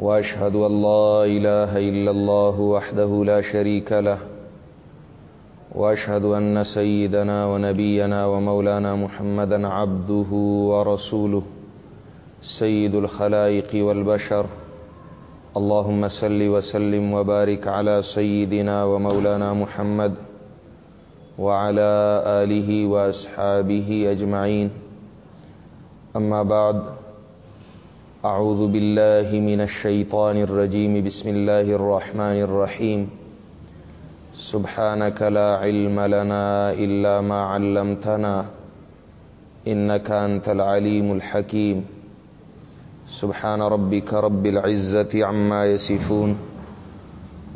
واشهد ان لا اله الا الله وحده لا شريك له واشهد ان سيدنا ونبينا ومولانا محمدا عبده ورسوله، سيد الخلائق والبشر. اللهم صل وسلم وبارك على سيدنا ومولانا محمد وعلى اله واصحابه اجمعين اما بعد اعوذ بالله من الشيطان الرجيم. بسم الله الرحمن الرحيم. سبحانك لا علم لنا الا ما علمتنا انك انت العليم الحكيم. سبحان ربك رب العزه عما يصفون،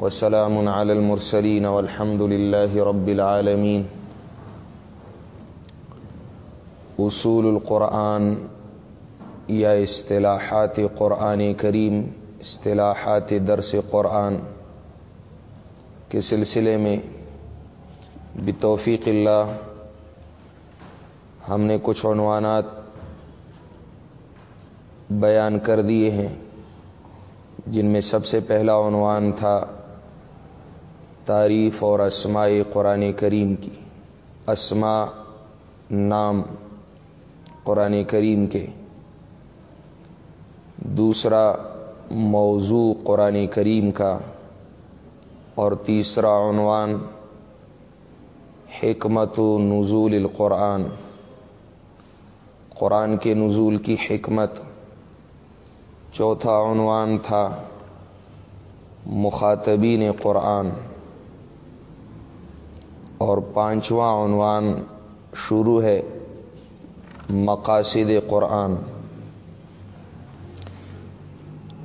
وسلام على المرسلين، والحمد لله رب العالمين. اصول القرآن یا اصطلاحات قرآن کریم، اصطلاحات درس قرآن کے سلسلے میں بتوفیق اللہ ہم نے کچھ عنوانات بیان کر دیے ہیں، جن میں سب سے پہلا عنوان تھا تعریف اور اسماء قرآن کریم کی۔ اسما نام قرآن کریم کے۔ دوسرا موضوع قرآن کریم کا اور تیسرا عنوان حکمت و نزول القرآن۔ قرآن کے نزول کی حکمت۔ چوتھا عنوان تھا مخاطبین قرآن۔ اور پانچواں عنوان شروع ہے مقاصد قرآن۔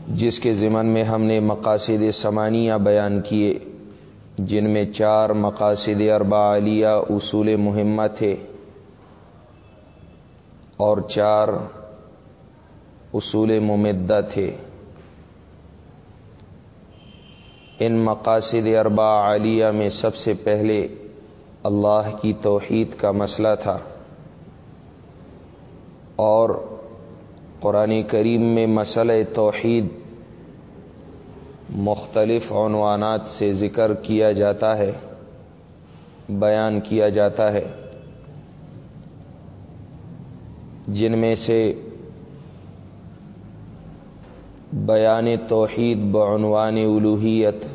جس کے ضمن میں ہم نے مقاصد ثمانیہ بیان کیے، جن میں چار مقاصد اربا علیہ اصول مہمہ تھے اور چار اصول ممدہ تھے۔ ان مقاصد اربا عالیہ میں سب سے پہلے اللہ کی توحید کا مسئلہ تھا اور قرآن کریم میں مسئلہ توحید مختلف عنوانات سے ذکر کیا جاتا ہے، بیان کیا جاتا ہے۔ جن میں سے بیان توحید بعنوان الوحیت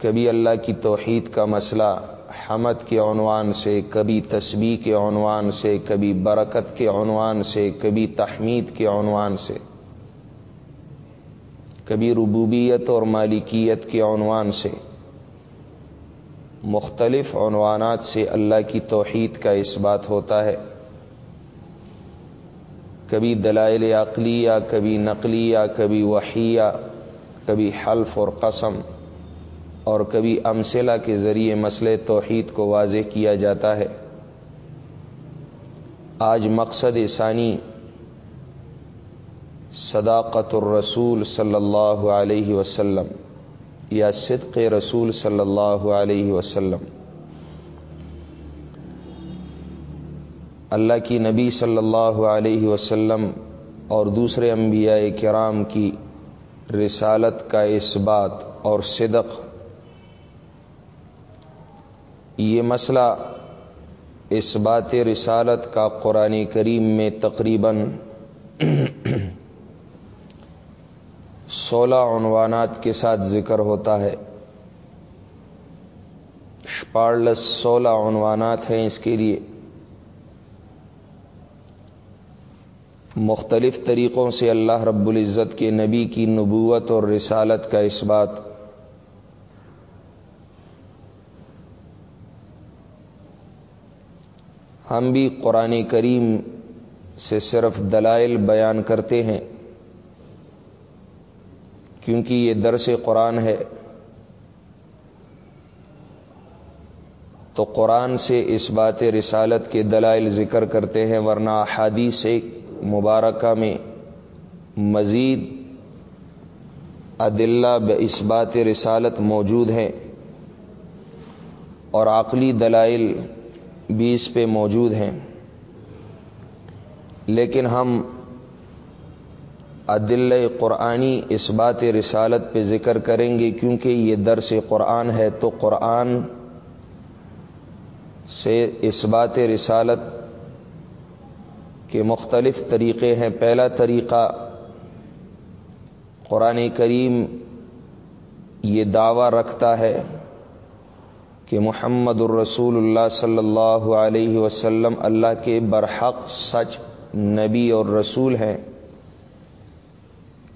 کبھی اللہ کی توحید کا مسئلہ، حمد کے عنوان سے، کبھی تسبیح کے عنوان سے، کبھی برکت کے عنوان سے، کبھی تحمید کے عنوان سے۔ کبھی ربوبیت اور مالکیت کے عنوان سے، مختلف عنوانات سے اللہ کی توحید کا اس بات ہوتا ہے۔ کبھی دلائل عقلیہ، کبھی نقلیہ، کبھی وحیہ، کبھی حلف اور قسم، اور کبھی امثلہ کے ذریعے مسئلہ توحید کو واضح کیا جاتا ہے۔ آج مقصد ثانی صداقت الرسول صلی اللہ علیہ وسلم یا صدق رسول صلی اللہ علیہ وسلم۔ اللہ کی نبی صلی اللہ علیہ وسلم اور دوسرے انبیاء کرام کی رسالت کا اس بات اور صدق۔ یہ مسئلہ اس بات رسالت کا قرآن کریم میں تقریباً سولہ عنوانات کے ساتھ ذکر ہوتا ہے۔ شپارلس سولہ عنوانات ہیں اس کے لیے۔ مختلف طریقوں سے اللہ رب العزت کے نبی کی نبوت اور رسالت کا اس بات۔ ہم بھی قرآن کریم سے صرف دلائل بیان کرتے ہیں۔ کیونکہ یہ درس قرآن ہے۔ تو قرآن سے اس بات رسالت کے دلائل ذکر کرتے ہیں، ورنہ حادیث مبارکہ میں مزید عدلہ اس بات رسالت موجود ہیں۔ اور عقلی دلائل بھی اس پہ موجود ہیں۔ لیکن ہم عدل قرآنی اس بات رسالت پہ ذکر کریں گے کیونکہ یہ درس قرآن ہے تو قرآن سے اس بات رسالت کے مختلف طریقے ہیں۔ پہلا طریقہ، قرآن کریم یہ دعویٰ رکھتا ہے کہ محمد الرسول اللہ صلی اللہ علیہ وسلم اللہ کے برحق سچ نبی اور رسول ہیں۔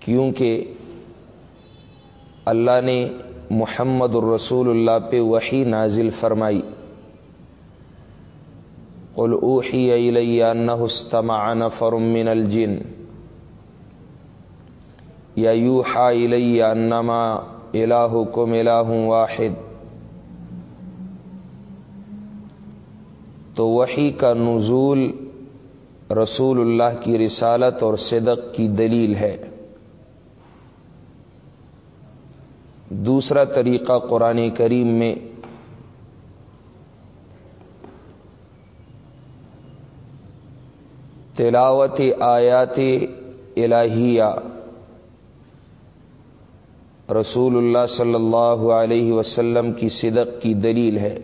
کیونکہ اللہ نے محمد الرسول اللہ پہ وہی نازل فرمائی۔ قل اوحی الی استمع نفر من الجن۔ یا یوحا الی انما الہکم الہ واحد۔ تو وہی کا نزول رسول اللہ کی رسالت اور صدق کی دلیل ہے۔ دوسرا طریقہ قرآن کریم میں تلاوت آیات الہیہ، رسول اللہ صلی اللہ علیہ وسلم کی صدق کی دلیل ہے۔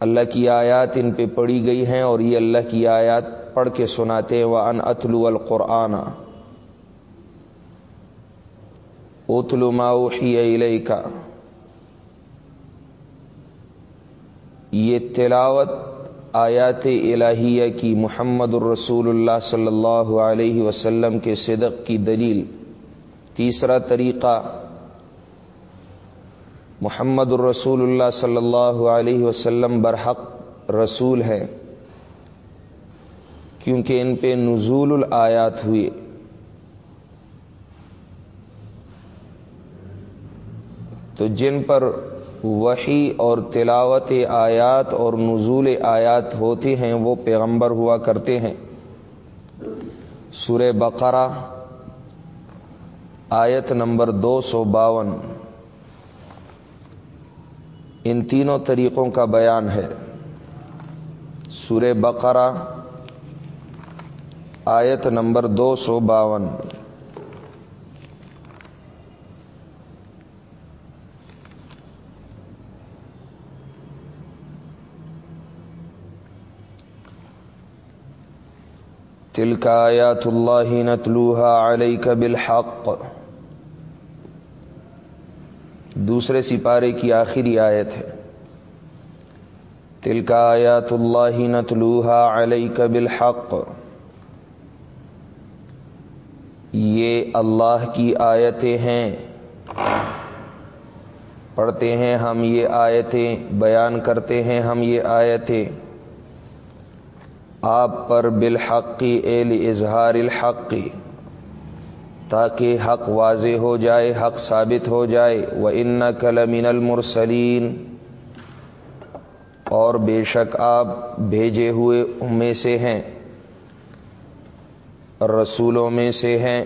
اللہ کی آیات ان پہ پڑھی گئی ہیں اور یہ اللہ کی آیات پڑھ کے سناتے ہیں وہ ان اتلو القرآن۔ اتلو ماحی علیہ کا یہ تلاوت آیات الہیہ کی محمد الرسول اللہ صلی اللہ علیہ وسلم کے صدق کی دلیل. تیسرا طریقہ، محمد الرسول اللہ صلی اللہ علیہ وسلم برحق رسول ہے، کیونکہ ان پہ نزول الآیات ہوئے تو جن پر وہی اور تلاوت آیات اور نزول آیات ہوتی ہیں، وہ پیغمبر ہوا کرتے ہیں۔ سور بقرہ، آیت نمبر دو سو باون۔ ان تینوں طریقوں کا بیان ہے۔ سور بقرہ، آیت نمبر دو سو باون۔ تلک آیات اللہ نتلوها علیک بالحق. دوسرے سپارے کی آخری آیت ہے. تلک آیات اللہ نتلوها علیک بالحق. یہ اللہ کی آیتیں ہیں. پڑھتے ہیں ہم یہ آیتیں، بیان کرتے ہیں ہم یہ آیتیں. آپ پر بالحقی ایل اظہار الحقی تاکہ حق واضح ہو جائے، حق ثابت ہو جائے وہ ان کلمن المرسلین اور بے شک آپ بھیجے ہوئے میں سے ہیں، رسولوں میں سے ہیں۔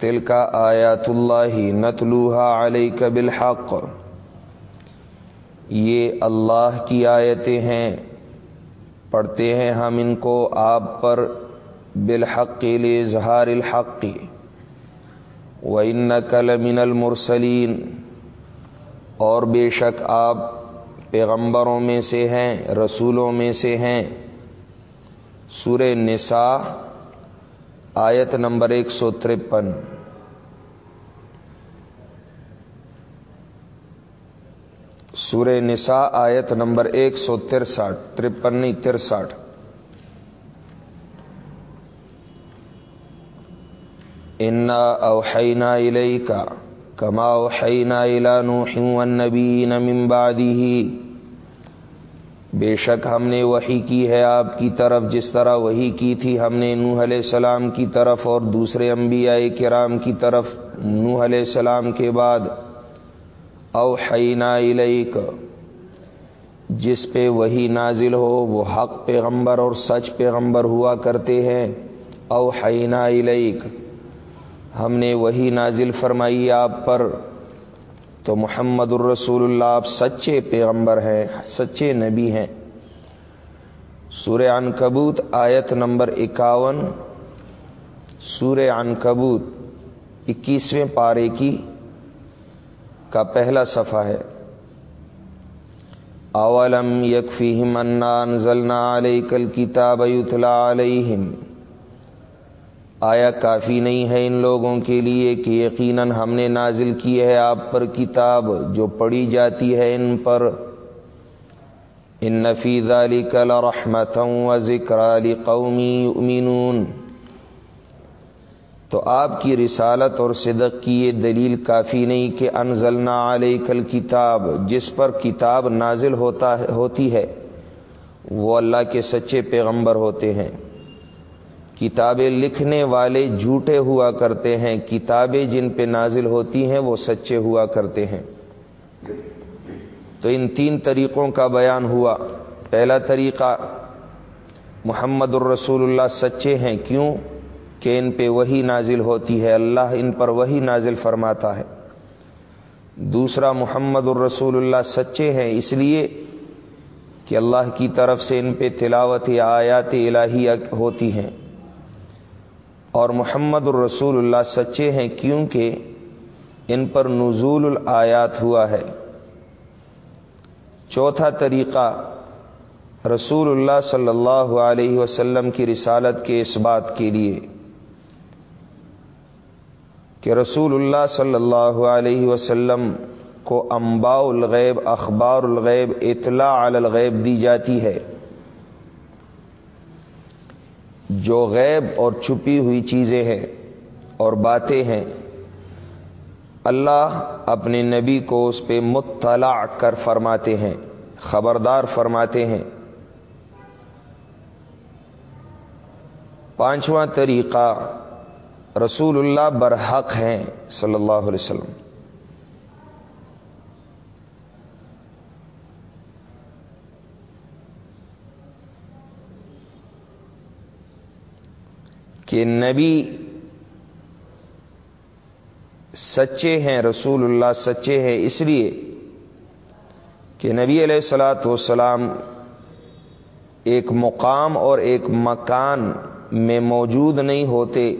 تل کا آیات اللہ نتلوحا علیہ کبل حق یہ اللہ کی آیتیں ہیں۔ پڑھتے ہیں ہم ان کو آپ پر بالحق لیے اظہار الحق۔ و ان نقل من المرسلین اور بے شک آپ پیغمبروں میں سے ہیں، رسولوں میں سے ہیں۔ سور نساء، آیت نمبر ایک سو ترپن۔ سورہ نساء آیت نمبر ایک سو ترسٹھ ترپن ترسٹھ۔ انا اوحینا الیکا کما اوحینا الى نوح والنبیین من بعده بے شک ہم نے وہی کی ہے آپ کی طرف، جس طرح وہی کی تھی ہم نے نوح علیہ السلام کی طرف اور دوسرے انبیاء کرام کی طرف، نوح علیہ السلام کے بعد۔ او حینا الیک، جس پہ وہی نازل ہو، وہ حق پیغمبر اور سچ پیغمبر ہوا کرتے ہیں۔ او حینا الیک، ہم نے وہی نازل فرمائی آپ پر۔ تو محمد الرسول اللہ، آپ سچے پیغمبر ہیں، سچے نبی ہیں۔ سورہ ان کبوت آیت نمبر اکاون۔ سورہ ان کبوت اکیسویں پارے کی کا پہلا صفحہ ہے۔ اولم یکفیہم انا انزلنا علیک الکتاب یتلا علیہم۔ آیا کافی نہیں ہے ان لوگوں کے لیے کہ یقیناً ہم نے نازل کی ہے آپ پر کتاب جو پڑھی جاتی ہے ان پر۔ ان نفی ذلک لرحمتا و ذکر لقومی یؤمنون۔ تو آپ کی رسالت اور صدق کی یہ دلیل کافی نہیں کہ انزلنا علیہ کل کتاب جس پر کتاب نازل ہوتا ہے، ہوتی ہے، وہ اللہ کے سچے پیغمبر ہوتے ہیں۔ کتابیں لکھنے والے جھوٹے ہوا کرتے ہیں، کتابیں جن پہ نازل ہوتی ہیں، وہ سچے ہوا کرتے ہیں۔ تو ان تین طریقوں کا بیان ہوا۔ پہلا طریقہ، محمد الرسول اللہ سچے ہیں۔ کیوں؟ کہ ان پہ وہی نازل ہوتی ہے، اللہ ان پر وہی نازل فرماتا ہے۔ دوسرا، محمد الرسول اللہ سچے ہیں، اس لیے کہ اللہ کی طرف سے ان پہ تلاوت آیات الہی ہوتی ہیں۔ اور محمد الرسول اللہ سچے ہیں کیونکہ ان پر نزول الآیات ہوا ہے۔ چوتھا طریقہ، رسول اللہ صلی اللہ علیہ وسلم کی رسالت کے اس بات کے لیے۔ کہ رسول اللہ صلی اللہ علیہ وسلم کو انباء الغیب، اخبار الغیب، اطلاع علی الغیب دی جاتی ہے۔ جو غیب اور چھپی ہوئی چیزیں ہیں اور باتیں ہیں، اللہ اپنے نبی کو اس پہ مطلع کر فرماتے ہیں، خبردار فرماتے ہیں۔ پانچواں طریقہ رسول اللہ برحق ہیں صلی اللہ علیہ وسلم۔ کہ نبی سچے ہیں، رسول اللہ سچے ہیں، اس لیے کہ نبی علیہ السلاۃ والسلام ایک مقام اور ایک مکان میں موجود نہیں ہوتے۔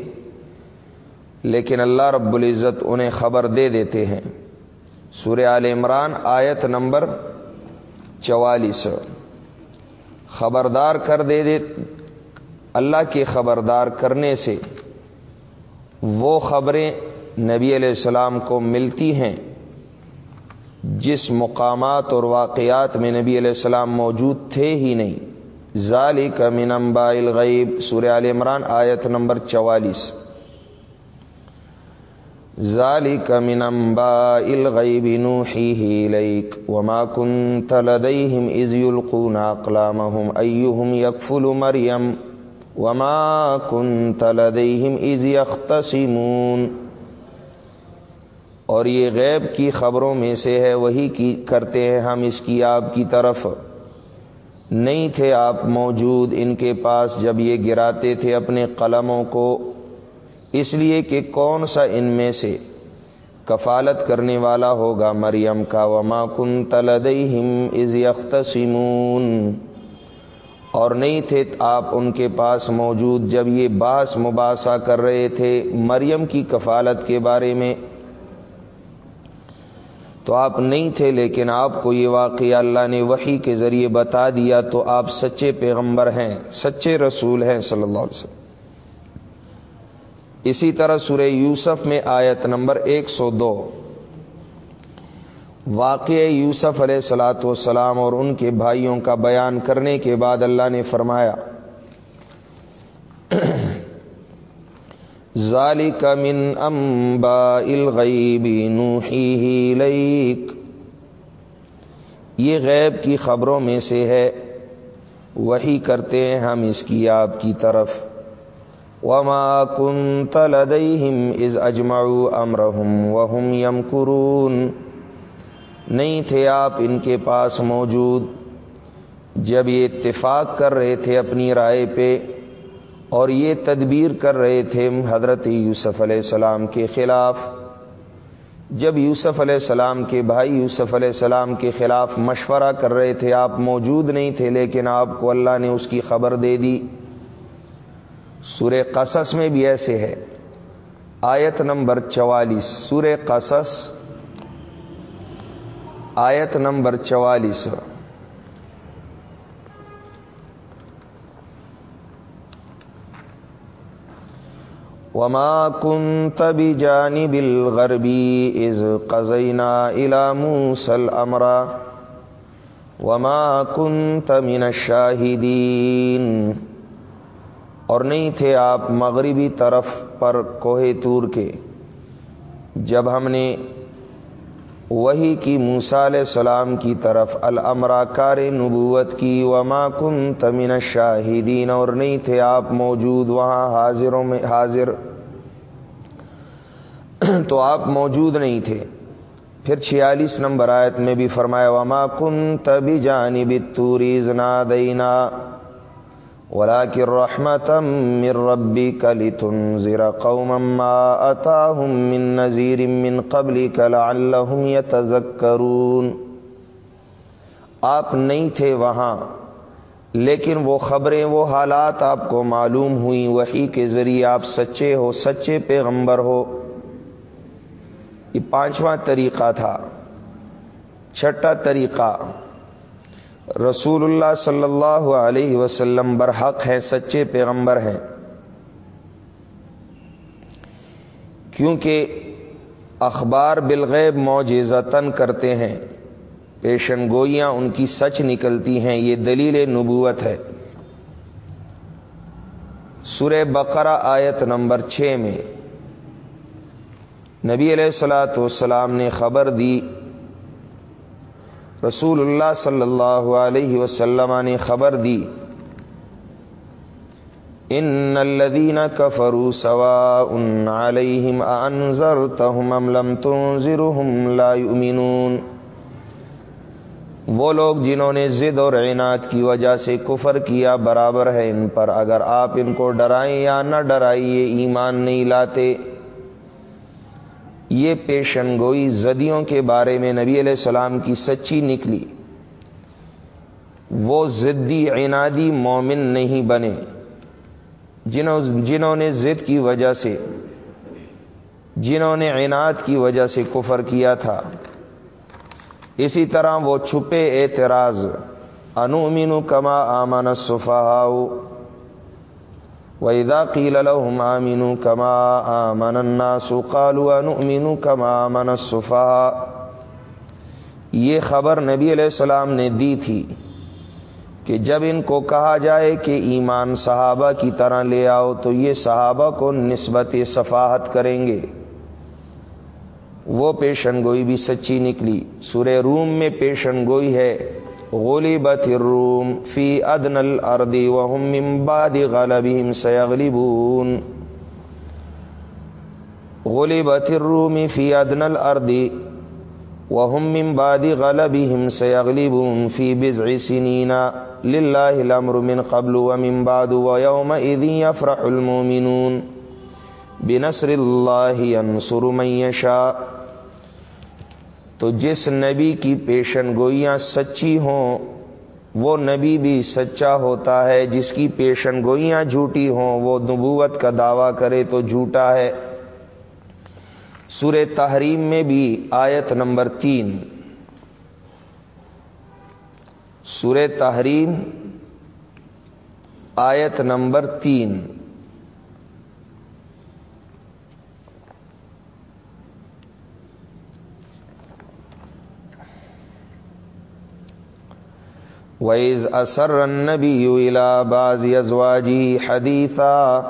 لیکن اللہ رب العزت انہیں خبر دے دیتے ہیں۔ سورہ عال عمران آیت نمبر چوالیس۔ خبردار کر دے دے، اللہ کے خبردار کرنے سے وہ خبریں نبی علیہ السلام کو ملتی ہیں جس مقامات اور واقعات میں نبی علیہ السلام موجود تھے ہی نہیں۔ ظالی کا منمبا الغیب، سورہ عال عمران آیت نمبر چوالیس۔ ذلك من انباء الغيب نوحيه اليك وما كنت لديهم اذ يلقون اقلامهم ايهم يكفل مريم وما كنت لديهم اذ يختصمون اور یہ غیب کی خبروں میں سے ہے، وہی کی کرتے ہیں ہم اس کی آپ کی طرف۔ نہیں تھے آپ موجود ان کے پاس جب یہ گراتے تھے اپنے قلموں کو۔ اس لیے کہ کون سا ان میں سے کفالت کرنے والا ہوگا مریم کا؟ وما کن تلدیم از یختصمون اور نہیں تھے آپ ان کے پاس موجود جب یہ باس مباحثہ کر رہے تھے مریم کی کفالت کے بارے میں۔ تو آپ نہیں تھے لیکن آپ کو یہ واقعہ اللہ نے وہی کے ذریعے بتا دیا تو آپ سچے پیغمبر ہیں، سچے رسول ہیں صلی اللہ علیہ وسلم۔ اسی طرح سورہ یوسف میں آیت نمبر ایک سو دو۔ واقع یوسف علیہ السلاۃ والسلام اور ان کے بھائیوں کا بیان کرنے کے بعد اللہ نے فرمایا، ذالک من انباء الغیب نوحیہ لیک یہ غیب کی خبروں میں سے ہے وہی کرتے ہیں ہم اس کی آپ کی طرف۔ وما كنت لديهم اذ اجمعوا امرهم وهم يمكرون نہیں تھے آپ ان کے پاس موجود۔ جب یہ اتفاق کر رہے تھے اپنی رائے پہ اور یہ تدبیر کر رہے تھے حضرت یوسف علیہ السلام کے خلاف، جب یوسف علیہ السلام کے بھائی یوسف علیہ السلام کے خلاف مشورہ کر رہے تھے، آپ موجود نہیں تھے، لیکن آپ کو اللہ نے اس کی خبر دے دی۔ سور قصص میں بھی ایسے ہے۔ آیت نمبر چوالیس سور قصص۔ آیت نمبر چوالیس۔ وما كنت بجانب الغربي إذ قزينا إلى موسى الأمر وما كنت من الشاهدين۔ اور نہیں تھے آپ مغربی طرف پر کوہ تور کے۔ جب ہم نے وہی کی موسا علیہ السلام کی طرف الامرا کار نبوت کی وما کن تمین شاہدین اور نہیں تھے آپ موجود وہاں حاضروں میں حاضر، تو آپ موجود نہیں تھے۔ پھر چھیالیس نمبر آیت میں بھی فرمایا، وما کن تبھی جانی بتوری زنا دینا ولكن رحمة من ربك لتنذر قوما ما أتاهم من نذير من قبلك لعلهم يتذكرون۔ آپ نہیں تھے وہاں، لیکن وہ خبریں، وہ حالات آپ کو معلوم ہوئی وہی کے ذریعے آپ سچے ہو، سچے پیغمبر ہو۔ یہ پانچواں طریقہ تھا۔ چھٹا طریقہ۔ رسول اللہ صلی اللہ علیہ وسلم برحق ہے سچے پیغمبر ہیں۔ کیونکہ اخبار بالغیب معجزتن کرتے ہیں، پیشن گوئیاں ان کی سچ نکلتی ہیں، یہ دلیل نبوت ہے۔ سورہ بقرہ آیت نمبر چھ میں نبی علیہ السلاۃ والسلام نے خبر دی رسول اللہ صلی اللہ علیہ وسلم نے خبر دی ان الذين كفروا سواء عليهم انذرتهم ام لم تنذرهم لا يؤمنون وہ لوگ جنہوں نے ضد اور عناد کی وجہ سے کفر کیا برابر ہے ان پر، اگر آپ ان کو ڈرائیں یا نہ ڈرائیے ایمان نہیں لاتے۔ یہ پیشن گوئی زدیوں کے بارے میں نبی علیہ السلام کی سچی نکلی۔ وہ ضدی عنادی مومن نہیں بنے، جنہوں جنہوں نے ضد کی وجہ سے، جنہوں نے عناد کی وجہ سے کفر کیا تھا۔ اسی طرح وہ چھپے اعتراض انومین کما آمن صفاؤ وَإِذَا قِيلَ لَهُمْ آمِنُوا كَمَا آمَنَ النَّاسُ قَالُوا أَنُؤْمِنُ كَمَا آمَنَ الصُّفَهَا یہ خبر نبی علیہ السلام نے دی تھی کہ جب ان کو کہا جائے کہ ایمان صحابہ کی طرح لے آؤ تو یہ صحابہ کو نسبت صفاحت کریں گے۔ وہ پیشن گوئی بھی سچی نکلی۔ سورہ روم میں پیشن گوئی ہے۔ غلبت الروم فی ادن الارض وهم من بعد غلبهم سيغلبون. غلبت الروم فی ادن الارض وهم من بعد غلبهم سيغلبون. في بضع سنين لله الامر من قبل ومن بعد ويومئذ يفرح المؤمنون. بنصر الله ينصر من يشاء تو جس نبی کی پیشن گوئیاں سچی ہوں، وہ نبی بھی سچا ہوتا ہے۔ جس کی پیشن گوئیاں جھوٹی ہوں، وہ نبوت کا دعویٰ کرے تو جھوٹا ہے۔ سور تحریم میں بھی آیت نمبر تین۔ سور تحریم، آیت نمبر تین۔ وَإِذْ أَسَرَّ النَّبِيُّ إِلَى بَعْضِ أَزْوَاجِهِ حَدِيثًا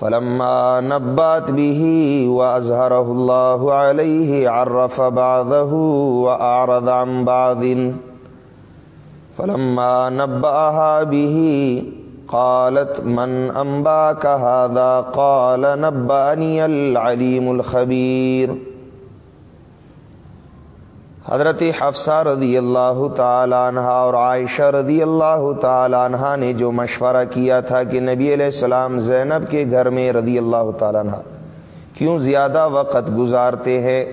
فَلَمَّا نَبَّأَتْ بِهِ وَأَظْهَرَهُ اللَّهُ عَلَيْهِ عَرَّفَ بَعْضَهُ وَأَعْرَضَ عَن بَعْضٍ فَلَمَّا نَبَّأَهَا بِهِ قالت من أنباك هذا قال نبأني العليم الخبير حضرت حفصہ رضی اللہ تعالی عنہ اور عائشہ رضی اللہ تعالی عنہ نے جو مشورہ کیا تھا کہ نبی علیہ السلام زینب کے گھر میں رضی اللہ تعالی عنہ کیوں زیادہ وقت گزارتے ہیں؟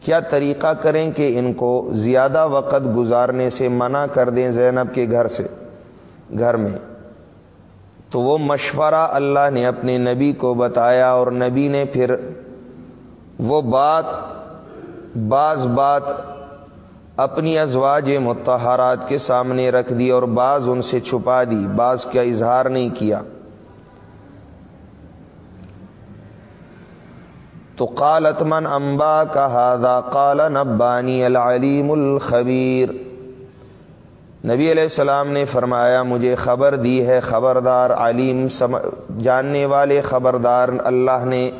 کیا طریقہ کریں کہ ان کو زیادہ وقت گزارنے سے منع کر دیں زینب کے گھر سے، گھر میں؟ تو وہ مشورہ اللہ نے اپنے نبی کو بتایا اور نبی نے پھر وہ بات بعض بات اپنی ازواج متحرات کے سامنے رکھ دی اور بعض ان سے چھپا دی، بعض کا اظہار نہیں کیا۔ تو قالت من امبا کا ہادا کال نبانی العلیم الخبیر۔ نبی علیہ السلام نے فرمایا، مجھے خبر دی ہے، خبردار، علیم جاننے والے خبردار اللہ نے۔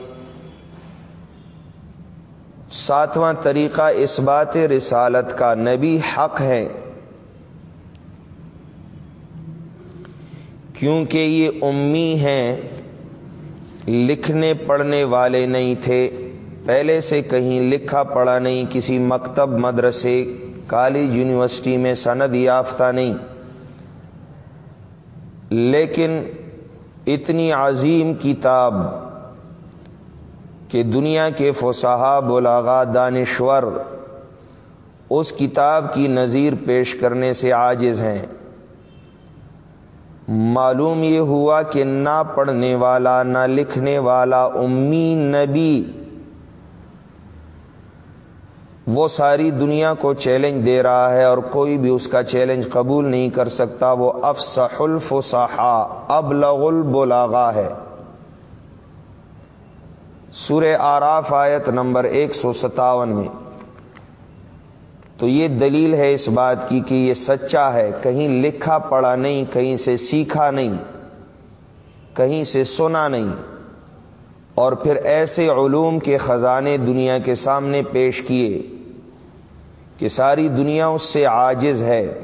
ساتواں طریقہ اس بات رسالت کا نبی حق ہے کیونکہ یہ امی ہیں، لکھنے پڑھنے والے نہیں تھے۔ پہلے سے کہیں لکھا پڑھا نہیں، کسی مکتب، مدرسے، کالج، یونیورسٹی میں سند یافتہ نہیں۔ لیکن اتنی عظیم کتاب کہ دنیا کے فسحا بلاغا دانشور اس کتاب کی نظیر پیش کرنے سے عاجز ہیں۔ معلوم یہ ہوا کہ نہ پڑھنے والا، نہ لکھنے والا امی نبی وہ ساری دنیا کو چیلنج دے رہا ہے اور کوئی بھی اس کا چیلنج قبول نہیں کر سکتا۔ وہ افسح الفصحا ابلغ البلاغا ہے۔ سورہ آراف آیت نمبر ایک سو ستاون میں۔ تو یہ دلیل ہے اس بات کی کہ یہ سچا ہے۔ کہیں لکھا پڑھا نہیں، کہیں سے سیکھا نہیں، کہیں سے سنا نہیں۔ اور پھر ایسے علوم کے خزانے دنیا کے سامنے پیش کیے کہ ساری دنیا اس سے عاجز ہے۔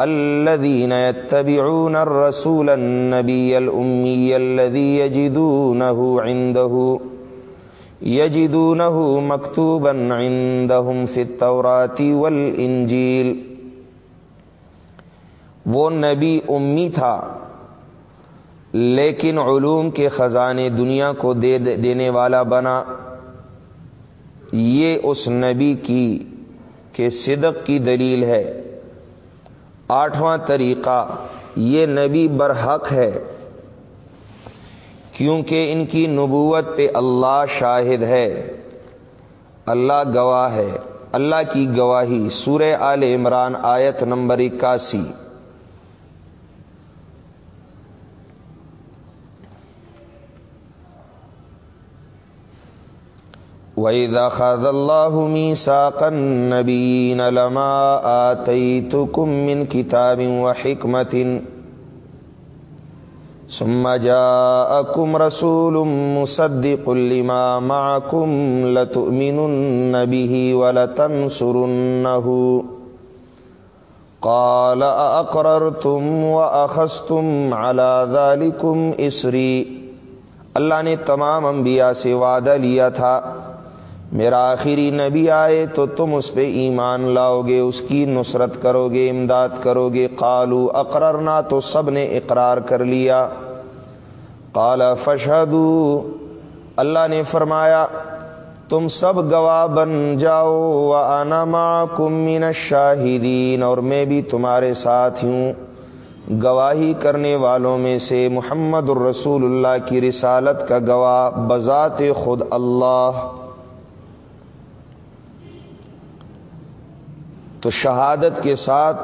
الذين يتبعون الرسول النبي الأمي الذي يجدونه عنده، يجدونه مكتوبا عندهم في التوراة والإنجيل. وہ نبی امی تھا، لیکن علوم کے خزانے دنیا کو دے دینے والا بنا۔ یہ اس نبی کی کہ صدق کی دلیل ہے۔ آٹھواں طریقہ، یہ نبی برحق ہے، کیونکہ ان کی نبوت پہ اللہ شاہد ہے، اللہ گواہ ہے، اللہ کی گواہی، سورہ آل عمران آیت نمبر اکاسی۔ وَإِذَا خَذَ اللَّهُ مِيثَاقَ النَّبِيِّينَ لَمَا آتَيْتُكُم مِّن كِتَابٍ وَحِكْمَةٍ ثم جاءكم رسول مصدق لما معكم لتؤمنن به ولتنصرنه قال أقررتم وأخذتم على ذلكم إسري اللہ نے تمام انبیاء سے وعدہ لیا تھا میرا آخری نبی آئے تو تم اس پہ ایمان لاؤ گے اس کی نصرت کرو گے امداد کرو گے قالو، اقررنا تو سب نے اقرار کر لیا۔ قال فشدو اللہ نے فرمایا، تم سب گواہ بن جاؤ آنا کم من شاہدین اور میں بھی تمہارے ساتھ ہوں۔ گواہی کرنے والوں میں سے محمد الرسول اللہ کی رسالت کا گواہ بذات خود اللہ۔ تو شہادت کے ساتھ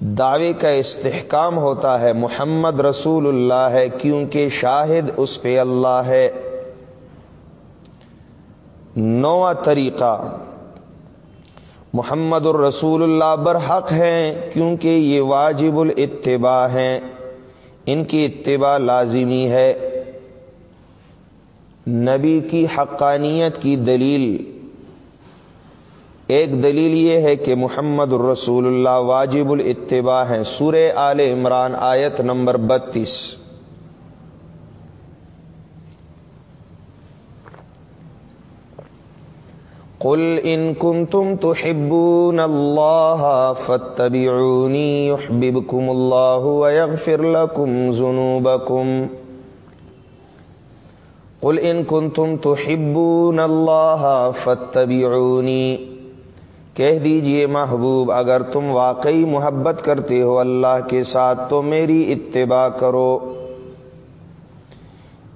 دعوے کا استحکام ہوتا ہے، محمد رسول اللہ ہے، کیونکہ شاہد اس پہ اللہ ہے۔ نواں طریقہ، محمد الرسول اللہ برحق ہیں کیونکہ یہ واجب الاتباع ہیں۔ ان کی اتباع لازمی ہے۔ نبی کی حقانیت کی دلیل ایک دلیل یہ ہے کہ محمد الرسول اللہ واجب الاتباع ہیں۔ سورہ آل عمران آیت نمبر بتیس۔ قل ان کنتم تحبون اللہ فاتبعونی یحببکم اللہ ویغفر لکم ذنوبکم۔ قل ان کنتم تحبون اللہ فاتبعونی۔ کہہ دیجیے محبوب، اگر تم واقعی محبت کرتے ہو اللہ کے ساتھ تو میری اتباع کرو۔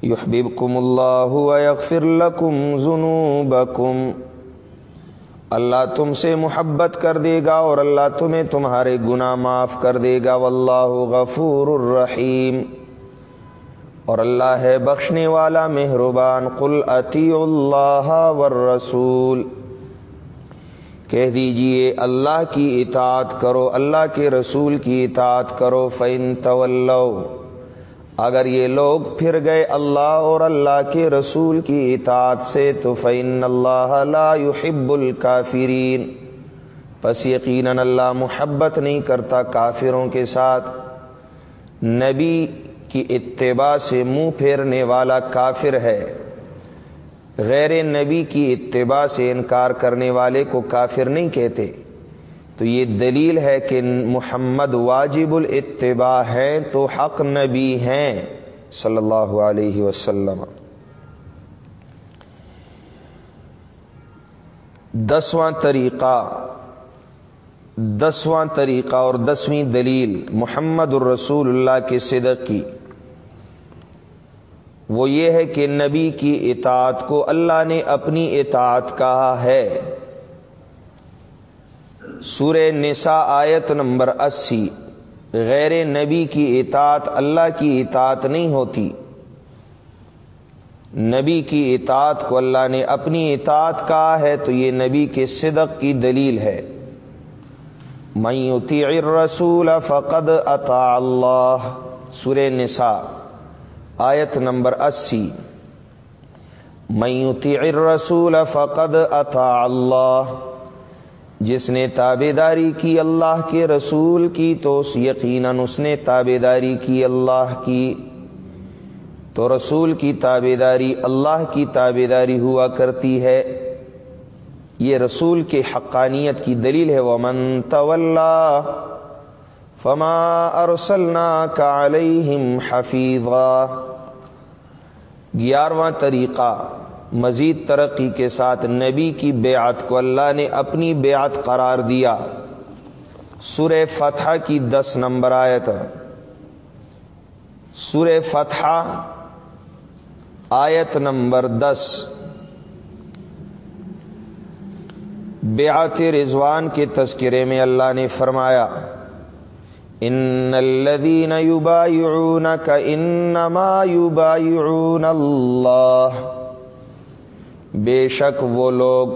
یحببکم اللہ ویغفر لکم ذنوبکم۔ اللہ تم سے محبت کر دے گا اور اللہ تمہیں تمہارے گناہ معاف کر دے گا۔ واللہ غفور الرحیم۔ اور اللہ ہے بخشنے والا مہربان۔ قل اتی اللہ والرسول۔ کہہ دیجیے، اللہ کی اطاعت کرو، اللہ کے رسول کی اطاعت کرو فین طلو اگر یہ لوگ پھر گئے اللہ اور اللہ کے رسول کی اطاعت سے، تو فین اللہ لا يحب الکافرین پس یقیناً اللہ محبت نہیں کرتا کافروں کے ساتھ۔ نبی کی اتباع سے منہ پھیرنے والا کافر ہے۔ غیر نبی کی اتباع سے انکار کرنے والے کو کافر نہیں کہتے۔ تو یہ دلیل ہے کہ محمد واجب الاتباع ہیں تو حق نبی ہیں، صلی اللہ علیہ وسلم۔ دسواں طریقہ دسواں طریقہ اور دسویں دلیل، محمد الرسول اللہ کے صدق کی۔ وہ یہ ہے کہ نبی کی اطاعت کو اللہ نے اپنی اطاعت کہا ہے۔ سور نساء آیت نمبر اسی۔ غیر نبی کی اطاعت اللہ کی اطاعت نہیں ہوتی۔ نبی کی اطاعت کو اللہ نے اپنی اطاعت کہا ہے تو یہ نبی کے صدق کی دلیل ہے۔ میں الرسول فقد اطاع اللہ۔ سور نساء۔ آیت نمبر اسی۔ میوتی الرسول فقد اطاع اللہ۔ جس نے تابے داری کی اللہ کے رسول کی، تو یقیناً اس نے تابے داری کی اللہ کی۔ تو رسول کی تابے داری اللہ کی تابے داری ہوا کرتی ہے۔ یہ رسول کے حقانیت کی دلیل ہے۔ وہ طول فما ارسلنا کا علیہم حفیظہ گیارہواں طریقہ، مزید ترقی کے ساتھ نبی کی بیعت کو اللہ نے اپنی بیعت قرار دیا۔ سور فتح کی دس نمبر آیت۔ سور فتح آیت نمبر دس۔ بیعت رضوان کے تذکرے میں اللہ نے فرمایا ان الذين يبايعونك انما يبايعون اللہ بے شک وہ لوگ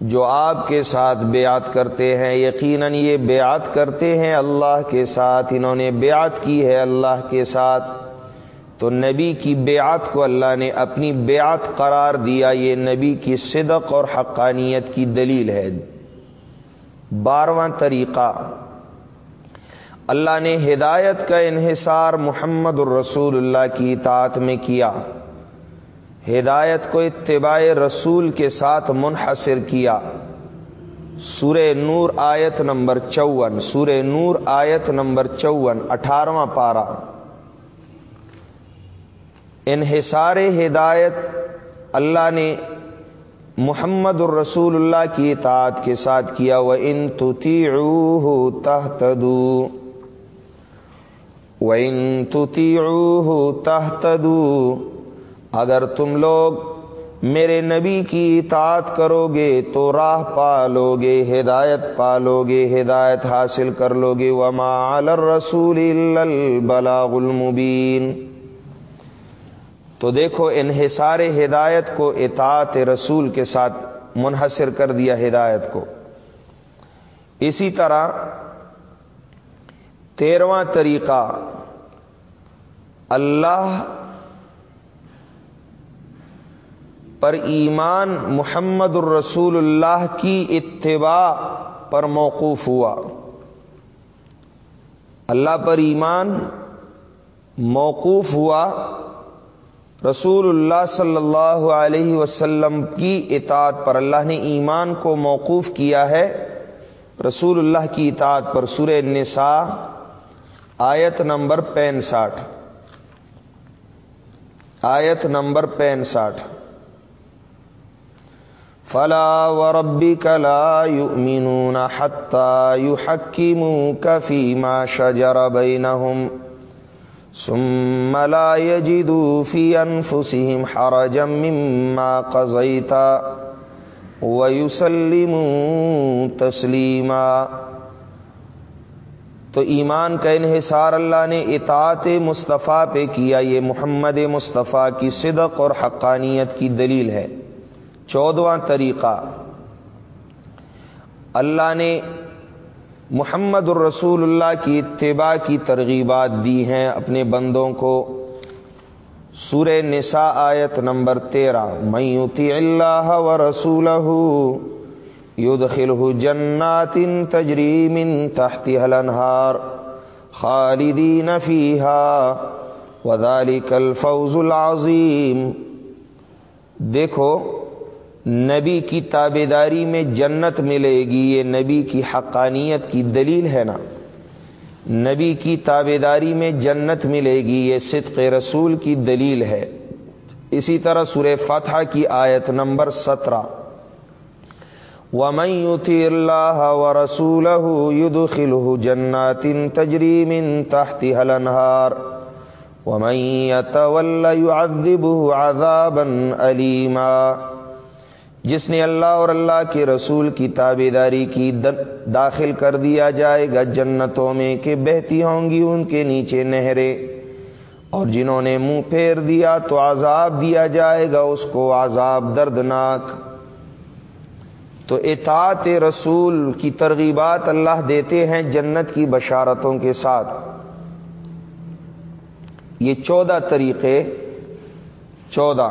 جو آپ کے ساتھ بیعت کرتے ہیں، یقیناً یہ بیعت کرتے ہیں اللہ کے ساتھ، انہوں نے بیعت کی ہے اللہ کے ساتھ۔ تو نبی کی بیعت کو اللہ نے اپنی بیعت قرار دیا، یہ نبی کی صدق اور حقانیت کی دلیل ہے۔ بارواں طریقہ اللہ نے ہدایت کا انحصار محمد الرسول اللہ کی اطاعت میں کیا۔ ہدایت کو اتباع رسول کے ساتھ منحصر کیا۔ سور نور آیت نمبر چون سور نور آیت نمبر چون اٹھارہواں پارا انحصار ہدایت اللہ نے محمد الرسول اللہ کی اطاعت کے ساتھ کیا۔ وہ ان تھی تحتدو وَإِن تُطِيعُوهُ تَحْتَدُوا اگر تم لوگ میرے نبی کی اطاعت کرو گے تو راہ پالو گے ہدایت پالو گے ہدایت حاصل کر لو گے وما الرسول البلاغ المبین تو دیکھو انحصار ہدایت کو اطاعت رسول کے ساتھ منحصر کر دیا ہدایت کو۔ اسی طرح تیرواں طریقہ، اللہ پر ایمان محمد الرسول اللہ کی اتباع پر موقوف ہوا۔ اللہ پر ایمان موقوف ہوا رسول اللہ صلی اللہ علیہ وسلم کی اطاعت پر۔ اللہ نے ایمان کو موقوف کیا ہے رسول اللہ کی اطاعت پر۔ سورہ نساء آیت نمبر پینسٹھ۔ آیت نمبر پینسٹھ۔ فلا و ربی کلا یو مینون حتہ یو حکی منہ کفی ما شجر بینہم۔ ثم لا يجدوا في أنفسهم حرجا مما قضيت ويسلموا تسليما تو ایمان کا انحصار اللہ نے اطاعت مصطفیٰ پہ کیا۔ یہ محمد مصطفیٰ کی صدق اور حقانیت کی دلیل ہے۔ چودواں طریقہ۔ اللہ نے محمد الرسول اللہ کی اتباع کی ترغیبات دی ہیں اپنے بندوں کو۔ سور نساء آیت نمبر تیرہ۔ میوتی اللہ و رسول ید خل جنات تجریم تحتی حلنہار خالدین فیحا وذالک الفوز العظیم دیکھو، نبی کی تابے داری میں جنت ملے گی، یہ نبی کی حقانیت کی دلیل ہے نا۔ نبی کی تابے داری میں جنت ملے گی، یہ صدق رسول کی دلیل ہے۔ اسی طرح سور فتح کی آیت نمبر سترہ۔ ومتی اللہ و رسول ید خل جنات تجریم تحتی حلنہار ومت ادب عذابا علیما جس نے اللہ اور اللہ کے رسول کی تابے داری کی داخل کر دیا جائے گا جنتوں میں کہ بہتی ہوں گی ان کے نیچے نہریں اور جنہوں نے منہ پھیر دیا تو عذاب دیا جائے گا اس کو عذاب دردناک تو اطاعت رسول کی ترغیبات اللہ دیتے ہیں جنت کی بشارتوں کے ساتھ۔ یہ چودہ طریقے، چودہ۔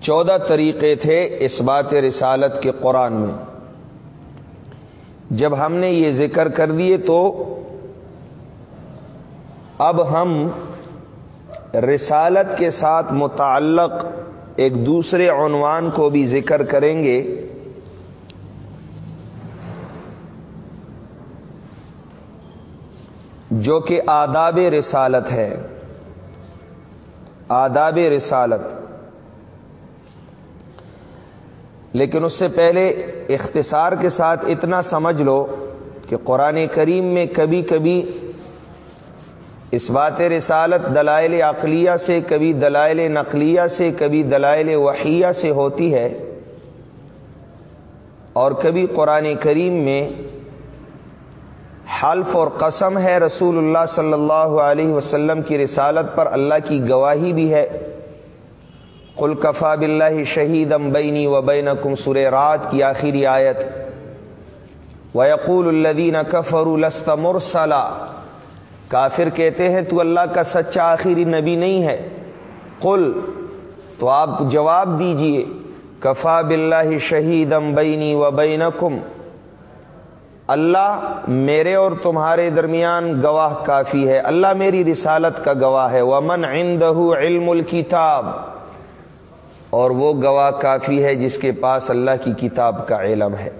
چودہ طریقے تھے اس بات رسالت کے قرآن میں۔ جب ہم نے یہ ذکر کر دیے تو اب ہم رسالت کے ساتھ متعلق ایک دوسرے عنوان کو بھی ذکر کریں گے۔ جو کہ آداب رسالت ہے۔ آداب رسالت۔ لیکن اس سے پہلے اختصار کے ساتھ اتنا سمجھ لو کہ قرآن کریم میں کبھی کبھی اس بات رسالت دلائل عقلیہ سے کبھی دلائل نقلیہ سے کبھی دلائل وحیہ سے ہوتی ہے اور کبھی قرآن کریم میں حلف اور قسم ہے رسول اللہ صلی اللہ علیہ وسلم کی رسالت پر اللہ کی گواہی بھی ہے۔ قل کفا بلّہ شہید امبینی و بین کم سر رات کی آخری آیت۔ ویقول الدین کفر الست کافر کہتے ہیں، تو اللہ کا سچا آخری نبی نہیں ہے۔ قل، تو آپ جواب دیجیے۔ کفا بلّہ شہید امبینی و بین اللہ میرے اور تمہارے درمیان گواہ کافی ہے۔ اللہ میری رسالت کا گواہ ہے۔ ومن عندہ علم الکتاب اور وہ گواہ کافی ہے جس کے پاس اللہ کی کتاب کا علم ہے۔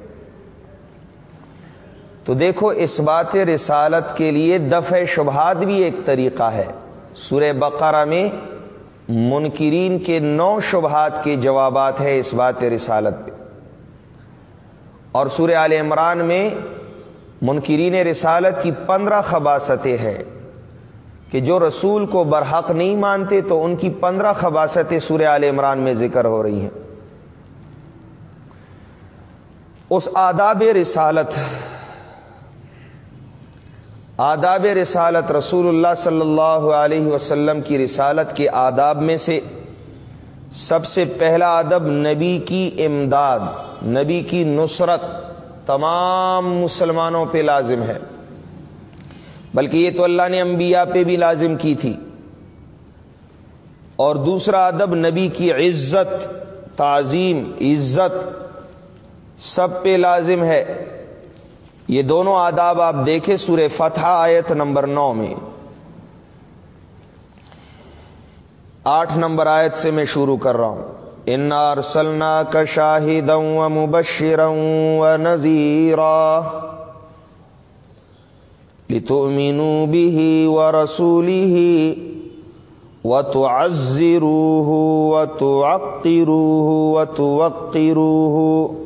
تو دیکھو اس بات رسالت کے لیے دفع شبہات بھی ایک طریقہ ہے۔ سورہ بقرہ میں منکرین کے نو شبہات کے جوابات ہیں اس بات رسالت پہ۔ اور سورہ عال عمران میں منکرین رسالت کی پندرہ خباستیں ہیں کہ جو رسول کو برحق نہیں مانتے تو ان کی پندرہ خباستیں سورہ عال عمران میں ذکر ہو رہی ہیں۔ اس آداب رسالت آداب رسالت رسول اللہ صلی اللہ علیہ وسلم کی رسالت کے آداب میں سے سب سے پہلا ادب نبی کی امداد، نبی کی نصرت تمام مسلمانوں پہ لازم ہے۔ بلکہ یہ تو اللہ نے انبیاء پہ بھی لازم کی تھی۔ اور دوسرا ادب نبی کی عزت، تعظیم، عزت سب پہ لازم ہے۔ یہ دونوں آداب آپ دیکھیں سور فتح آیت نمبر نو میں۔ آٹھ نمبر آیت سے میں شروع کر رہا ہوں۔ انار سلنا کا شاہد مبشر و نذیرا لتؤمنوا به ورسوله وتعزروه وتعقروه وتوقروه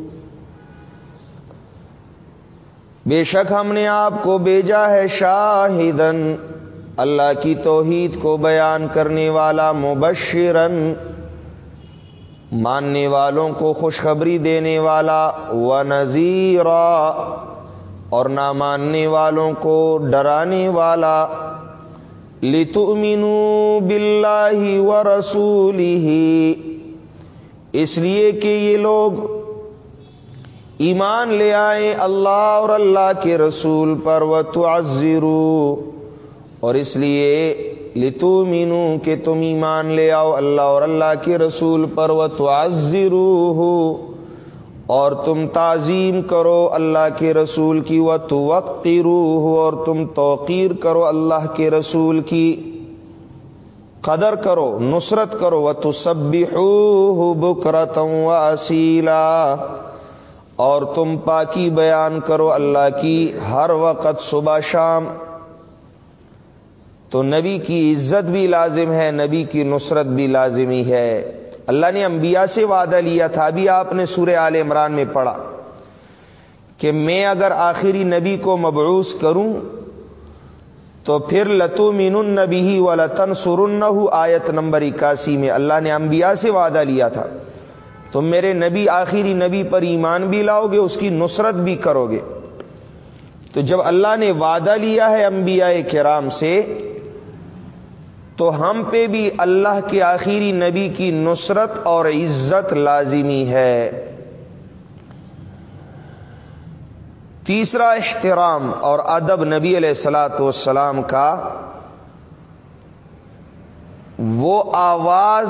بے شک ہم نے آپ کو بھیجا ہے شاہدن اللہ کی توحید کو بیان کرنے والا مبشرن ماننے والوں کو خوشخبری دینے والا و نذیرا، اور نہ ماننے والوں کو ڈرانے والا، لتؤمنوا باللہ و رسولی اس لیے کہ یہ لوگ ایمان لے آئے اللہ اور اللہ کے رسول پر و تو اور اس لیے لتو مینو کہ تم ایمان لے آؤ اللہ اور اللہ کے رسول پر و تو اور تم تعظیم کرو اللہ کے رسول کی و تو اور تم توقیر کرو اللہ کے رسول کی، قدر کرو، نصرت کرو و تو سب بکرتوں و اصیلا اور تم پاکی بیان کرو اللہ کی ہر وقت صبح شام۔ تو نبی کی عزت بھی لازم ہے، نبی کی نصرت بھی لازمی ہے۔ اللہ نے انبیاء سے وعدہ لیا تھا، ابھی آپ نے سورہ آل عمران میں پڑھا کہ میں اگر آخری نبی کو مبعوث کروں تو پھر لتو مین النبی ہی و لطن سرن آیت نمبر اکاسی میں اللہ نے انبیاء سے وعدہ لیا تھا۔ تم میرے نبی آخری نبی پر ایمان بھی لاؤ گے، اس کی نصرت بھی کرو گے۔ تو جب اللہ نے وعدہ لیا ہے انبیاء کرام سے، تو ہم پہ بھی اللہ کے آخری نبی کی نصرت اور عزت لازمی ہے۔ تیسرا احترام اور ادب نبی علیہ السلاۃ والسلام کا، وہ آواز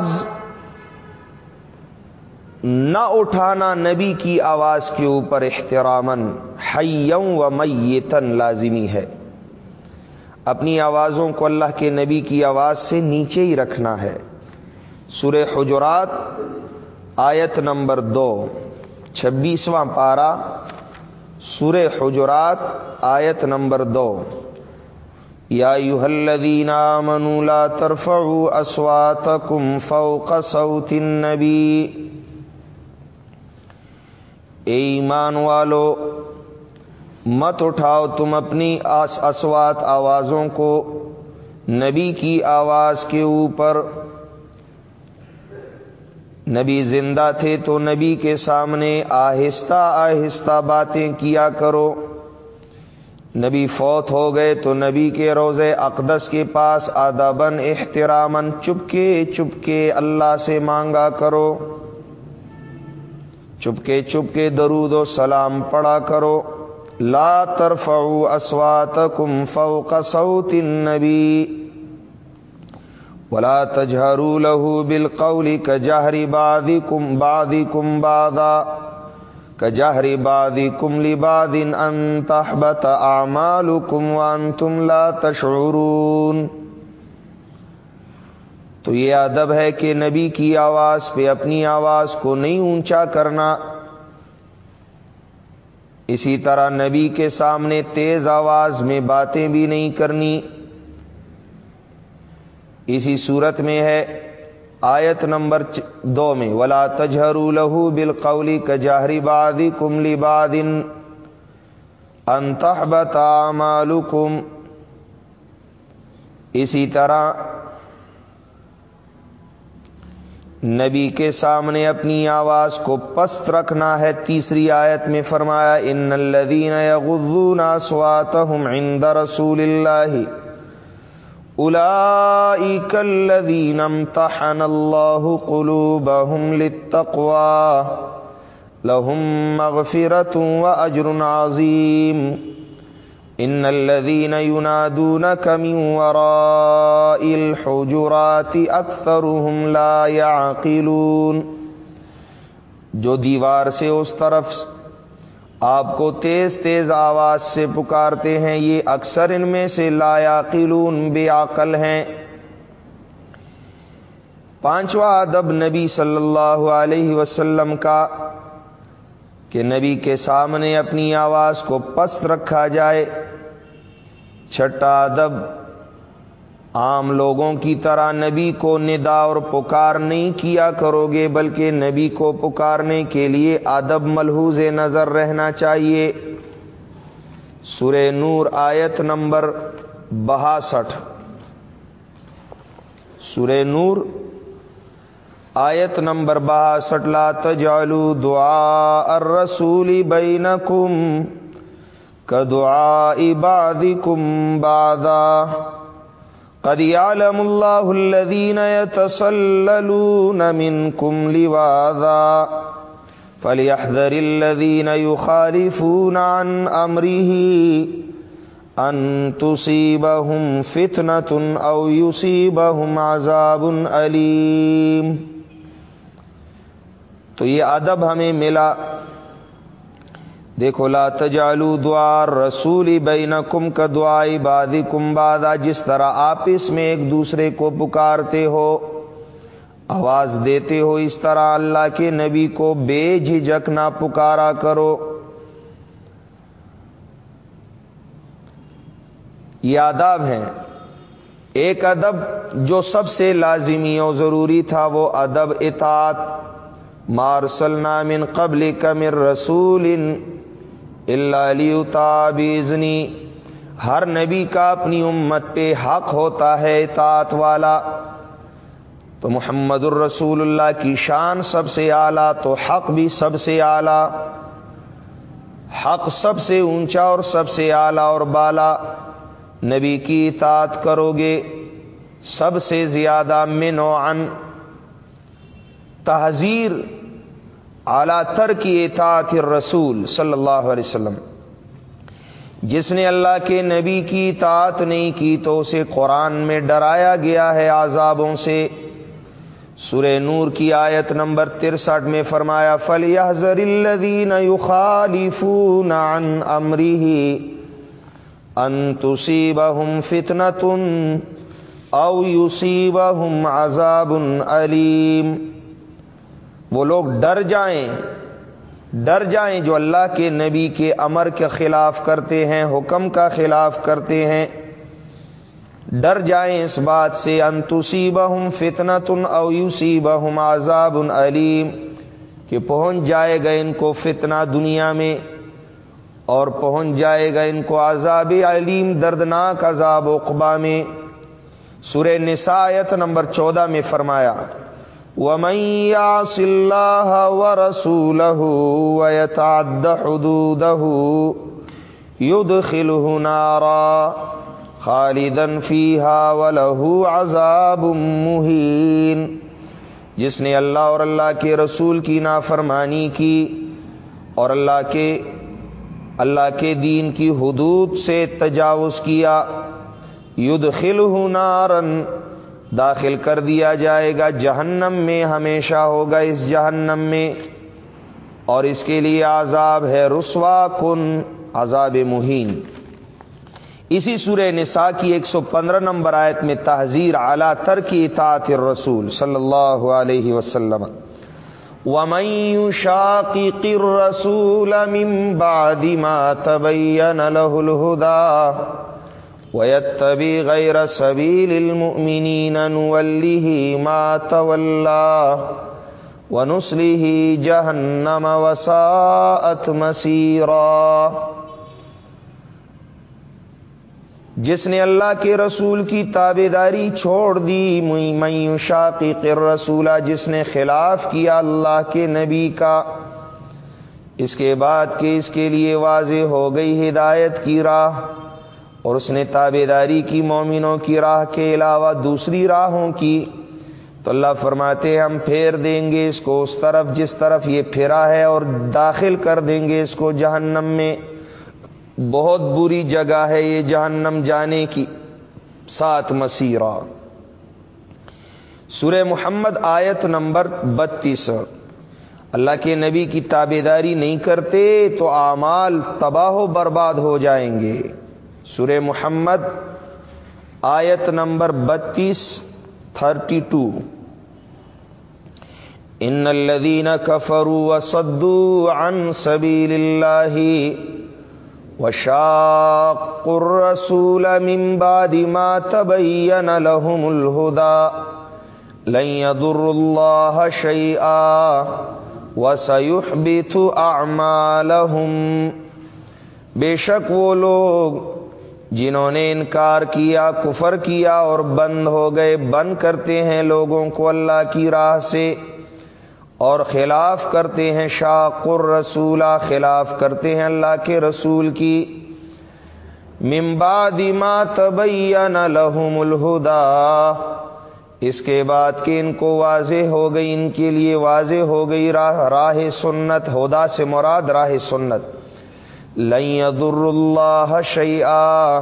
نہ اٹھانا نبی کی آواز کے اوپر احترامن حیم و میتن لازمی ہے۔ اپنی آوازوں کو اللہ کے نبی کی آواز سے نیچے ہی رکھنا ہے۔ سور حجرات، آیت نمبر دو، چھبیسواں پارا سور حجرات، آیت نمبر دو۔ یا الذین آمنوا لا ترفعوا اصواتکم فوق صوت النبی۔ اے ایمان والو، مت اٹھاؤ تم اپنی اسوات آوازوں کو نبی کی آواز کے اوپر۔ نبی زندہ تھے تو نبی کے سامنے آہستہ آہستہ باتیں کیا کرو۔ نبی فوت ہو گئے تو نبی کے روزے اقدس کے پاس آدابن احترامن چپکے چپکے اللہ سے مانگا کرو۔ چپکے چپکے درود و سلام پڑا کرو۔ لا ترفعوا اصواتکم فوق صوت النبی۔ ولا تجهروا له بالقول كجهر بعضكم بعضكم بعضا۔ كجهر بعضكم لبعض ان تحبط اعمالكم وانتم لا تشعرون۔ تو یہ ادب ہے کہ نبی کی آواز پہ اپنی آواز کو نہیں اونچا کرنا۔ اسی طرح نبی کے سامنے تیز آواز میں باتیں بھی نہیں کرنی۔ اسی صورت میں ہے آیت نمبر دو میں، ولا تجہر لہو بالقولی کجہری بادی کملی بادن انتہبتا مالکم اسی طرح نبی کے سامنے اپنی آواز کو پست رکھنا ہے۔ تیسری آیت میں فرمایا، ان الذين يغضون اصواتهم عند رسول الله اولئك الذين امتحن الله قلوبهم للتقوى لهم مغفرة واجر عظيم ان الذين ينادونك من وراء الحجرات اكثرهم لا يعقلون. جو دیوار سے اس طرف آپ کو تیز تیز آواز سے پکارتے ہیں، یہ اکثر ان میں سے لایا قلون بے عقل ہیں۔ پانچواں ادب نبی صلی اللہ علیہ وسلم کا کہ نبی کے سامنے اپنی آواز کو پست رکھا جائے۔ چھٹا ادب۔ عام لوگوں کی طرح نبی کو ندا اور پکار نہیں کیا کرو گے، بلکہ نبی کو پکارنے کے لیے ادب ملحوظ نظر رہنا چاہیے۔ سور نور آیت نمبر بہاسٹھ۔ سور نور آیت نمبر باسٹھ لا تجعلوا دعاء الرسول بینکم۔ کدعاء بعضکم بعضا. قد يعلم الله الذين يتسللون منكم لواذا. فليحذر الذين يخالفون عن أمره أن تصيبهم فتنة أو يصيبهم عذاب أليم. تو یہ ادب ہمیں ملا دیکھو، لا تجالو دعا رسولی بین کم کا دعائی بادی کم بادا جس طرح آپ اس میں ایک دوسرے کو پکارتے ہو، آواز دیتے ہو اس طرح اللہ کے نبی کو بے جھجک نہ پکارا کرو۔ یہ آداب ہیں۔ ایک ادب جو سب سے لازمی اور ضروری تھا، وہ ادب اطاعت۔ مارسل نامن قبل کمر رسول اللہ تابیزنی ہر نبی کا اپنی امت پہ حق ہوتا ہے اطاعت والا۔ تو محمد الرسول اللہ کی شان سب سے اعلیٰ، تو حق بھی سب سے اعلیٰ۔ حق سب سے اونچا اور سب سے اعلیٰ اور بالا۔ نبی کی اطاعت کرو گے سب سے زیادہ من و ان تحذیر اعلی تر کی اطاعت رسول صلی اللہ علیہ وسلم۔ جس نے اللہ کے نبی کی اطاعت نہیں کی تو اسے قرآن میں ڈرایا گیا ہے عذابوں سے۔ سر نور کی آیت نمبر ترسٹھ میں فرمایا فلی حضر الدین خالفون امری انتسی بہم فتنتن او یوسی بہم عذاب علیم وہ لوگ ڈر جائیں ڈر جائیں جو اللہ کے نبی کے امر کے خلاف کرتے ہیں، حکم کا خلاف کرتے ہیں۔ ڈر جائیں اس بات سے انتسی بہم فتنتن اویوسی بہم عذاب علیم، کہ پہنچ جائے گا ان کو فتنہ دنیا میں اور پہنچ جائے گا ان کو عذاب علیم، دردناک عذاب اقبا میں۔ سورہ نسایت نمبر چودہ میں فرمایا ومن يعص الله ورسوله ويتعد حدوده يدخله نارا خالدا فيها وله عذاب مهين۔ جس نے اللہ اور اللہ کے رسول کی نافرمانی کی اور اللہ کے اللہ کے دین کی حدود سے تجاوز کیا۔ یدخلہ نارن داخل کر دیا جائے گا۔ جہنم میں ہمیشہ ہوگا اس جہنم میں۔ اور اس کے لیے عذاب ہے رسوا کن، عذاب مہین۔ اسی سورہ نساء کی ایک سو پندرہ نمبر آیت میں تحذیر اعلی تر کی اطاعت الرسول صلی اللہ علیہ وسلم۔ ومن شاقق الرسول من بعد ما تبين له الهدى ويتبي غير سبيل المؤمنين نوله ما تولى ونسله جهنم وساءت مسيرا جس نے اللہ کے رسول کی تابے داری چھوڑ دی میں شاقق الرسول جس نے خلاف کیا اللہ کے نبی کا۔ اس کے بعد کہ اس کے لیے واضح ہو گئی ہدایت کی راہ۔ اور اس نے تابے داری کی مومنوں کی راہ کے علاوہ دوسری راہوں کی۔ تو اللہ فرماتے ہم پھیر دیں گے اس کو اس طرف جس طرف یہ پھرا ہے اور داخل کر دیں گے اس کو جہنم میں۔ بہت بری جگہ ہے یہ جہنم جانے کی۔ سات مسیرہ۔ سورہ محمد آیت نمبر بتیس۔ اللہ کے نبی کی تابے داری نہیں کرتے تو اعمال تباہ و برباد ہو جائیں گے۔ سورہ محمد، آیت نمبر بتیس، تھرٹی ٹو۔ ان الذين كفروا وصدوا عن سبيل الله وشاقوا الرسول من بعد ما تبين لهم الهدى لن يضر الله شيئا وسيحبط اعمالهم۔ بے شک وہ لوگ جنہوں نے انکار کیا، کفر کیا اور بند ہو گئے۔ بند کرتے ہیں لوگوں کو اللہ کی راہ سے اور خلاف کرتے ہیں شاق الرسولہ خلاف کرتے ہیں اللہ کے رسول کی۔ ممباد ما تبین لهم الہدا۔ اس کے بعد کہ ان کو واضح ہو گئی، ان کے لیے واضح ہو گئی راہ راہ سنت، ہدا سے مراد راہ سنت۔ لن در اللہ شیعہ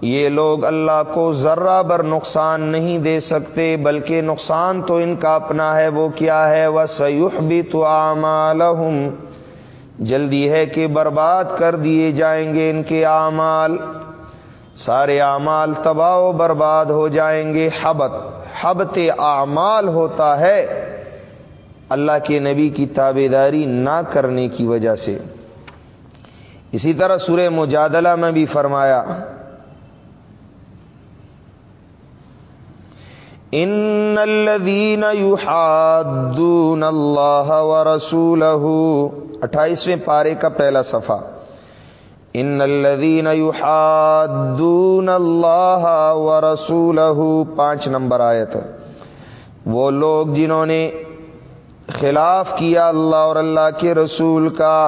یہ لوگ اللہ کو ذرہ بر نقصان نہیں دے سکتے، بلکہ نقصان تو ان کا اپنا ہے، وہ کیا ہے؟ وہ سیوح بھی تو جلدی ہے کہ برباد کر دیے جائیں گے ان کے اعمال۔ سارے اعمال تباہ و برباد ہو جائیں گے۔ حبت حبت اعمال ہوتا ہے اللہ کے نبی کی تابے داری نہ کرنے کی وجہ سے۔ اسی طرح سورہ مجادلہ میں بھی فرمایا، ان الذين يحادون الله ورسوله اٹھائیسویں پارے کا پہلا صفحہ، ان الذين يحادون الله ورسوله پانچ نمبر آیت وہ لوگ جنہوں نے خلاف کیا اللہ اور اللہ کے رسول کا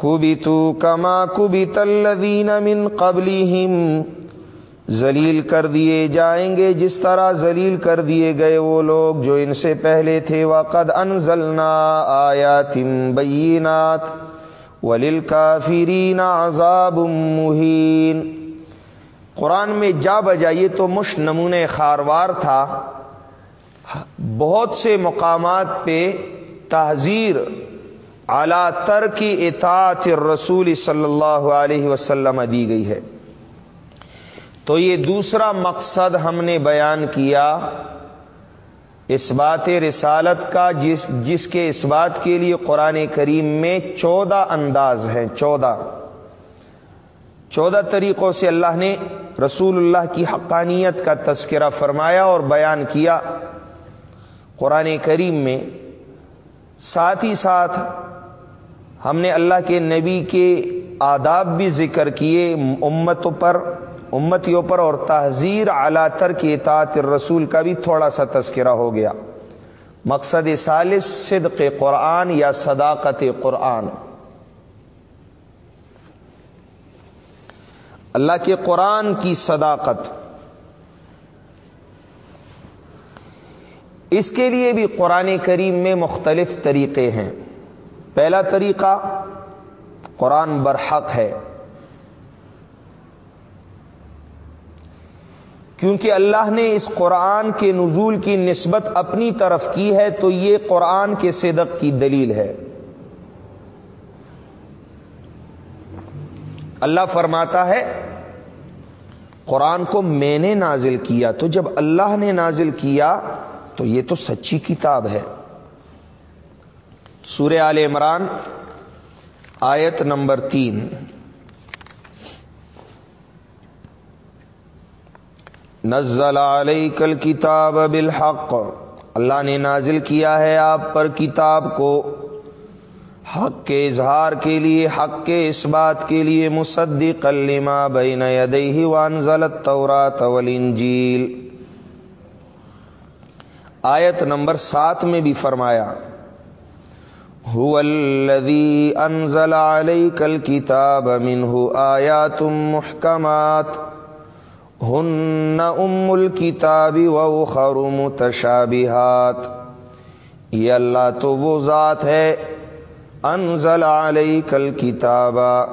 کبھی تو کما کبھی تلدین من قبلی ذلیل کر دیے جائیں گے، جس طرح ذلیل کر دیے گئے وہ لوگ جو ان سے پہلے تھے. وقد انزلنا آیا تم بینات ولیل کافرین عذاب مہین قرآن میں جا بجائیے تو مش نمون خاروار تھا. بہت سے مقامات پہ تحذیر اعلی تر کی اطاعت رسول صلی اللہ علیہ وسلم دی گئی ہے۔ تو یہ دوسرا مقصد ہم نے بیان کیا اس بات رسالت کا، جس جس کے اس بات کے لیے قرآن کریم میں چودہ انداز ہیں، چودہ۔ چودہ طریقوں سے اللہ نے رسول اللہ کی حقانیت کا تذکرہ فرمایا اور بیان کیا۔ قرآن کریم میں ساتھ ہی ساتھ ہم نے اللہ کے نبی کے آداب بھی ذکر کیے امتوں پر، امتیوں پر، اور تحذیر اعلی تر کی اطاعت رسول کا بھی تھوڑا سا تذکرہ ہو گیا۔ مقصد سالس صدق قرآن یا صداقت قرآن۔ اللہ کے قرآن کی صداقت۔ اس کے لیے بھی قرآن کریم میں مختلف طریقے ہیں۔ پہلا طریقہ قرآن برحق ہے۔ کیونکہ اللہ نے اس قرآن کے نزول کی نسبت اپنی طرف کی ہے، تو یہ قرآن کے صدق کی دلیل ہے۔ اللہ فرماتا ہے، قرآن کو میں نے نازل کیا، تو جب اللہ نے نازل کیا، تو یہ تو سچی کتاب ہے۔ سورہ آل عمران، آیت نمبر تین۔ نزل علیک الکتاب بالحق۔ اللہ نے نازل کیا ہے آپ پر کتاب کو۔ حق کے اظہار کے لیے، حق کے اس بات کے لیے مصدق لما بین یدیہ وانزل التورات والانجیل۔ آیت نمبر سات میں بھی فرمایا هو الذي انزل عليك الكتاب منه آيات محكمات. ہن ام الکتابی و خرم تشابہات یہ اللہ تو وہ ذات ہے انزل علیہ کل کتابہ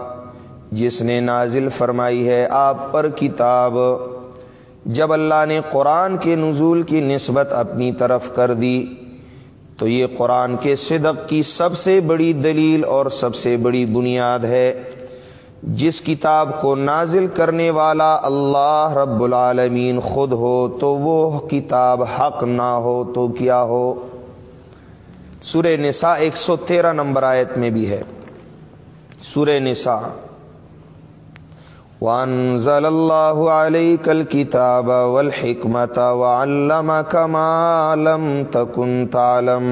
جس نے نازل فرمائی ہے آپ پر کتاب. جب اللہ نے قرآن کے نزول کی نسبت اپنی طرف کر دی تو یہ قرآن کے صدق کی سب سے بڑی دلیل اور سب سے بڑی بنیاد ہے۔ جس کتاب کو نازل کرنے والا اللہ رب العالمین خود ہو تو وہ کتاب حق نہ ہو تو کیا ہو۔ سورہ نساء ایک سو تیرہ نمبر آیت میں بھی ہے۔ سورہ نساء وانزل اللہ علیک الكتاب والحکمت وعلمک ما لم تکن تعلم.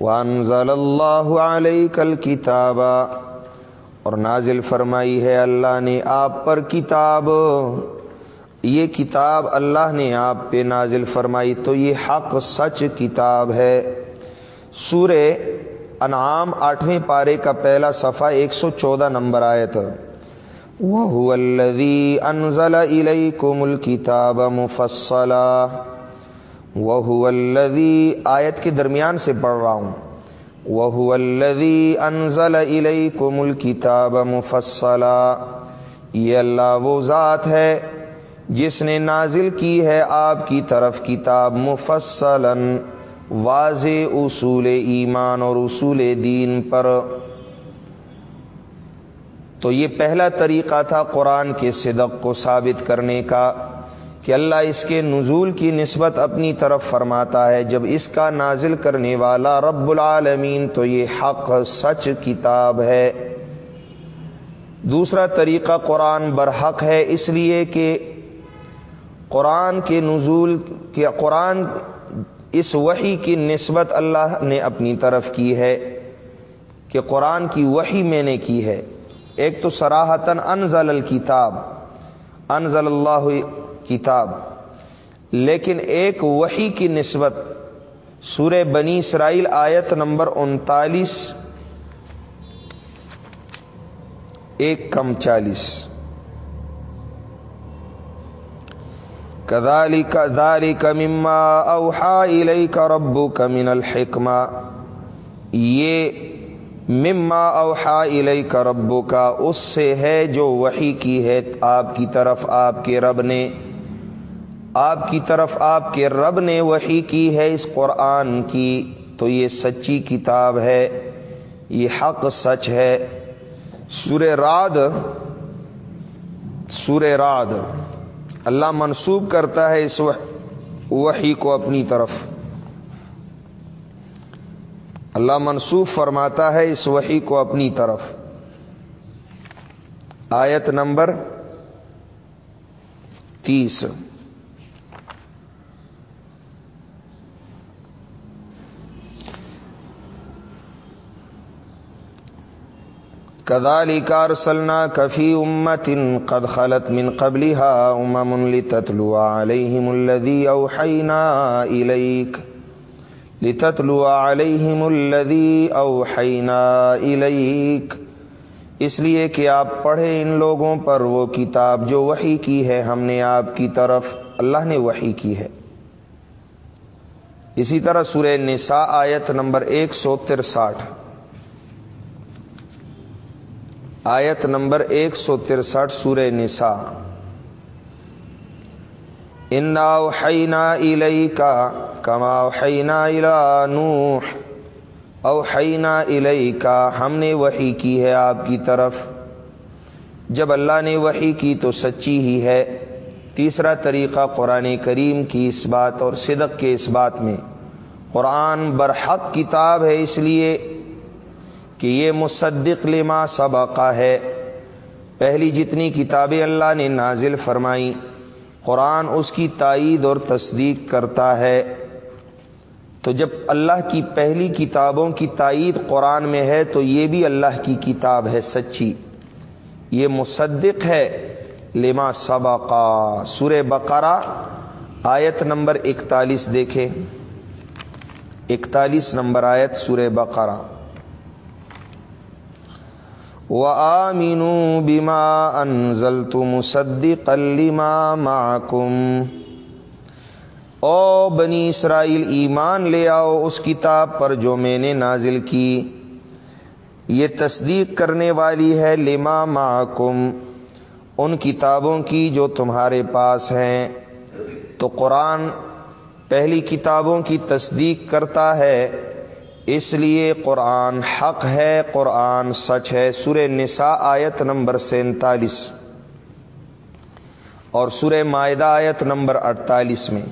وانزل اللہ علیک الكتاب اور نازل فرمائی ہے اللہ نے آپ پر کتاب. یہ کتاب اللہ نے آپ پہ نازل فرمائی تو یہ حق سچ کتاب ہے. سورہ انعام آٹھویں پارے کا پہلا صفحہ ایک سو چودہ نمبر آئے تھا وہ انزل الیکم الکتاب مفصلا وہ آیت کے درمیان سے پڑھ رہا ہوں۔ وہ انزل الیکم الکتاب مفصلا یہ اللہ وہ ذات ہے جس نے نازل کی ہے آپ کی طرف کتاب مفصلا واضح اصول ایمان اور اصول دین پر۔ تو یہ پہلا طریقہ تھا قرآن کے صدق کو ثابت کرنے کا کہ اللہ اس کے نزول کی نسبت اپنی طرف فرماتا ہے۔ جب اس کا نازل کرنے والا رب العالمین تو یہ حق سچ کتاب ہے۔ دوسرا طریقہ قرآن برحق ہے، اس لیے کہ قرآن کے نزول کے قرآن اس وحی کی نسبت اللہ نے اپنی طرف کی ہے کہ قرآن کی وحی میں نے کی ہے۔ ایک تو سراہتن انزل الکتاب، انزل اللہ کتاب، لیکن ایک وحی کی نسبت سورہ بنی اسرائیل آیت نمبر انتالیس، ایک کم چالیس۔ کدالی کداری کا مما اوہا کا ربو کا من الحکمہ۔ یہ مما اوہا علیہ کا ربو کا اس سے ہے جو وہی کی ہے آپ کی طرف، آپ کے رب نے۔ آپ کی طرف آپ کے رب نے وہی کی ہے اس قرآن کی، تو یہ سچی کتاب ہے، یہ حق سچ ہے۔ سور راد سور راد اللہ منسوب کرتا ہے اس وحی کو اپنی طرف۔ اللہ منسوب فرماتا ہے اس وحی کو اپنی طرف۔ آیت نمبر تیس۔ کدالی کار سلنا کفی امت ان قد خلط من قبلی ہا امام تتلو علیہم الدی اوحینا الیک۔ لتتلو علیہم الدی اوحینا الیک اس لیے کہ آپ پڑھے ان لوگوں پر وہ کتاب جو وحی کی ہے، ہم نے آپ کی طرف، اللہ نے وحی کی ہے۔ اسی طرح سورہ نساء آیت نمبر ایک سو ترساٹھ آیت نمبر ایک سو ترسٹھ سورہ نسا انحینا الئی کا کما حینا الا نوح اوحینا الئی کا ہم نے وہی کی ہے آپ کی طرف۔ جب اللہ نے وہی کی تو سچی ہی ہے۔ تیسرا طریقہ قرآن کریم کی اس بات اور صدق کے اس بات میں۔ قرآن برحق کتاب ہے اس لیے کہ یہ مصدق لما سبقہ ہے۔ پہلی جتنی کتابیں اللہ نے نازل فرمائی قرآن اس کی تائید اور تصدیق کرتا ہے۔ تو جب اللہ کی پہلی کتابوں کی تائید قرآن میں ہے، تو یہ بھی اللہ کی کتاب ہے سچی۔ یہ مصدق ہے۔ لما سبقہ سور بقرہ، آیت نمبر اکتالیس دیکھیں۔ اکتالیس نمبر آیت سور بقرہ۔ وآمنوا بما أنزلت مصدقا لما معكم۔ او بنی اسرائیل ایمان لے آؤ اس کتاب پر جو میں نے نازل کی۔ یہ تصدیق کرنے والی ہے لما معکم ان کتابوں کی جو تمہارے پاس ہیں۔ تو قرآن پہلی کتابوں کی تصدیق کرتا ہے۔ اس لیے قرآن حق ہے، قرآن سچ ہے۔ سور نساء آیت نمبر سینتالیس۔ اور سور معدہ آیت نمبر اڑتالیس میں۔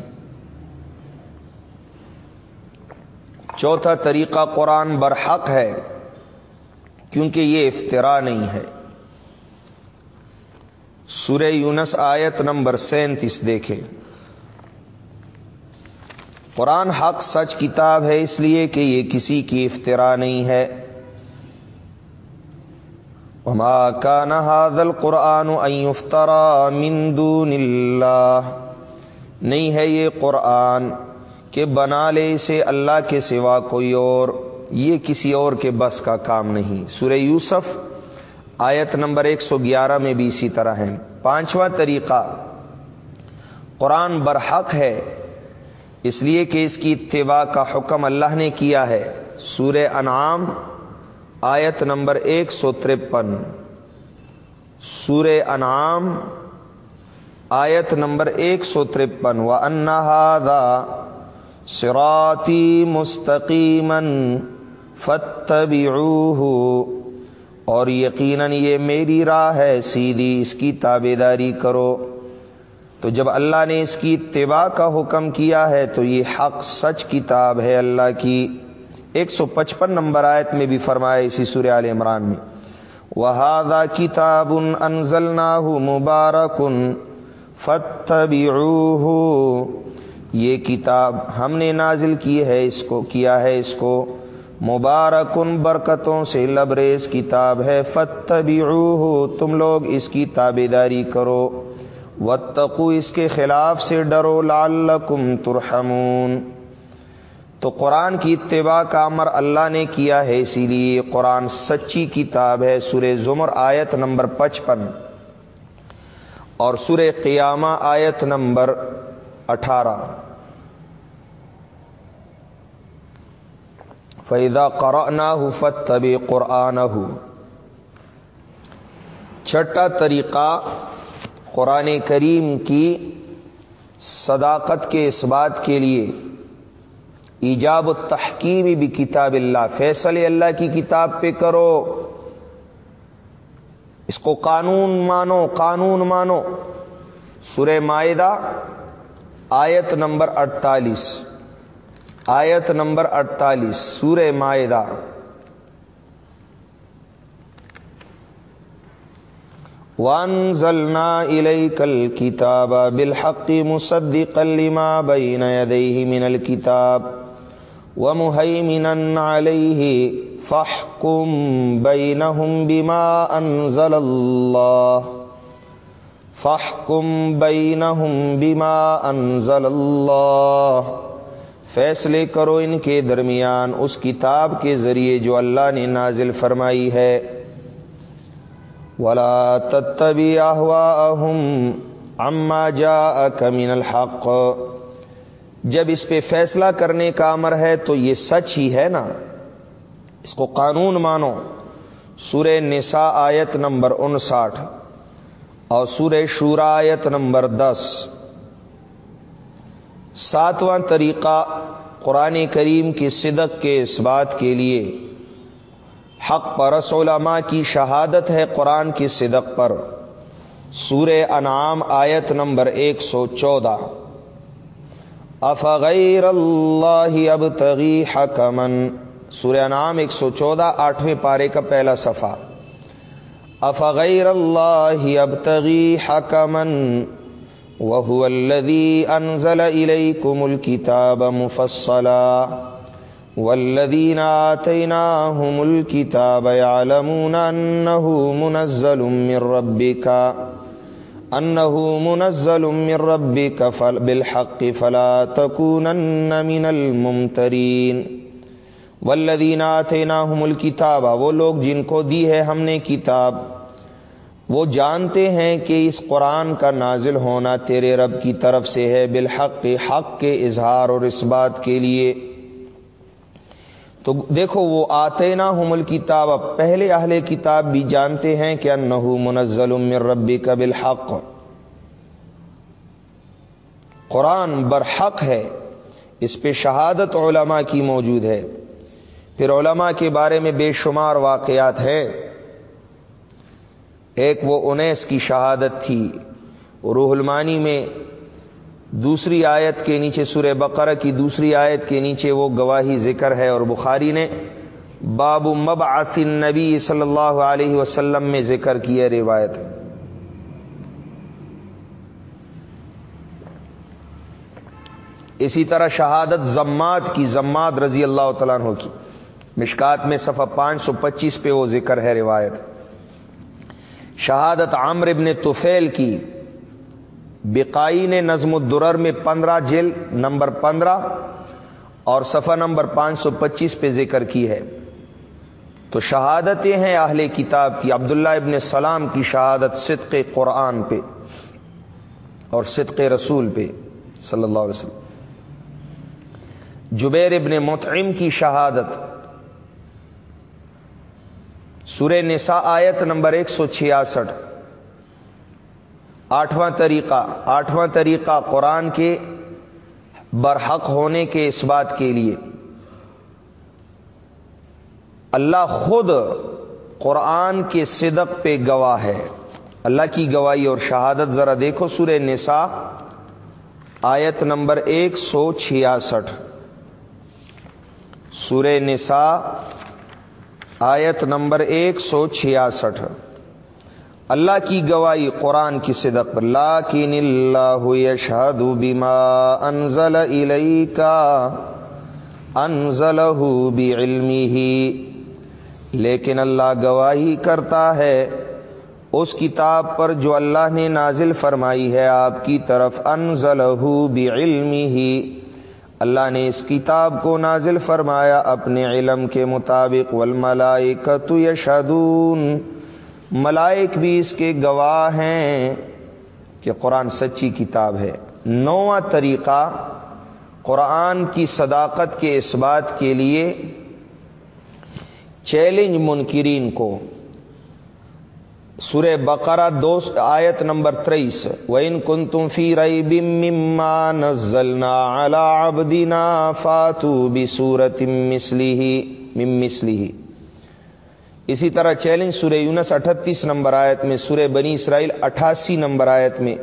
چوتھا طریقہ قرآن برحق ہے، کیونکہ یہ افطرا نہیں ہے۔ سورہ یونس آیت نمبر سینتیس دیکھے قرآن حق سچ کتاب ہے، اس لیے کہ یہ کسی کی افطرا نہیں ہے۔ وما كان هذا القرآن ان يفترى من دون اللہ نہیں ہے یہ قرآن کہ بنا لے اسے اللہ کے سوا کوئی اور۔ یہ کسی اور کے بس کا کام نہیں۔ سورہ یوسف آیت نمبر ایک سو گیارہ میں بھی اسی طرح ہے پانچواں طریقہ، قرآن برحق ہے۔ اس لیے کہ اس کی اتباع کا حکم اللہ نے کیا ہے۔ سورہ انعام، آیت نمبر ایک سو ترپن۔ سور انعام، آیت نمبر ایک سو ترپن۔ و انہادا سراتی مستقیمن فتب اور یقیناً یہ میری راہ ہے، سیدھی اس کی تابے داری کرو۔ تو جب اللہ نے اس کی اتباع کا حکم کیا ہے تو یہ حق سچ کتاب ہے اللہ کی۔ ایک سو پچپن نمبر آیت میں بھی فرمایا اسی سورہ عال عمران میں۔ وہادا کتاب انزل مبارکن فتح یہ کتاب ہم نے نازل کی ہے اس کو، کیا ہے اس کو۔ مبارکن برکتوں سے لبریز کتاب ہے۔ فتح تم لوگ اس کی تابے داری کرو۔ وتقو اس کے خلاف سے ڈرو، لعلکم ترحمون۔ تو قرآن کی اتباع کا امر اللہ نے کیا ہے، اسی لیے قرآن سچی کتاب ہے سور زمر آیت نمبر پچپن اور سور قیامہ آیت نمبر اٹھارہ۔ فیدا قرآن فت طبی قرآن چھٹا طریقہ قرآن کریم کی صداقت کے اس بات کے لیے ایجاب التحکیم بھی کتاب اللہ فیصلے اللہ کی کتاب پہ کرو۔ اس کو قانون مانو قانون مانو۔ سورہ معدہ آیت نمبر اڑتالیس آیت نمبر اڑتالیس سورہ معدہ وانزلنا إليك الكتاب بالحق مصدقا لما بين يديه من الكتاب ومهيمنا عليه فاحكم بينهم بما أنزل الله فاحكم بينهم بما أنزل الله فیصلے کرو ان کے درمیان اس کتاب کے ذریعے جو اللہ نے نازل فرمائی ہے ولا تتبی احواءهم عما جاءك من الحق۔ جب اس پہ فیصلہ کرنے کا امر ہے تو یہ سچ ہی ہے نا۔ اس کو قانون مانو۔ سورہ نساء آیت نمبر انساٹھ اور سورہ شورا آیت نمبر دس۔ ساتواں طریقہ قرآن کریم کی صدق کے اس بات کے لیے۔ حق پرس علماء کی شہادت ہے قرآن کی صدق پر۔ سور انعام آیت نمبر ایک سو چودہ۔ افغیر اللہ اب تغی حکمن۔ سور انعام ایک سو چودہ، آٹھویں پارے کا پہلا صفحہ۔ افغیر اللہ اب تغی حکمن۔ وہ الذي انزل الیکم الكتاب مفصلا۔ والذین آتیناہم الكتاب يعلمون انه منزل من ربك انه منزل من ربك بالحق فلا تكونن من الممترین۔ والذین آتیناہم الكتاب وہ لوگ جن کو دی ہے ہم نے کتاب، وہ جانتے ہیں کہ اس قرآن کا نازل ہونا تیرے رب کی طرف سے ہے، بالحق، حق کے اظہار اور اس بات کے لیے۔ تو دیکھو وہ آتے نا حمل کتاب پہلے اہل کتاب بھی جانتے ہیں کہ انہو منزل من ربی کا بالحق۔ قرآن برحق ہے، اس پہ شہادت علماء کی موجود ہے۔ پھر علماء کے بارے میں بے شمار واقعات ہے ایک وہ انیس کی شہادت تھی، روح المانی میں دوسری آیت کے نیچے سورہ بقرہ کی دوسری آیت کے نیچے وہ گواہی ذکر ہے اور بخاری نے باب مبعث النبی صلی اللہ علیہ وسلم میں ذکر کی ہے روایت۔ اسی طرح شہادت زمات کی زمات رضی اللہ تعالیٰ عنہ کی۔ مشکات میں صفحہ پانچ سو پچیس پہ وہ ذکر ہے روایت۔ شہادت عامر ابن توفیل کی۔ بقائی نے نظم الدرر میں پندرہ جیل نمبر پندرہ اور صفحہ نمبر پانچ سو پچیس پہ ذکر کی ہے۔ تو شہادتیں ہیں اہل کتاب کی، عبداللہ ابن سلام کی شہادت صدق قرآن پہ اور صدق رسول پہ، صلی اللہ علیہ وسلم۔ جبیر ابن متعم کی شہادت۔ سورہ نساء آیت نمبر ایک سو چھیاسٹھ۔ آٹھواں طریقہ آٹھواں طریقہ قرآن کے برحق ہونے کے اس بات کے لیے۔ اللہ خود قرآن کے صدق پہ گواہ ہے۔ اللہ کی گواہی اور شہادت ذرا دیکھو سورہ نساء، آیت نمبر ایک سو چھیاسٹھ۔ سورہ نساء، آیت نمبر ایک سو چھیاسٹھ۔ اللہ کی گواہی قرآن کی صدق لاکن اللہ یشہد بما انزل الیکا انزلہ بعلمہ۔ لیکن اللہ گواہی کرتا ہے اس کتاب پر جو اللہ نے نازل فرمائی ہے، آپ کی طرف انزلہ بعلمہ۔ اللہ نے اس کتاب کو نازل فرمایا، اپنے علم کے مطابق والملائکت یشہدون۔ ملائک بھی اس کے گواہ ہیں کہ قرآن سچی کتاب ہے۔ نواں طریقہ قرآن کی صداقت کے اس بات کے لیے چیلنج منکرین کو۔ سورہ بقرہ دو آیت نمبر تریس۔ و ان کن تم فی رئی بما نزلنا علی عبدنا فاتو بسورت مسلی مسلی اسی طرح چیلنج سورہ یونس اٹھتیس نمبر آیت میں، سورہ بنی اسرائیل اٹھاسی نمبر آیت میں۔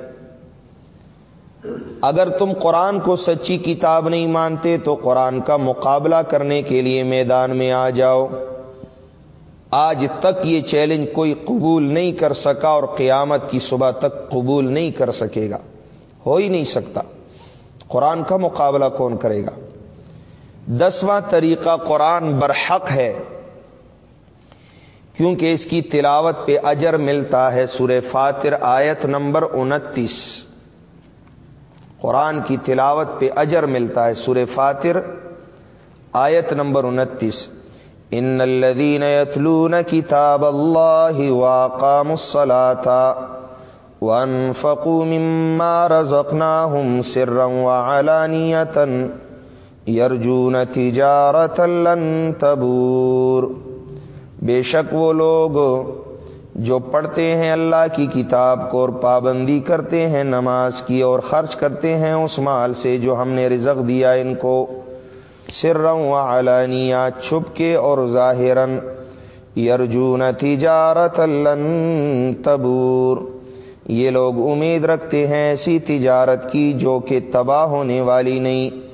اگر تم قرآن کو سچی کتاب نہیں مانتے تو قرآن کا مقابلہ کرنے کے لیے میدان میں آ جاؤ۔ آج تک یہ چیلنج کوئی قبول نہیں کر سکا اور قیامت کی صبح تک قبول نہیں کر سکے گا۔ ہو ہی نہیں سکتا۔ قرآن کا مقابلہ کون کرے گا؟ دسواں طریقہ قرآن برحق ہے۔ کیونکہ اس کی تلاوت پہ اجر ملتا ہے سور فاتر آیت نمبر انتیس۔ قرآن کی تلاوت پہ اجر ملتا ہے سور فاتر آیت نمبر انتیس۔ ان الذين يتلون كتاب الله واقاموا الصلاه وانفقوا مما رزقناهم سرا وعلانيه يرجون تجاره لن تبور۔ بے شک وہ لوگ جو پڑھتے ہیں اللہ کی کتاب کو اور پابندی کرتے ہیں نماز کی اور خرچ کرتے ہیں اس مال سے جو ہم نے رزق دیا ان کو سر و علانیہ چھپ کے اور ظاہرن یرجون تجارت لن تبور۔ یہ لوگ امید رکھتے ہیں ایسی تجارت کی جو کہ تباہ ہونے والی نہیں۔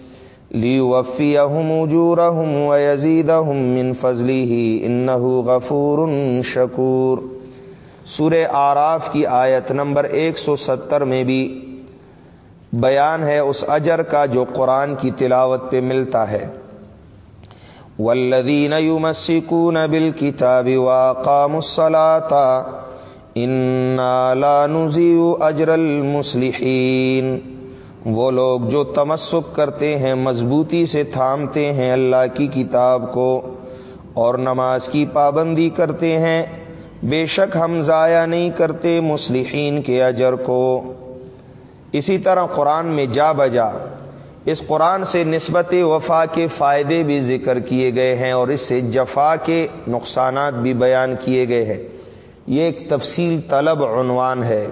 لی وفی احمجورحم من فضلی انہو غفور شکور سور آراف کی آیت نمبر ایک سو ستر میں بھی بیان ہے اس اجر کا جو قرآن کی تلاوت پہ ملتا ہے۔ ولدین یمسکون بالکتاب واقام الصلاة انا لا نزیو اجر المصلحین وہ لوگ جو تمسک کرتے ہیں، مضبوطی سے تھامتے ہیں اللہ کی کتاب کو اور نماز کی پابندی کرتے ہیں، بے شک ہم ضائع نہیں کرتے مسلحین کے اجر کو۔ اسی طرح قرآن میں جا بجا، اس قرآن سے نسبت وفا کے فائدے بھی ذکر کیے گئے ہیں اور اس سے جفا کے نقصانات بھی بیان کیے گئے ہیں۔ یہ ایک تفصیل طلب عنوان ہے۔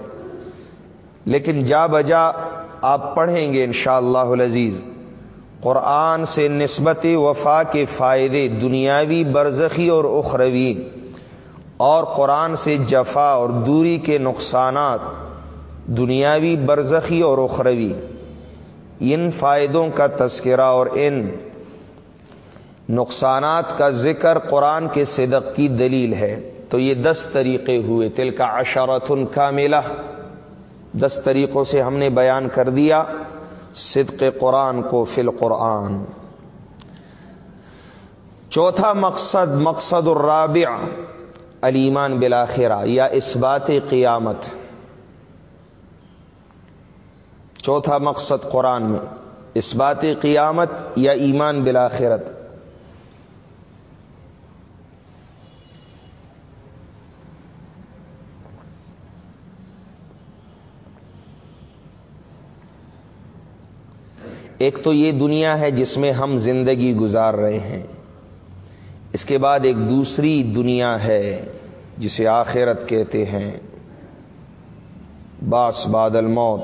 لیکن جا بجا آپ پڑھیں گے ان شاء اللہ قرآن سے نسبت وفا کے فائدے دنیاوی برزخی اور اخروی اور قرآن سے جفا اور دوری کے نقصانات دنیاوی برزخی اور اخروی. ان فائدوں کا تذکرہ اور ان نقصانات کا ذکر قرآن کے صدق کی دلیل ہے. تو یہ دس طریقے ہوئے. تل کا اشارت ان کا میلہ دس طریقوں سے ہم نے بیان کر دیا، صدق قرآن کو فل قرآن چوتھا مقصد مقصد الرابع علیمان بلاخرہ یا اس بات قیامت۔ چوتھا مقصد قرآن میں اس بات قیامت یا ایمان بلاخرت ایک تو یہ دنیا ہے جس میں ہم زندگی گزار رہے ہیں۔ اس کے بعد ایک دوسری دنیا ہے جسے آخرت کہتے ہیں۔ باس بادل موت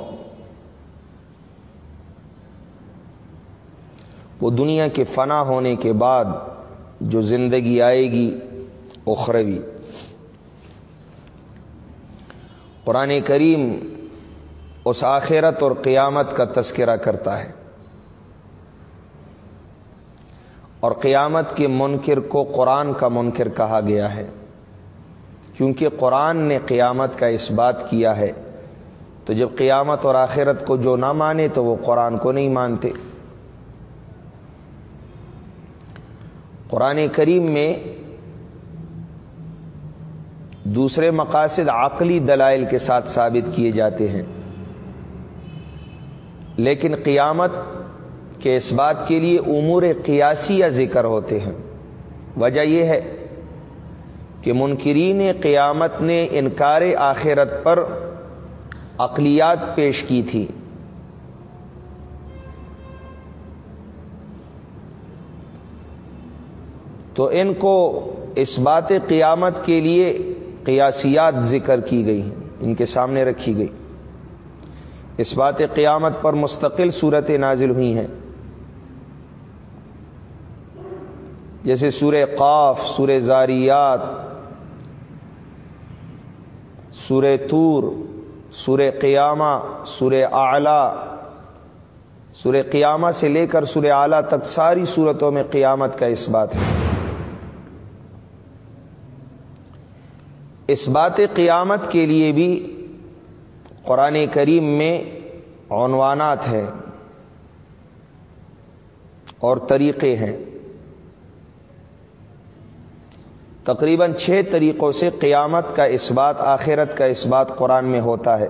وہ دنیا کے فنا ہونے کے بعد جو زندگی آئے گی، اخروی۔ قرآن کریم اس آخرت اور قیامت کا تذکرہ کرتا ہے۔ اور قیامت کے منکر کو قرآن کا منکر کہا گیا ہے۔ کیونکہ قرآن نے قیامت کا اس بات کیا ہے، تو جب قیامت اور آخرت کو جو نہ مانے تو وہ قرآن کو نہیں مانتے۔ قرآن کریم میں دوسرے مقاصد عقلی دلائل کے ساتھ ثابت کیے جاتے ہیں۔ لیکن قیامت کہ اس بات کے لیے امور قیاسی یا ذکر ہوتے ہیں۔ وجہ یہ ہے کہ منکرین قیامت نے انکار آخرت پر اقلیات پیش کی تھی۔ تو ان کو اس بات قیامت کے لیے قیاسیات ذکر کی گئی ان کے سامنے رکھی گئی۔ اس بات قیامت پر مستقل صورتیں نازل ہوئی ہیں۔ جیسے سورہ قاف، سورہ زاریات، سورہ تور سورہ قیامہ، سورہ اعلی۔ سورہ قیامہ سے لے کر سورہ اعلی تک ساری صورتوں میں قیامت کا اس بات ہے۔ اس بات قیامت کے لیے بھی قرآن کریم میں عنوانات ہیں اور طریقے ہیں۔ تقریباً چھ طریقوں سے قیامت کا اس بات، آخرت کا اس بات قرآن میں ہوتا ہے۔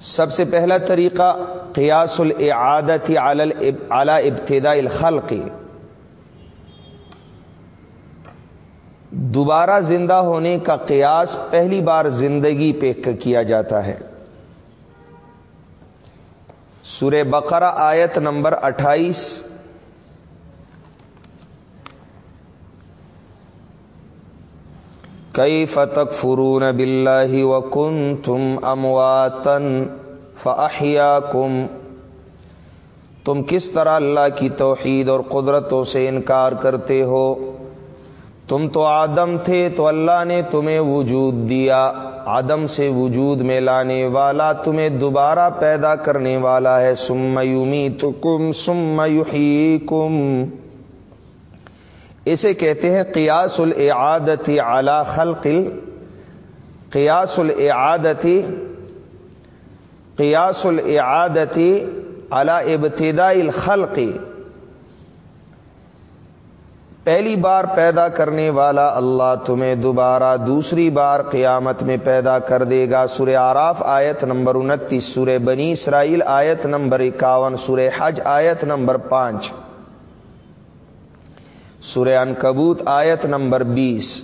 سب سے پہلا طریقہ، قیاس العادت اعلی ابتدا الخلق۔ دوبارہ زندہ ہونے کا قیاس پہلی بار زندگی پہ کیا جاتا ہے۔ سورہ بقرہ آیت نمبر اٹھائیس۔ کئی فتق فرون بلّہ و کن تم امواتن فاہیا کم تم کس طرح اللہ کی توحید اور قدرتوں سے انکار کرتے ہو؟ تم تو آدم تھے تو اللہ نے تمہیں وجود دیا۔ آدم سے وجود میں لانے والا تمہیں دوبارہ پیدا کرنے والا ہے۔ سم یومی تو کم سم کم اسے کہتے ہیں قیاس العادتی اعلی خلقل قیاس العادتی قیاس العادتی اعلی ابتدا الخلقی پہلی بار پیدا کرنے والا اللہ تمہیں دوبارہ دوسری بار قیامت میں پیدا کر دے گا۔ سورہ آراف آیت نمبر انتیس، سورہ بنی اسرائیل آیت نمبر اکاون، سورہ حج آیت نمبر پانچ۔ سورہ انکبوت آیت نمبر بیس۔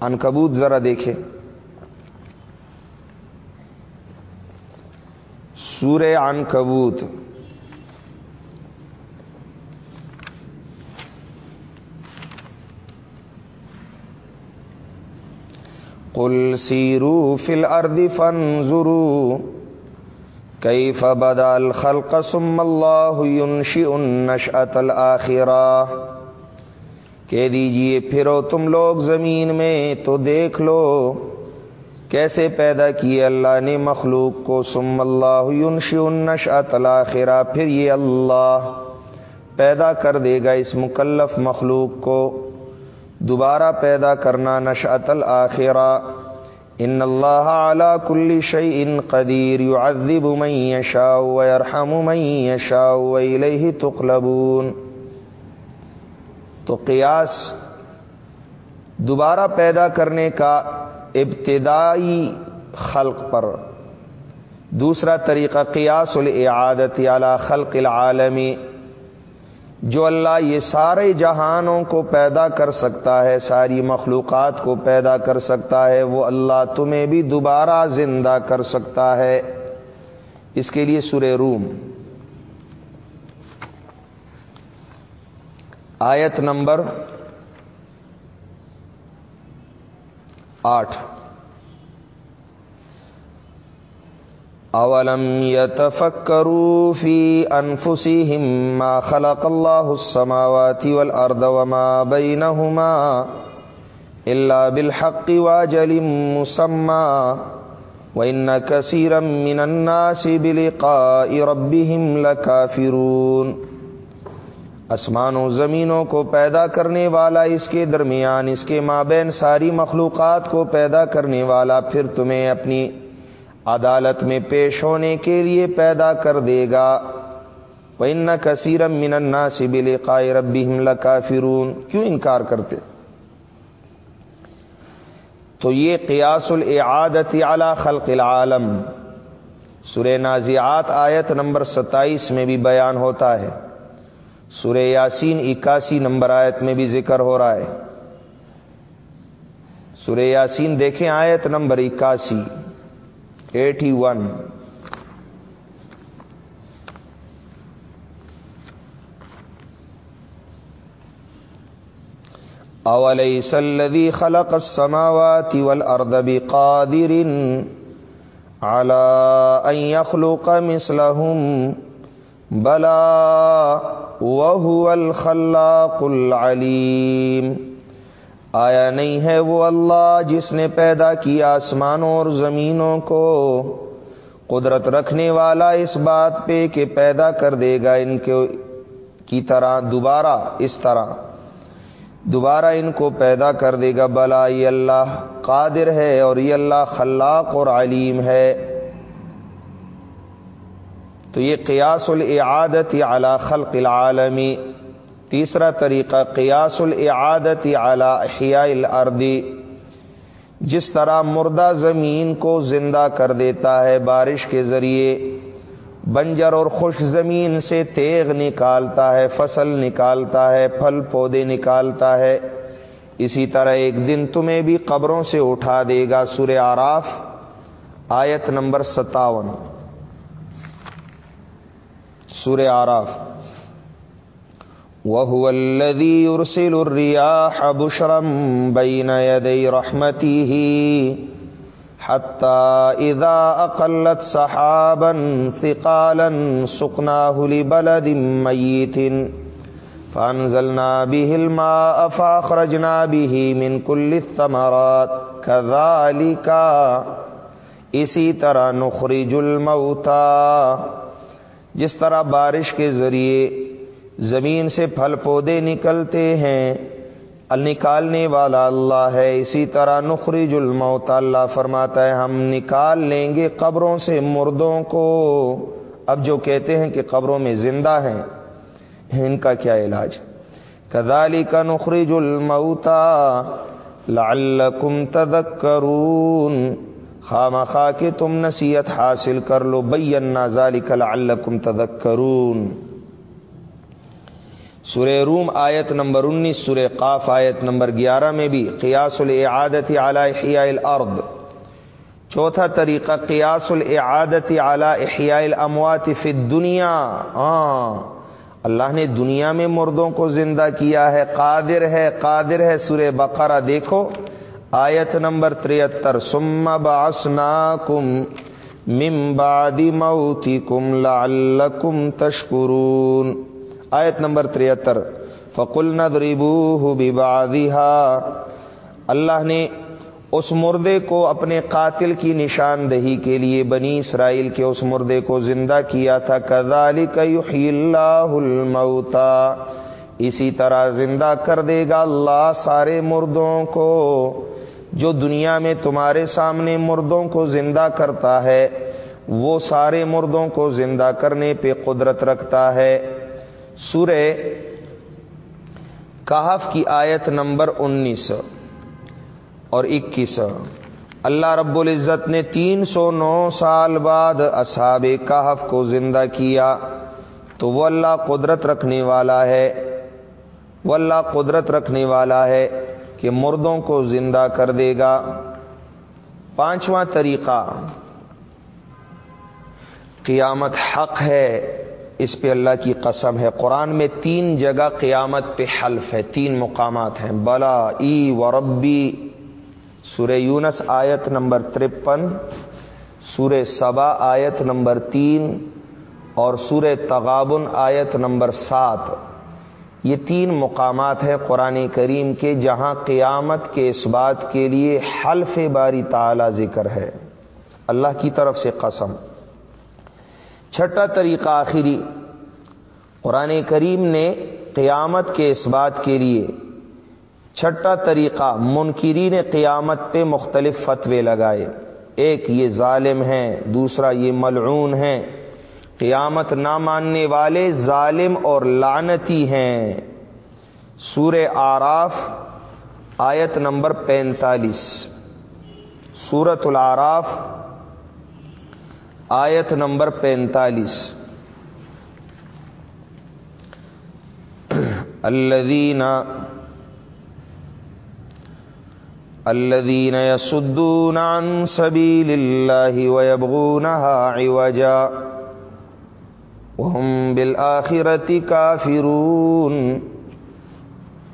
انکبوت ذرا دیکھیں۔ سورہ انکبوت قل سیرو فل اردی فن ضرو کئی فبد الخلق سم اللہ انش اتل آخرا کہہ دیجیے، پھرو تم لوگ زمین میں تو دیکھ لو، کیسے پیدا کیے اللہ نے مخلوق کو؟ سم اللہ ینش انش اتلاخرا پھر یہ اللہ پیدا کر دے گا اس مکلف مخلوق کو۔ دوبارہ پیدا کرنا نشعت الآخرہ ان اللہ علی کل شعی ان قدیر یعذب من یشاء ویرحم من یشاء ویلیہ تقلبون۔ تو قیاس دوبارہ پیدا کرنے کا ابتدائی خلق پر۔ دوسرا طریقہ قیاس الاعادت علی خلق العالمی جو اللہ یہ سارے جہانوں کو پیدا کر سکتا ہے، ساری مخلوقات کو پیدا کر سکتا ہے، وہ اللہ تمہیں بھی دوبارہ زندہ کر سکتا ہے۔ اس کے لیے سورہ روم۔ آیت نمبر آٹھ۔ اولم يتفكروا في انفسهم ما خلق الله السماوات والارض وما بينهما الا بالحق واجل مسمى وان كثيرا من الناس بلقاء ربهم لكافرون اسمان و زمینوں کو پیدا کرنے والا اس کے درمیان اس کے مابین ساری مخلوقات کو پیدا کرنے والا پھر تمہیں اپنی عدالت میں پیش ہونے کے لیے پیدا کر دے گا۔ ان کثیرم مننا سبل قائر ربی حملہ کافرون کیوں انکار کرتے؟ تو یہ قیاس العادت اعلی خلق العالم۔ سورہ نازیات آیت نمبر ستائیس میں بھی بیان ہوتا ہے۔ سورہ یاسین اکاسی نمبر آیت میں بھی ذکر ہو رہا ہے۔ سورہ یاسین دیکھیں آیت نمبر اکاسی۔ ایٹی ون اولیس الذي خلق السماوات والارض بقادر على ان يخلق مثلهم بلا وهو الخلاق العليم آیا نہیں ہے وہ اللہ جس نے پیدا کیا آسمانوں اور زمینوں کو؟ قدرت رکھنے والا اس بات پہ کہ پیدا کر دے گا ان کے کی طرح، دوبارہ اس طرح۔ دوبارہ ان کو پیدا کر دے گا، بلا یہ اللہ قادر ہے اور یہ اللہ خلاق اور علیم ہے۔ تو یہ قیاس العادت اعلی خلق العالمی تیسرا طریقہ، قیاس العادت اعلی احیاء الارضی جس طرح مردہ زمین کو زندہ کر دیتا ہے بارش کے ذریعے، بنجر اور خوش زمین سے تیغ نکالتا ہے، فصل نکالتا ہے، پھل پودے نکالتا ہے۔ اسی طرح ایک دن تمہیں بھی قبروں سے اٹھا دے گا سورہ آراف آیت نمبر ستاون۔ سورہ آراف وهو الذي يرسل الرياح بشرا بين يدي رحمته حتى إذا أقلت سحابا ثقالا سقناه لبلد ميت فأنزلنا به الماء فأخرجنا به من كل الثمرات كذلك اسی طرح نخرج الموتا جس طرح بارش کے ذریعے زمین سے پھل پودے نکلتے ہیں۔ نکالنے والا اللہ ہے۔ اسی طرح نخرج الموت، اللہ فرماتا ہے، ہم نکال لیں گے قبروں سے مردوں کو۔ اب جو کہتے ہیں کہ قبروں میں زندہ ہیں، ان کا کیا علاج؟ کدالی کا نخرج الموتا لعلکم تذکرون۔ خام خواہ کہ تم نصیحت حاصل کر لو بینا ذالک لعلکم تذکرون۔ سورہ روم آیت نمبر انیس، سورہ قاف آیت نمبر گیارہ میں بھی قیاس العادت اعلی احیاء الارض۔ چوتھا طریقہ، قیاس العادت اعلی احیاء الاموات فی دنیا ہاں اللہ نے دنیا میں مردوں کو زندہ کیا ہے، قادر ہے قادر ہے۔ سورہ بقرہ دیکھو، آیت نمبر تریہتر سم باسنا کم ممبادی موتی کم لال تشکرون۔ آیت نمبر تریہتر، فقل ندربو ببادیہ اللہ نے اس مردے کو اپنے قاتل کی نشاندہی کے لیے بنی اسرائیل کے اس مردے کو زندہ کیا تھا۔ کدالی اللہ الموتا اسی طرح زندہ کر دے گا اللہ سارے مردوں کو جو دنیا میں تمہارے سامنے مردوں کو زندہ کرتا ہے، وہ سارے مردوں کو زندہ کرنے پہ قدرت رکھتا ہے۔ سورہ کہف کی آیت نمبر انیس اور اکیس۔ اللہ رب العزت نے تین سو نو سال بعد اصحاب کہف کو زندہ کیا، تو وہ اللہ قدرت رکھنے والا ہے۔ وہ اللہ قدرت رکھنے والا ہے کہ مردوں کو زندہ کر دے گا۔ پانچواں طریقہ، قیامت حق ہے۔ اس پہ اللہ کی قسم ہے قرآن میں تین جگہ قیامت پہ حلف ہے، تین مقامات ہیں۔ بلا ای و ربی، سورہ یونس آیت نمبر ترپن، سورہ سبا آیت نمبر تین، اور سورہ تغابن آیت نمبر سات۔ یہ تین مقامات ہیں قرآن کریم کے جہاں قیامت کے اس بات کے لیے حلف باری تعالی ذکر ہے۔ اللہ کی طرف سے قسم۔ چھٹا طریقہ آخری۔ قرآن کریم نے قیامت کے اس بات کے لیے چھٹا طریقہ، منکرین قیامت پہ مختلف فتوے لگائے۔ ایک یہ ظالم ہیں، دوسرا یہ ملعون ہیں۔ قیامت نہ ماننے والے ظالم اور لعنتی ہیں۔ سور آراف، آیت نمبر پینتالیس۔ سورت العراف آیت نمبر پینتالیس۔ الذین الذين يصدون عن سبيل الله ويبغونها عوجا وهم بالآخرة كافرون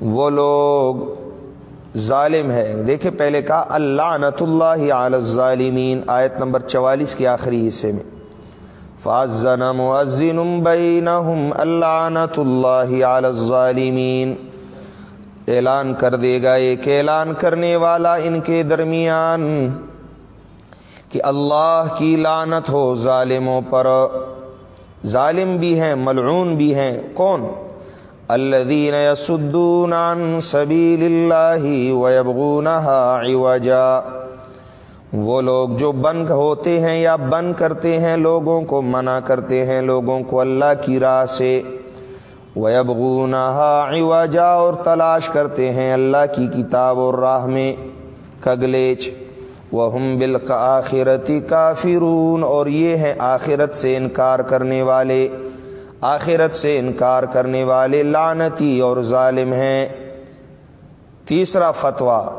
وہ لوگ ظالم ہے۔ دیکھیں پہلے کہا اللہ نت اللہ علی الظالمین، آیت نمبر چوالیس کے آخری حصے میں۔ فاضن مؤذن بینہم اللہ نت اللہ علی الظالمین۔ اعلان کر دے گا ایک اعلان کرنے والا ان کے درمیان کہ اللہ کی لانت ہو ظالموں پر۔ ظالم بھی ہیں، ملعون بھی ہیں۔ کون؟ الذین یسدون عن سبیل اللہ ویبغونها عوجا۔ وہ لوگ جو بند ہوتے ہیں یا بند کرتے ہیں لوگوں کو منع کرتے ہیں لوگوں کو اللہ کی راہ سے۔ وجا اور تلاش کرتے ہیں اللہ کی کتاب اور راہ میں۔ کگلیچ۔ وہ ہم بل کا آخرتی کافرون اور یہ ہے آخرت سے انکار کرنے والے۔ آخرت سے انکار کرنے والے لانتی اور ظالم ہیں۔ تیسرا فتویٰ،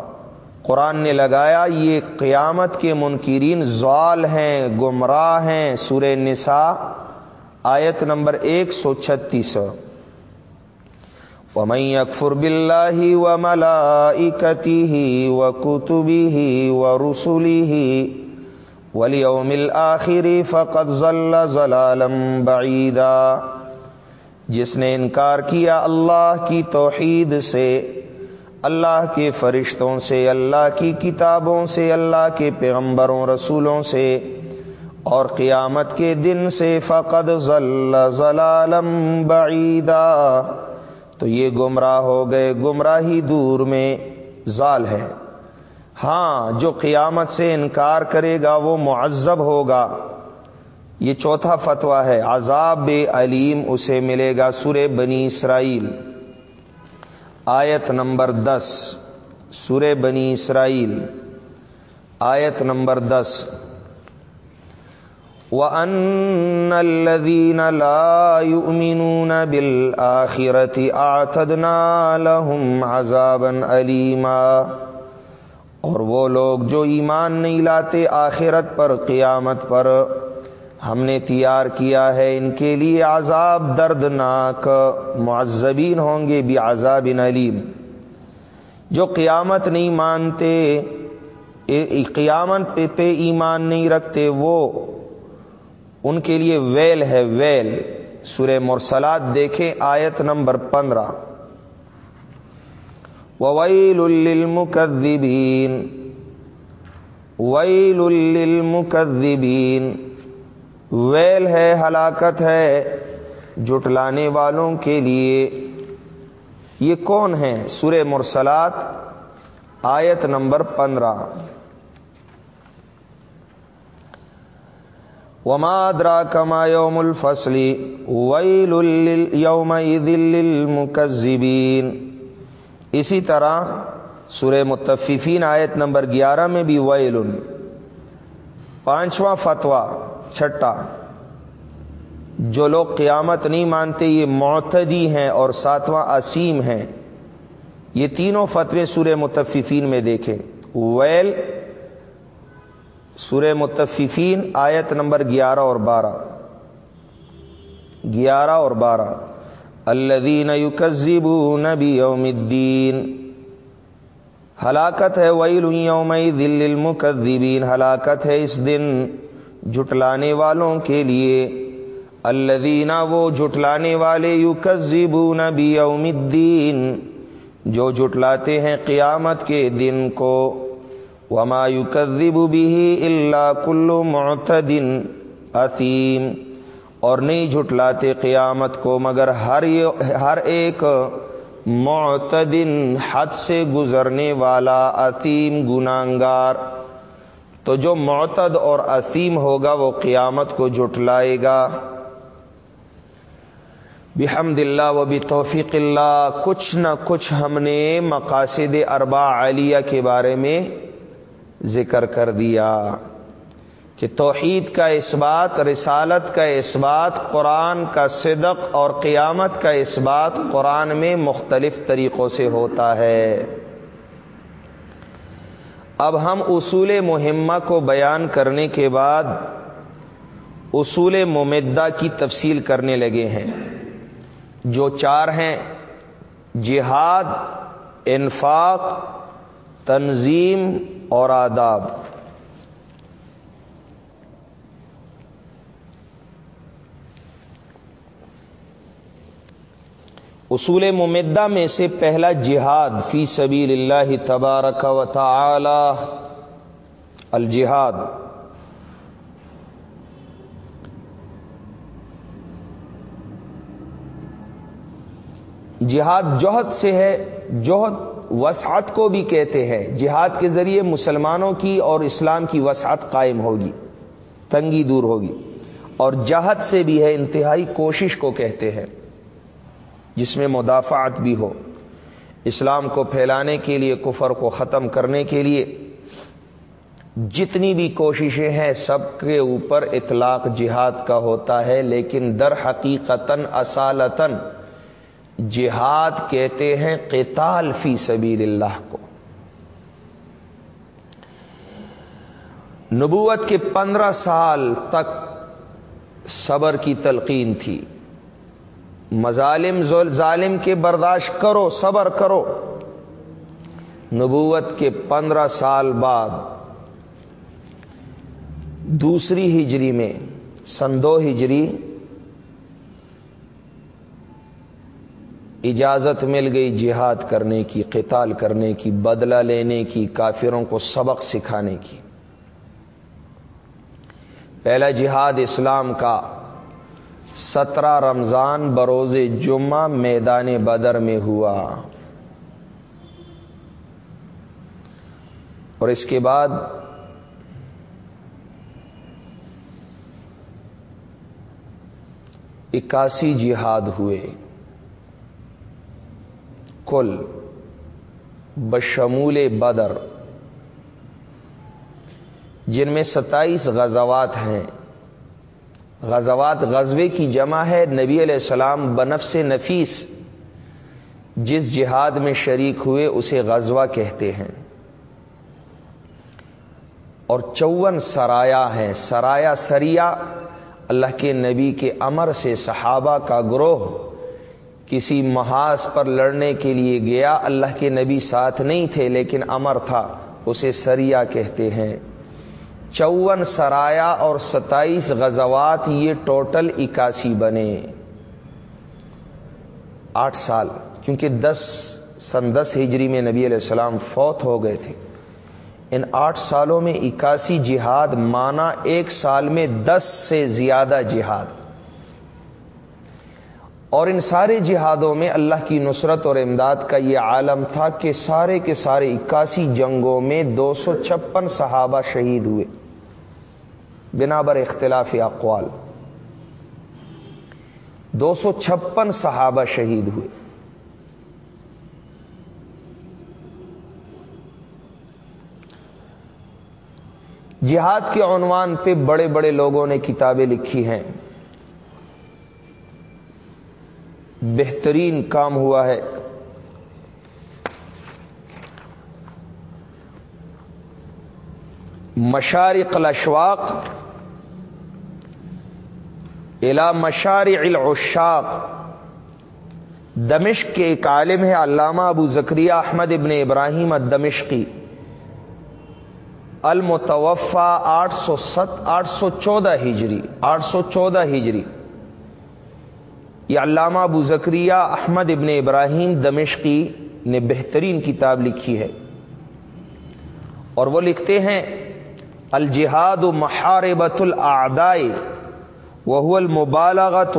قرآن نے لگایا، یہ قیامت کے منکرین زوال ہیں، گمراہ ہیں۔ سور نساء، آیت نمبر ایک سو چھتیس۔ ومن يكفر بالله وملائكته وكتبه ورسله واليوم الآخر فقد ظل ضلالا بعيدا۔ جس نے انکار کیا اللہ کی توحید سے، اللہ کے فرشتوں سے، اللہ کی کتابوں سے، اللہ کے پیغمبروں، رسولوں سے۔ اور قیامت کے دن سے فقد ضل ضلالم بعیدا تو یہ گمراہ ہو گئے، گمراہی دور میں زال ہے۔ ہاں جو قیامت سے انکار کرے گا، وہ معذب ہوگا۔ یہ چوتھا فتویٰ ہے، عذاب علیم اسے ملے گا سورہ بنی اسرائیل۔ آیت نمبر دس، سورہ بنی اسرائیل۔ آیت نمبر دس۔ وَأَنَّ الَّذِينَ لَا يُؤْمِنُونَ بِالْآخِرَةِ أَعْتَدْنَا لَهُمْ عَذَابًا أَلِيمًا۔ اور وہ لوگ جو ایمان نہیں لاتے آخرت پر، قیامت پر۔ ہم نے تیار کیا ہے ان کے لیے عذاب دردناک۔ معذبین ہوں گے بھی عذاب علیم۔ جو قیامت نہیں مانتے قیامت پہ ایمان نہیں رکھتے، وہ ان کے لیے ویل ہے، ویل۔ سورہ مرسلات دیکھیں آیت نمبر پندرہ۔ ویل للمکذبین ویل للمکذبین ویل ہے، ہلاکت ہے جٹلانے والوں کے لیے۔ یہ کون ہیں؟ سورہ مرسلات، آیت نمبر پندرہ۔ ومادرا کما یوم الفصلی ویل یوم المکذبین اسی طرح سورہ متففین آیت نمبر گیارہ میں بھی ویل پانچواں فتوا چھٹا۔ جو لوگ قیامت نہیں مانتے، یہ معتدی ہیں اور ساتواں اسیم ہیں۔ یہ تینوں فتوے سورہ متففین میں دیکھیں۔ ویل، سورہ متففین آیت نمبر گیارہ اور بارہ۔ گیارہ اور بارہ۔ الدین یوکزیب نبی یوم الدین۔ ہلاکت ہے ویل یوم دل المکذبین ہلاکت ہے اس دن جھٹلانے والوں کے لیے۔ الدینہ وہ جھٹلانے والے یوکزیب نبی یوم الدین، جو جھٹلاتے ہیں قیامت کے دن کو۔ وما يكذب به الا كل معتد اثیم اور نہیں جھٹلاتے قیامت کو، مگر ہر ہر ایک معتدن حد سے گزرنے والا اثیم گنانگار تو جو معتد اور اثیم ہوگا وہ قیامت کو جھٹلائے گا۔ بحمد اللہ و بھی توفیق اللہ، کچھ نہ کچھ ہم نے مقاصد اربا عالیہ کے بارے میں ذکر کر دیا۔ کہ توحید کا اس بات، رسالت کا اس بات، قرآن کا صدق اور قیامت کا اس بات قرآن میں مختلف طریقوں سے ہوتا ہے۔ اب ہم اصول مہمہ کو بیان کرنے کے بعد اصول ممدہ کی تفصیل کرنے لگے ہیں۔ جو چار ہیں، جہاد، انفاق، تنظیم اور آداب۔ اصول ممدہ میں سے پہلا جہاد فی سبیل اللہ تبارک و تعالی، الجہاد۔ جہاد جوہد سے ہے، جوہد وسعت کو بھی کہتے ہیں۔ جہاد کے ذریعے مسلمانوں کی اور اسلام کی وسعت قائم ہوگی، تنگی دور ہوگی۔ اور جہد سے بھی ہے، انتہائی کوشش کو کہتے ہیں۔ جس میں مدافعت بھی ہو۔ اسلام کو پھیلانے کے لیے، کفر کو ختم کرنے کے لیے جتنی بھی کوششیں ہیں، سب کے اوپر اطلاق جہاد کا ہوتا ہے، لیکن در حقیقتاً اصالتاً جہاد کہتے ہیں قتال فی سبیل اللہ کو۔ نبوت کے پندرہ سال تک صبر کی تلقین تھی۔ مظالم ظالم کے برداشت کرو، صبر کرو۔ نبوت کے پندرہ سال بعد دوسری ہجری میں، سن دو ہجری، اجازت مل گئی جہاد کرنے کی، قتال کرنے کی، بدلہ لینے کی، کافروں کو سبق سکھانے کی۔ پہلا جہاد اسلام کا سترہ رمضان بروز جمعہ میدان بدر میں ہوا۔ اور اس کے بعد اکاسی جہاد ہوئے۔ کل بشمول بدر، جن میں ستائیس غزوات ہیں۔ غزوات غزوے کی جمع ہے، نبی علیہ السلام بنف سے نفیس جس جہاد میں شریک ہوئے اسے غزوہ کہتے ہیں۔ اور چون سرایا ہیں سرایا سریا اللہ کے نبی کے امر سے صحابہ کا گروہ کسی محاذ پر لڑنے کے لیے گیا۔ اللہ کے نبی ساتھ نہیں تھے، لیکن امر تھا، اسے سریا کہتے ہیں۔ چون سرایا اور ستائیس غزوات یہ ٹوٹل اکاسی بنے۔ آٹھ سال، کیونکہ دس، سن دس ہجری میں نبی علیہ السلام فوت ہو گئے تھے۔ ان آٹھ سالوں میں اکاسی جہاد مانا ایک سال میں دس سے زیادہ جہاد۔ اور ان سارے جہادوں میں اللہ کی نصرت اور امداد کا یہ عالم تھا کہ سارے کے سارے اکاسی جنگوں میں دو سو چھپن صحابہ شہید ہوئے۔ بنا بر اختلاف اقوال۔ دو سو چھپن صحابہ شہید ہوئے۔ جہاد کے عنوان پہ بڑے بڑے لوگوں نے کتابیں لکھی ہیں۔ بہترین کام ہوا ہے۔ مشارق الاشواق الا مشارع العشاق۔ دمشق کے ایک عالم ہے علامہ ابو زکریہ احمد ابن ابراہیم الدمشقی۔ المتوفا آٹھ سو ست، آٹھ سو چودہ ہجری، آٹھ سو چودہ ہجری۔ یہ علامہ ابو زکریہ احمد ابن ابراہیم دمشقی نے بہترین کتاب لکھی ہے۔ اور وہ لکھتے ہیں، الجہاد و محاربت العدائے وہ المبالغت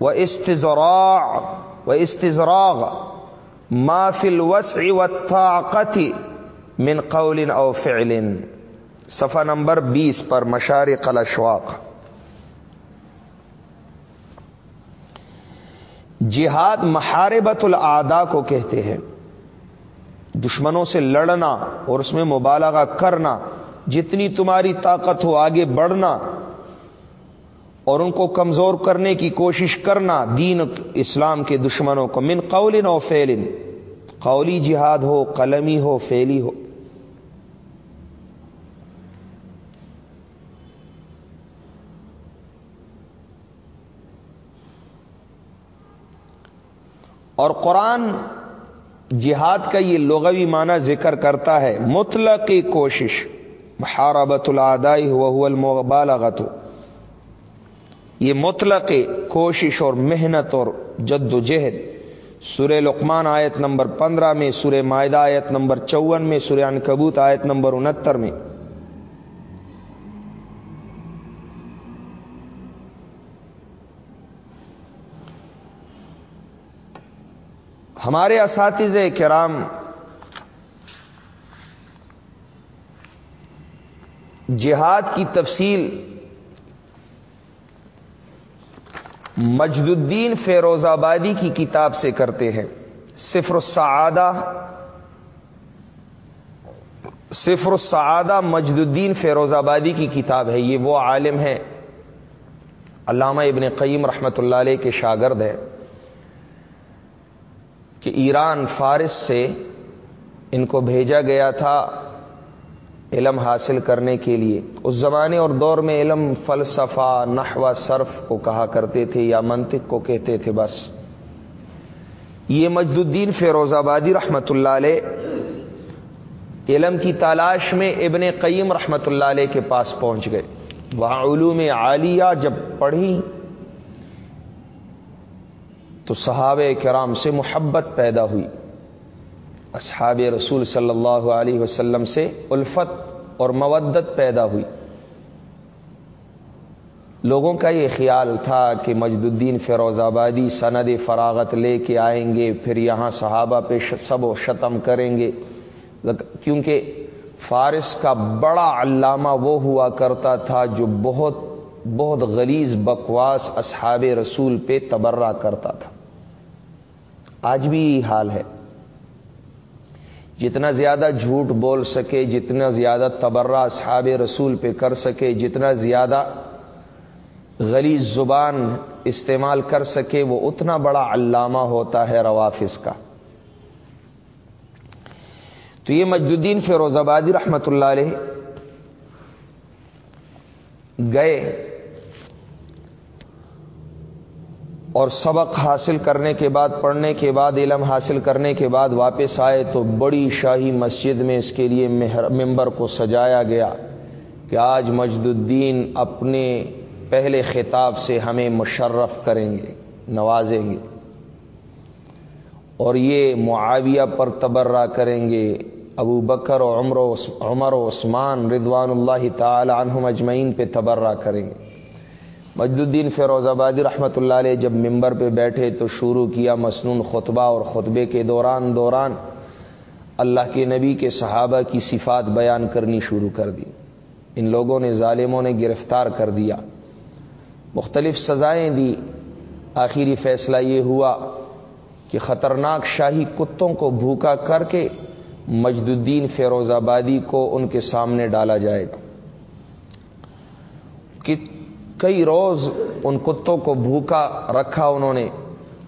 و استضراع و استضراغ ما فی الوسع والطاقت من قول او فعل۔ صفحہ نمبر بیس پر مشارق الاشواق۔ جہاد محاربت العدا کو کہتے ہیں۔ دشمنوں سے لڑنا اور اس میں مبالغہ کرنا، جتنی تمہاری طاقت ہو آگے بڑھنا اور ان کو کمزور کرنے کی کوشش کرنا دین اسلام کے دشمنوں کو، من قول و فیلن قولی جہاد ہو، قلمی ہو فیلی ہو۔ اور قرآن جہاد کا یہ لغوی معنی ذکر کرتا ہے مطلق کوشش محاربت الادائی ہوا المبالغت یہ مطلق کوشش اور محنت اور جد و جہد۔ سورہ لقمان آیت نمبر پندرہ میں، سورہ معدہ آیت نمبر چون میں، سورہ انکبوت آیت نمبر انہتر میں۔ ہمارے اساتذ کرام جہاد کی تفصیل مجد الدین فیروز آبادی کی کتاب سے کرتے ہیں۔ صفر السعادہ صفر السعادہ مجد الدین فیروز آبادی کی کتاب ہے۔ یہ وہ عالم ہے، علامہ ابن قیم رحمۃ اللہ علیہ کے شاگرد ہے کہ ایران فارس سے ان کو بھیجا گیا تھا علم حاصل کرنے کے لیے۔ اس زمانے اور دور میں علم فلسفہ، نحو، صرف کو کہا کرتے تھے یا منطق کو کہتے تھے بس۔ یہ مجد الدین فیروز آبادی رحمت اللہ علیہ علم کی تلاش میں ابن قیم رحمت اللہ علیہ کے پاس پہنچ گئے۔ وہاں علوم عالیہ جب پڑھی تو صحابہ کرام سے محبت پیدا ہوئی۔ اصحاب رسول صلی اللہ علیہ وسلم سے الفت اور مودت پیدا ہوئی۔ لوگوں کا یہ خیال تھا کہ مجد الدین فیروز آبادی سند فراغت لے کے آئیں گے، پھر یہاں صحابہ پہ سب و شتم کریں گے۔ کیونکہ فارس کا بڑا علامہ وہ ہوا کرتا تھا جو بہت بہت غلیظ بکواس اصحاب رسول پہ تبرہ کرتا تھا۔ آج بھی یہی حال ہے۔ جتنا زیادہ جھوٹ بول سکے، جتنا زیادہ تبرہ اصحاب رسول پہ کر سکے، جتنا زیادہ غلی زبان استعمال کر سکے، وہ اتنا بڑا علامہ ہوتا ہے روافظ کا۔ تو یہ مجدین فیروز آبادی رحمت اللہ علیہ گئے۔ اور سبق حاصل کرنے کے بعد، پڑھنے کے بعد، علم حاصل کرنے کے بعد واپس آئے تو بڑی شاہی مسجد میں اس کے لیے ممبر کو سجایا گیا کہ آج مجد الدین اپنے پہلے خطاب سے ہمیں مشرف کریں گے، نوازیں گے۔ اور یہ معاویہ پر تبرہ کریں گے، ابو بکر و عمر و عمر و عثمان ردوان اللہ تعالی عنہم اجمعین پہ تبرہ کریں گے۔ مجد الدین فیروز آبادی رحمۃ اللہ علیہ جب ممبر پہ بیٹھے تو شروع کیا مسنون خطبہ اور خطبے کے دوران دوران اللہ کے نبی کے صحابہ کی صفات بیان کرنی شروع کر دی۔ ان لوگوں نے ظالموں نے گرفتار کر دیا۔ مختلف سزائیں دی۔ آخری فیصلہ یہ ہوا کہ خطرناک شاہی کتوں کو بھوکا کر کے مجد الدین فیروز آبادی کو ان کے سامنے ڈالا جائے۔ گا کئی روز ان کتوں کو بھوکا رکھا انہوں نے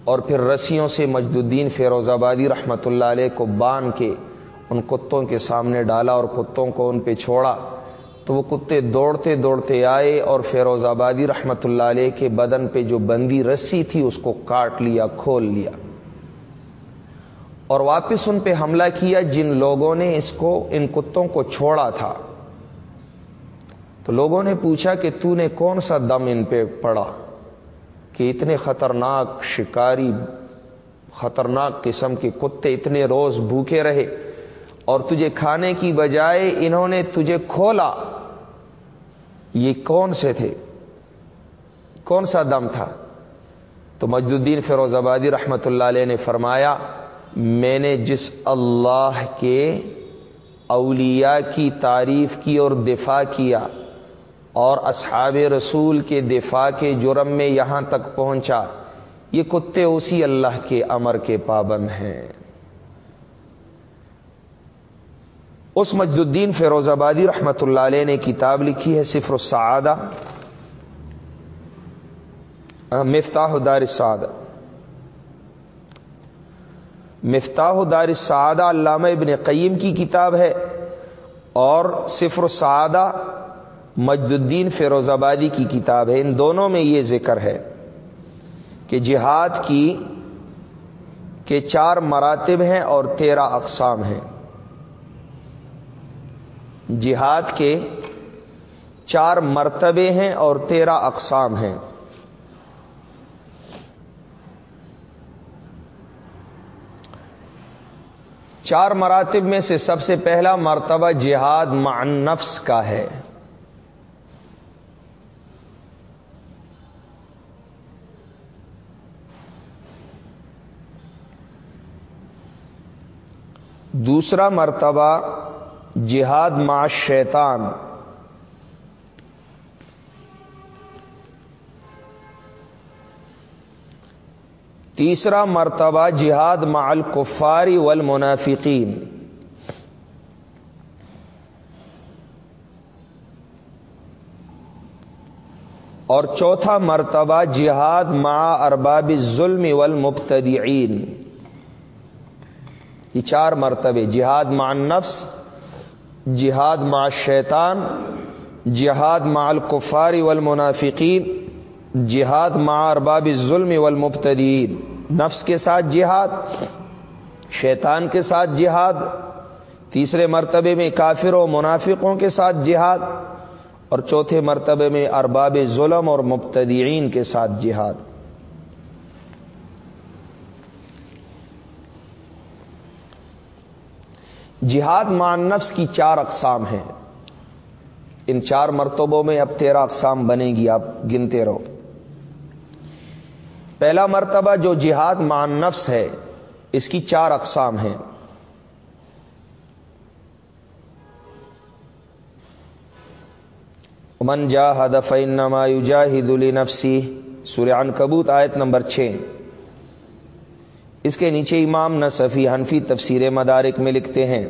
اور پھر رسیوں سے مجد الدین فیروز آبادی رحمۃ اللہ علیہ کو باندھ کے ان کتوں کے سامنے ڈالا اور کتوں کو ان پہ چھوڑا۔ تو وہ کتے دوڑتے دوڑتے آئے اور فیروز آبادی رحمۃ اللہ علیہ کے بدن پہ جو بندی رسی تھی اس کو کاٹ لیا، کھول لیا۔ اور واپس ان پہ حملہ کیا جن لوگوں نے اس کو، ان کتوں کو چھوڑا تھا۔ تو لوگوں نے پوچھا کہ تو نے کون سا دم ان پہ پڑا کہ اتنے خطرناک شکاری، خطرناک قسم کے کتے اتنے روز بھوکے رہے اور تجھے کھانے کی بجائے انہوں نے تجھے کھولا۔ یہ کون سے تھے؟ کون سا دم تھا؟ تو مجد الدین فیروز آبادی رحمت اللہ علیہ نے فرمایا، میں نے جس اللہ کے اولیاء کی تعریف کی اور دفاع کیا اور اصحاب رسول کے دفاع کے جرم میں یہاں تک پہنچا۔ یہ کتے اسی اللہ کے امر کے پابند ہیں۔ اس مجد الدین فیروز آبادی رحمت اللہ علیہ نے کتاب لکھی ہے، صفر السعادہ۔ مفتاح دار السعادہ۔ مفتاح دار السعادہ علامہ ابن قیم کی کتاب ہے اور صفر السعادہ مجد الدین فیروز آبادی کی کتاب ہے۔ ان دونوں میں یہ ذکر ہے کہ جہاد کی کے چار مراتب ہیں اور تیرہ اقسام ہیں۔ جہاد کے چار مرتبے ہیں اور تیرہ اقسام ہیں۔ چار مراتب میں سے سب سے پہلا مرتبہ جہاد مع نفس کا ہے۔ دوسرا مرتبہ جہاد مع شیطان۔ تیسرا مرتبہ جہاد مع الکفاری والمنافقین۔ اور چوتھا مرتبہ جہاد مع ارباب الظلم والمبتدعین۔ یہ چار مرتبے جہاد مع النفس، جہاد مع شیطان جہاد مع الکفاری والمنافقین، جہاد مع ارباب الظلم والمبتدین نفس کے ساتھ جہاد، شیطان کے ساتھ جہاد، تیسرے مرتبے میں کافر و منافقوں کے ساتھ جہاد، اور چوتھے مرتبے میں ارباب ظلم اور مبتدین کے ساتھ جہاد۔ جہاد مان نفس کی چار اقسام ہیں۔ ان چار مرتبوں میں اب تیرہ اقسام بنے گی، آپ گنتے رہو۔ پہلا مرتبہ جو جہاد مان نفس ہے، اس کی چار اقسام ہیں۔ من جا ہدف نما جاہد نفسی سوریان کبوت آیت نمبر چھ۔ اس کے نیچے امام نصفی حنفی تفسیر مدارک میں لکھتے ہیں۔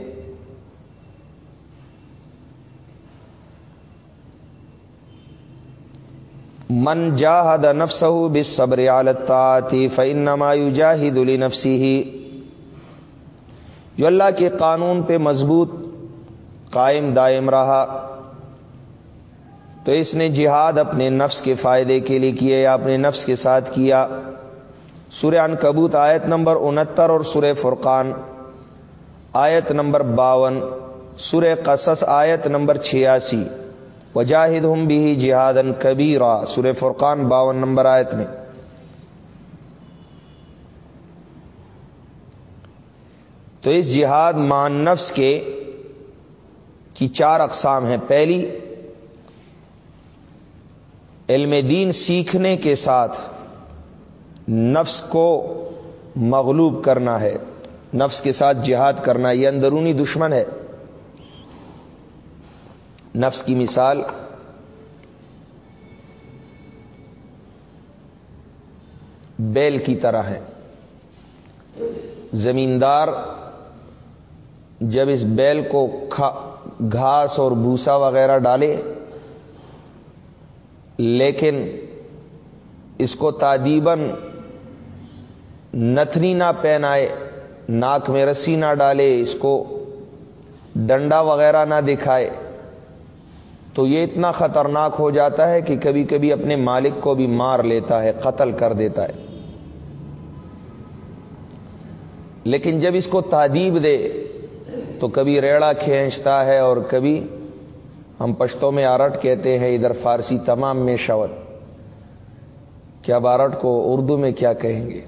من جاہد نفسہ بالصبر علی الطاعتی فانما یجاہد لنفسه جو اللہ کے قانون پہ مضبوط، قائم، دائم رہا، تو اس نے جہاد اپنے نفس کے فائدے کے لیے کیا یا اپنے نفس کے ساتھ کیا۔ سورہ ان کبوت آیت نمبر انہتر اور سورہ فرقان آیت نمبر باون، سورہ قصص آیت نمبر چھیاسی۔ وجاہد ہم بھی جہادن کبیرا، سورہ فرقان باون نمبر آیت میں۔ تو اس جہاد مان نفس کے کی چار اقسام ہیں۔ پہلی، علم دین سیکھنے کے ساتھ نفس کو مغلوب کرنا ہے، نفس کے ساتھ جہاد کرنا یہ اندرونی دشمن ہے۔ نفس کی مثال، بیل کی طرح ہے۔ زمیندار جب اس بیل کو گھاس اور بھوسا وغیرہ ڈالے، لیکن اس کو تعدیباً نتنی نہ پہنائے، ناک میں رسی نہ ڈالے، اس کو ڈنڈا وغیرہ نہ دکھائے۔ تو یہ اتنا خطرناک ہو جاتا ہے کہ کبھی کبھی اپنے مالک کو بھی مار لیتا ہے، قتل کر دیتا ہے۔ لیکن جب اس کو تعدیب دے، تو کبھی ریڑا کھینچتا ہے اور کبھی ہم پشتوں میں آرٹ کہتے ہیں، ادھر فارسی تمام میں شور کیا بارٹ کو اردو میں کیا کہیں گے؟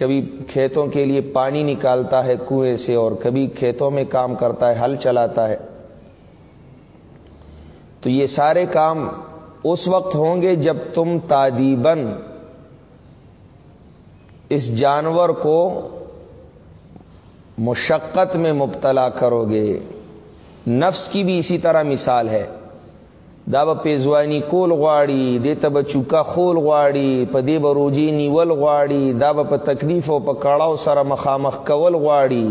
کبھی کھیتوں کے لیے پانی نکالتا ہے کنویں سے اور کبھی کھیتوں میں کام کرتا ہے، ہل چلاتا ہے۔ تو یہ سارے کام اس وقت ہوں گے جب تم تعدیبن اس جانور کو مشقت میں مبتلا کرو گے۔ نفس کی بھی اسی طرح مثال ہے۔ داب پیزوانی کول غواړي، دې ته چوکا خول غواړي، په دې بروجي نیول غواړي، دا په تکلیف او په کړهو سره مخامخ کول غواړي.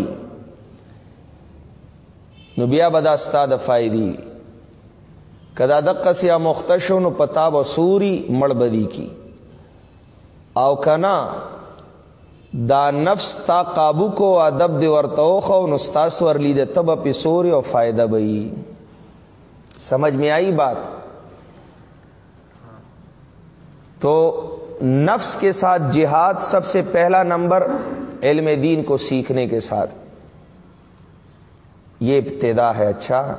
نو بیا به دا ستاده فائدې کدا دقه سیا مختشو نو پتا و سوري مړبدي کی او کنا دا نفس تا قابو کو، ادب دی ورته خو نو ور لید تب په سوري او فائدہ بئی سمجھ میں آئی بات؟ تو نفس کے ساتھ جہاد سب سے پہلا نمبر علم دین کو سیکھنے کے ساتھ۔ یہ ابتدا ہے اچھا۔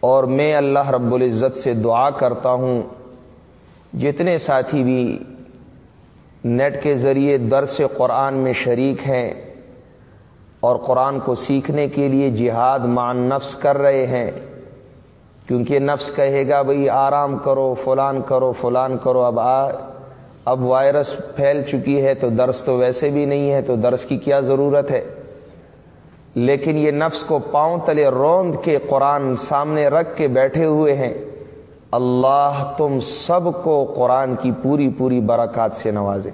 اور میں اللہ رب العزت سے دعا کرتا ہوں، جتنے ساتھی بھی نیٹ کے ذریعے درس قرآن میں شریک ہیں اور قرآن کو سیکھنے کے لیے جہاد مان نفس کر رہے ہیں۔ کیونکہ نفس کہے گا بھائی آرام کرو، فلان کرو فلان کرو، اب آ، اب وائرس پھیل چکی ہے تو درس تو ویسے بھی نہیں ہے، تو درس کی کیا ضرورت ہے؟ لیکن یہ نفس کو پاؤں تلے روند کے قرآن سامنے رکھ کے بیٹھے ہوئے ہیں۔ اللہ تم سب کو قرآن کی پوری پوری برکات سے نوازے۔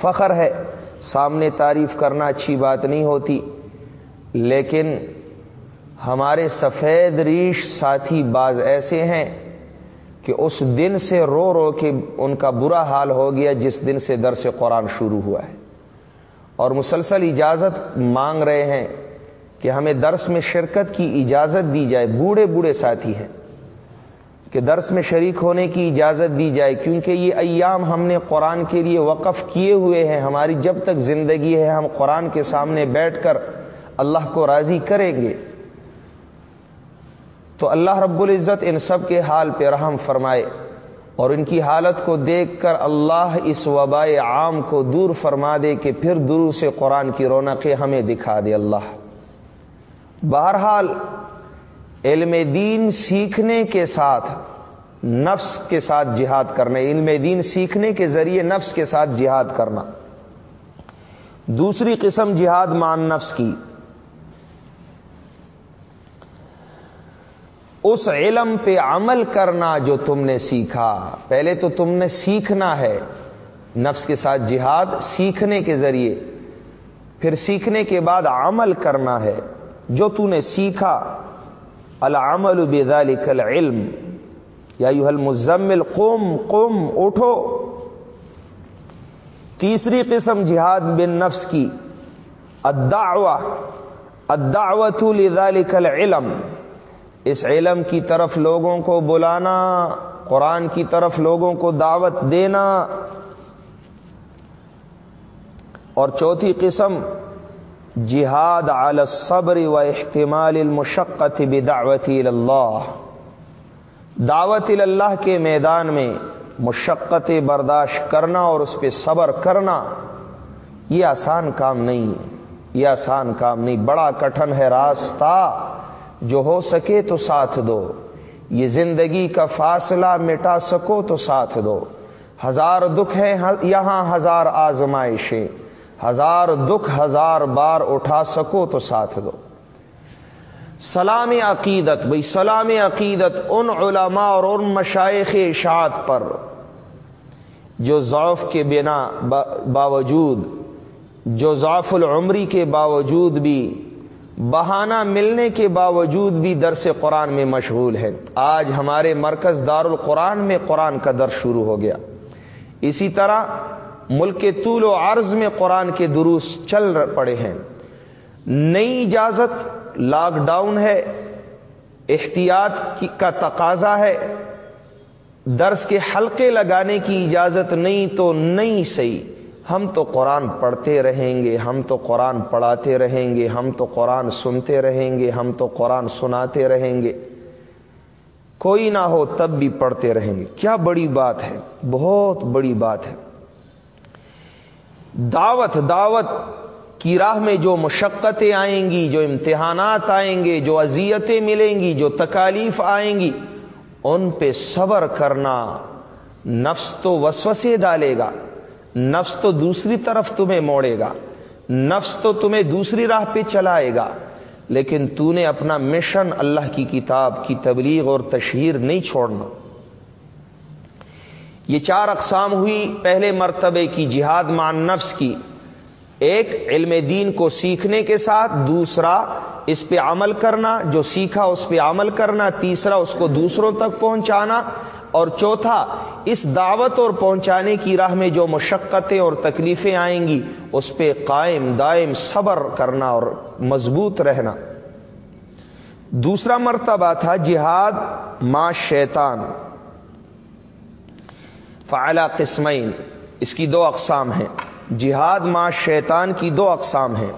فخر ہے۔ سامنے تعریف کرنا اچھی بات نہیں ہوتی، لیکن ہمارے سفید ریش ساتھی بعض ایسے ہیں کہ اس دن سے رو رو کے ان کا برا حال ہو گیا جس دن سے درس قرآن شروع ہوا ہے۔ اور مسلسل اجازت مانگ رہے ہیں کہ ہمیں درس میں شرکت کی اجازت دی جائے، بوڑھے بوڑھے ساتھی ہیں۔ کہ درس میں شریک ہونے کی اجازت دی جائے، کیونکہ یہ ایام ہم نے قرآن کے لیے وقف کیے ہوئے ہیں۔ ہماری جب تک زندگی ہے، ہم قرآن کے سامنے بیٹھ کر اللہ کو راضی کریں گے۔ تو اللہ رب العزت ان سب کے حال پہ رحم فرمائے اور ان کی حالت کو دیکھ کر اللہ اس وبائے عام کو دور فرما دے کہ پھر درو سے قرآن کی رونقیں ہمیں دکھا دے اللہ۔ بہرحال علم دین سیکھنے کے ساتھ نفس کے ساتھ جہاد کرنا، علم دین سیکھنے کے ذریعے نفس کے ساتھ جہاد کرنا۔ دوسری قسم جہاد مان نفس کی۔ اس علم پہ عمل کرنا جو تم نے سیکھا۔ پہلے تو تم نے سیکھنا ہے نفس کے ساتھ جہاد سیکھنے کے ذریعے۔ پھر سیکھنے کے بعد عمل کرنا ہے۔ جو تو نے سیکھا العمل بذلك العلم. یا یو المزمل قوم قوم اٹھو. تیسری قسم جہاد بن نفس کی، الدعوہ. الدعوت لذلك العلم. اس علم کی طرف لوگوں کو بلانا، قرآن کی طرف لوگوں کو دعوت دینا. اور چوتھی قسم جہاد علی الصبر و احتمال المشقت بدعوتی اللہ۔ دعوت اللہ کے میدان میں مشقت برداشت کرنا اور اس پہ صبر کرنا، یہ آسان کام نہیں یہ آسان کام نہیں۔ بڑا کٹھن ہے راستہ۔ جو ہو سکے تو ساتھ دو۔ یہ زندگی کا فاصلہ مٹا سکو تو ساتھ دو۔ ہزار دکھ ہیں، یہاں ہزار آزمائشیں۔ ہزار دکھ ہزار بار اٹھا سکو تو ساتھ دو۔ سلام عقیدت بھائی سلام عقیدت ان علماء اور ان مشائق اشاعت پر جو ضعف کے بنا باوجود، جو ضعف العمری کے باوجود بھی، بہانہ ملنے کے باوجود بھی درس قرآن میں مشغول ہے آج ہمارے مرکز دار القرآن میں قرآن کا درس شروع ہو گیا۔ اسی طرح ملک کے طول و عرض میں قرآن کے دروس چل پڑے ہیں۔ نئی اجازت، لاک ڈاؤن ہے۔ احتیاط کا تقاضا ہے۔ درس کے حلقے لگانے کی اجازت نہیں تو نہیں صحیح۔ ہم تو قرآن پڑھتے رہیں گے، ہم تو قرآن پڑھاتے رہیں گے، ہم تو قرآن سنتے رہیں گے، ہم تو قرآن سناتے رہیں گے۔ کوئی نہ ہو تب بھی پڑھتے رہیں گے۔ کیا بڑی بات ہے، بہت بڑی بات ہے۔ دعوت دعوت کی راہ میں جو مشقتیں آئیں گی، جو امتحانات آئیں گے، جو اذیتیں ملیں گی، جو تکالیف آئیں گی، ان پہ صبر کرنا نفس تو وسوسے ڈالے گا، نفس تو دوسری طرف تمہیں موڑے گا، نفس تو تمہیں دوسری راہ پہ چلائے گا، لیکن تو نے اپنا مشن اللہ کی کتاب کی تبلیغ اور تشہیر نہیں چھوڑنا۔ یہ چار اقسام ہوئی۔ پہلے مرتبے کی جہاد مان نفس کی، ایک علم دین کو سیکھنے کے ساتھ، دوسرا اس پہ عمل کرنا، جو سیکھا اس پہ عمل کرنا، تیسرا اس کو دوسروں تک پہنچانا، اور چوتھا اس دعوت اور پہنچانے کی راہ میں جو مشقتیں اور تکلیفیں آئیں گی، اس پہ قائم دائم صبر کرنا اور مضبوط رہنا۔ دوسرا مرتبہ تھا جہاد ما شیطان فعلا قسمین، اس کی دو اقسام ہیں۔ جہاد ما شیطان کی دو اقسام ہیں۔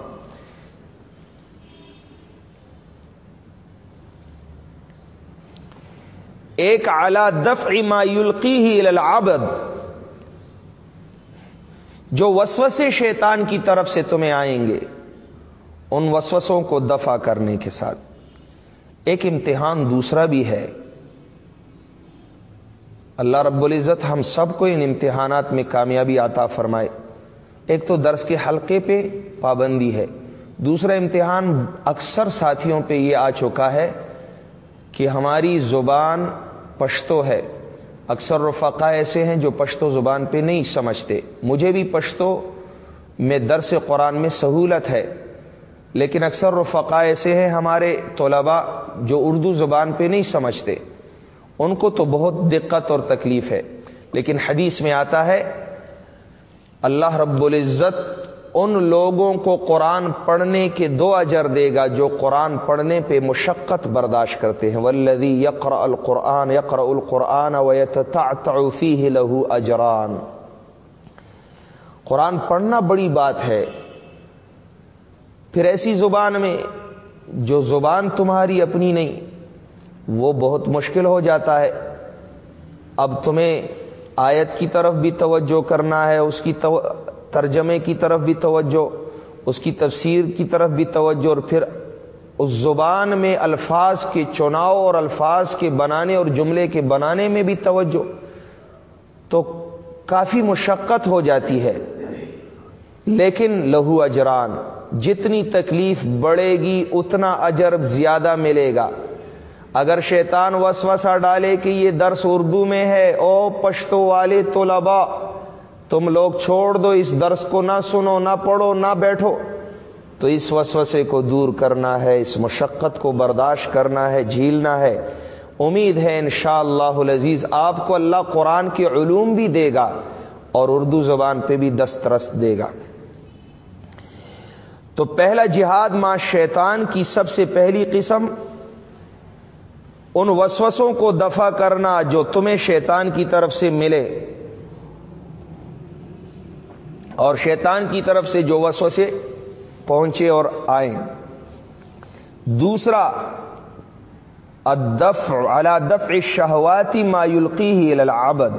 ایک اعلی دف ما یلقی ہی العبد، جو وسوسے شیطان کی طرف سے تمہیں آئیں گے۔ ان وسوسوں کو دفع کرنے کے ساتھ۔ ایک امتحان دوسرا بھی ہے۔ اللہ رب العزت ہم سب کو ان امتحانات میں کامیابی آتا فرمائے۔ ایک تو درس کے حلقے پہ پابندی ہے۔ دوسرا امتحان اکثر ساتھیوں پہ یہ آ چکا ہے کہ ہماری زبان پشتو ہے۔ اکثر رفقا ایسے ہیں جو پشتو زبان پہ نہیں سمجھتے۔ مجھے بھی پشتو میں درس قرآن میں سہولت ہے۔ لیکن اکثر رفقا ایسے ہیں ہمارے طلباء جو اردو زبان پہ نہیں سمجھتے۔ ان کو تو بہت دقت اور تکلیف ہے، لیکن حدیث میں آتا ہے، اللہ رب العزت ان لوگوں کو قرآن پڑھنے کے دو اجر دے گا جو قرآن پڑھنے پہ مشقت برداشت کرتے ہیں۔ ولدی یقر القرآن یقر القرآن ویتعفی لہو اجران قرآن پڑھنا بڑی بات ہے۔ پھر ایسی زبان میں جو زبان تمہاری اپنی نہیں وہ بہت مشکل ہو جاتا ہے۔ اب تمہیں آیت کی طرف بھی توجہ کرنا ہے، اس کی ترجمے کی طرف بھی توجہ، اس کی تفسیر کی طرف بھی توجہ، اور پھر اس زبان میں الفاظ کے چناؤ اور الفاظ کے بنانے اور جملے کے بنانے میں بھی توجہ۔ تو کافی مشقت ہو جاتی ہے۔ لیکن لہو اجران، جتنی تکلیف بڑھے گی، اتنا اجر زیادہ ملے گا۔ اگر شیطان وسوسہ ڈالے کہ یہ درس اردو میں ہے، او پشتو والے طلبا تم لوگ چھوڑ دو، اس درس کو نہ سنو، نہ پڑھو، نہ بیٹھو۔ تو اس وسوسے کو دور کرنا ہے، اس مشقت کو برداشت کرنا ہے، جھیلنا ہے۔ امید ہے انشاءاللہ اللہ العزیز آپ کو اللہ قرآن کے علوم بھی دے گا اور اردو زبان پہ بھی دسترس دے گا۔ تو پہلا جہاد ماں شیطان کی سب سے پہلی قسم ان وسوسوں کو دفع کرنا جو تمہیں شیطان کی طرف سے ملے اور شیطان کی طرف سے جو وسوسے پہنچے اور آئیں دوسرا، الدفع على دفع الشہواتی ما يلقيه الى العبد۔